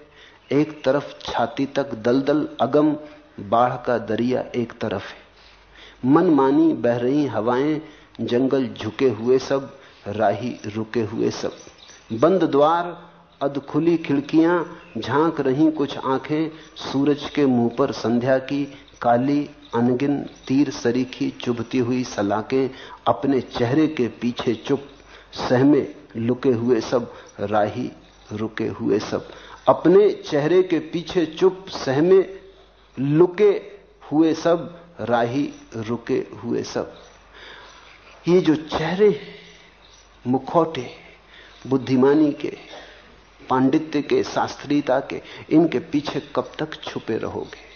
एक तरफ़ छाती तक दलदल अगम, बाढ़ का दरिया एक तरफ़ है। मन मानी बह रही हवाएँ, जंगल झुके हुए सब, राही रुके हुए सब। बंद द्वार अधखुली खिड़कियाँ, झाँक रही कुछ आँखें, सूरज के मुँह पर संध्या की, काली, अनगिन, तीर सरीखी, चुभती हुई सलाकें अपने चेहरे के पीछे चुप। सहमे, लुके हुए सब, राही रुके हुए सब। अपने चेहरे के पीछे चुप, सहमे, लुके हुए सब, राही रुके हुए सब। ये जो चेहरे मुखौटे, बुद्धिमानी के, पांडित्य के, शास्त्रीयता के, इनके पीछे कब तक छुपे रहोगे?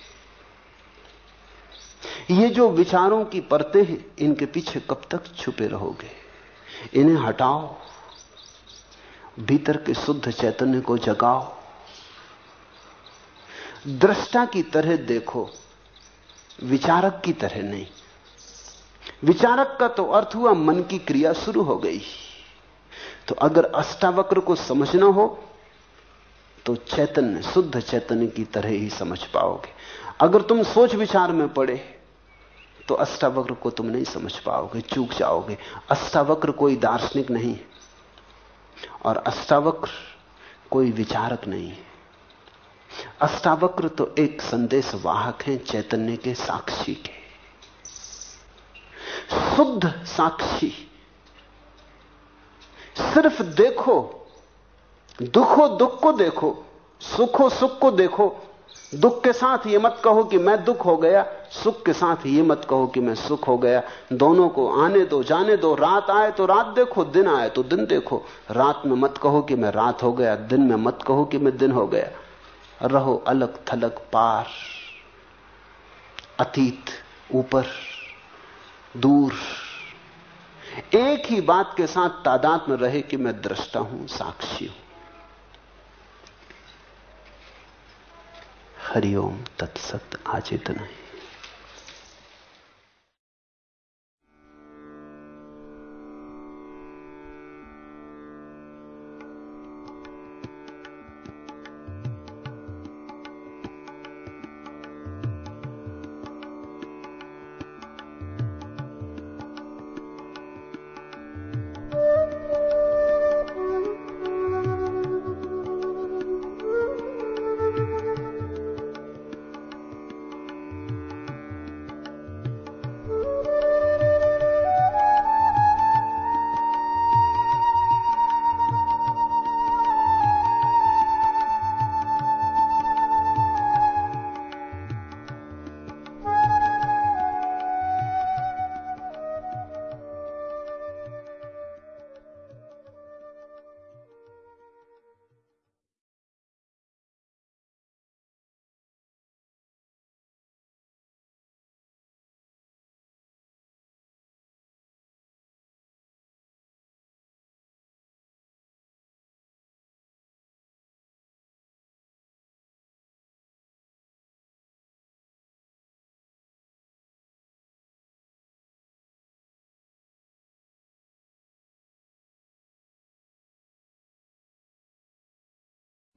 ये जो विचारों की परतें हैं, इनके पीछे कब तक छुपे रहोगे? इन्हें हटाओ। भीतर के शुद्ध चैतन्य को जगाओ। दृष्टा की तरह देखो, विचारक की तरह नहीं। विचारक का तो अर्थ हुआ मन की क्रिया शुरू हो गई। तो अगर अष्टावक्र को समझना हो तो चैतन्य, शुद्ध चैतन्य की तरह ही समझ पाओगे। अगर तुम सोच विचार में पड़े तो अष्टावक्र को तुम नहीं समझ पाओगे, चूक जाओगे। अष्टावक्र कोई दार्शनिक नहीं और अष्टावक्र कोई विचारक नहीं है। अष्टावक्र तो एक संदेश वाहक हैं, चैतन्य के साक्षी के। शुद्ध साक्षी। सिर्फ़ देखो, दुखो दुख को देखो, सुखो सुख को देखो दुख के साथ ये मत कहो कि मैं दुख हो गया, सुख के साथ ये मत कहो कि मैं सुख हो गया। दोनों को आने दो, जाने दो, रात आए तो रात देखो, दिन आए तो दिन देखो। रात में मत कहो कि मैं रात हो गया, दिन में मत कहो कि मैं दिन हो गया। रहो अलग थलग पार, अतीत ऊपर, दूर। एक ही बात के साथ तादाद में रहे कि मैं दृष्टा हूँ, साक्षी हूँ। हरिओम तत्सत आचेतन इतना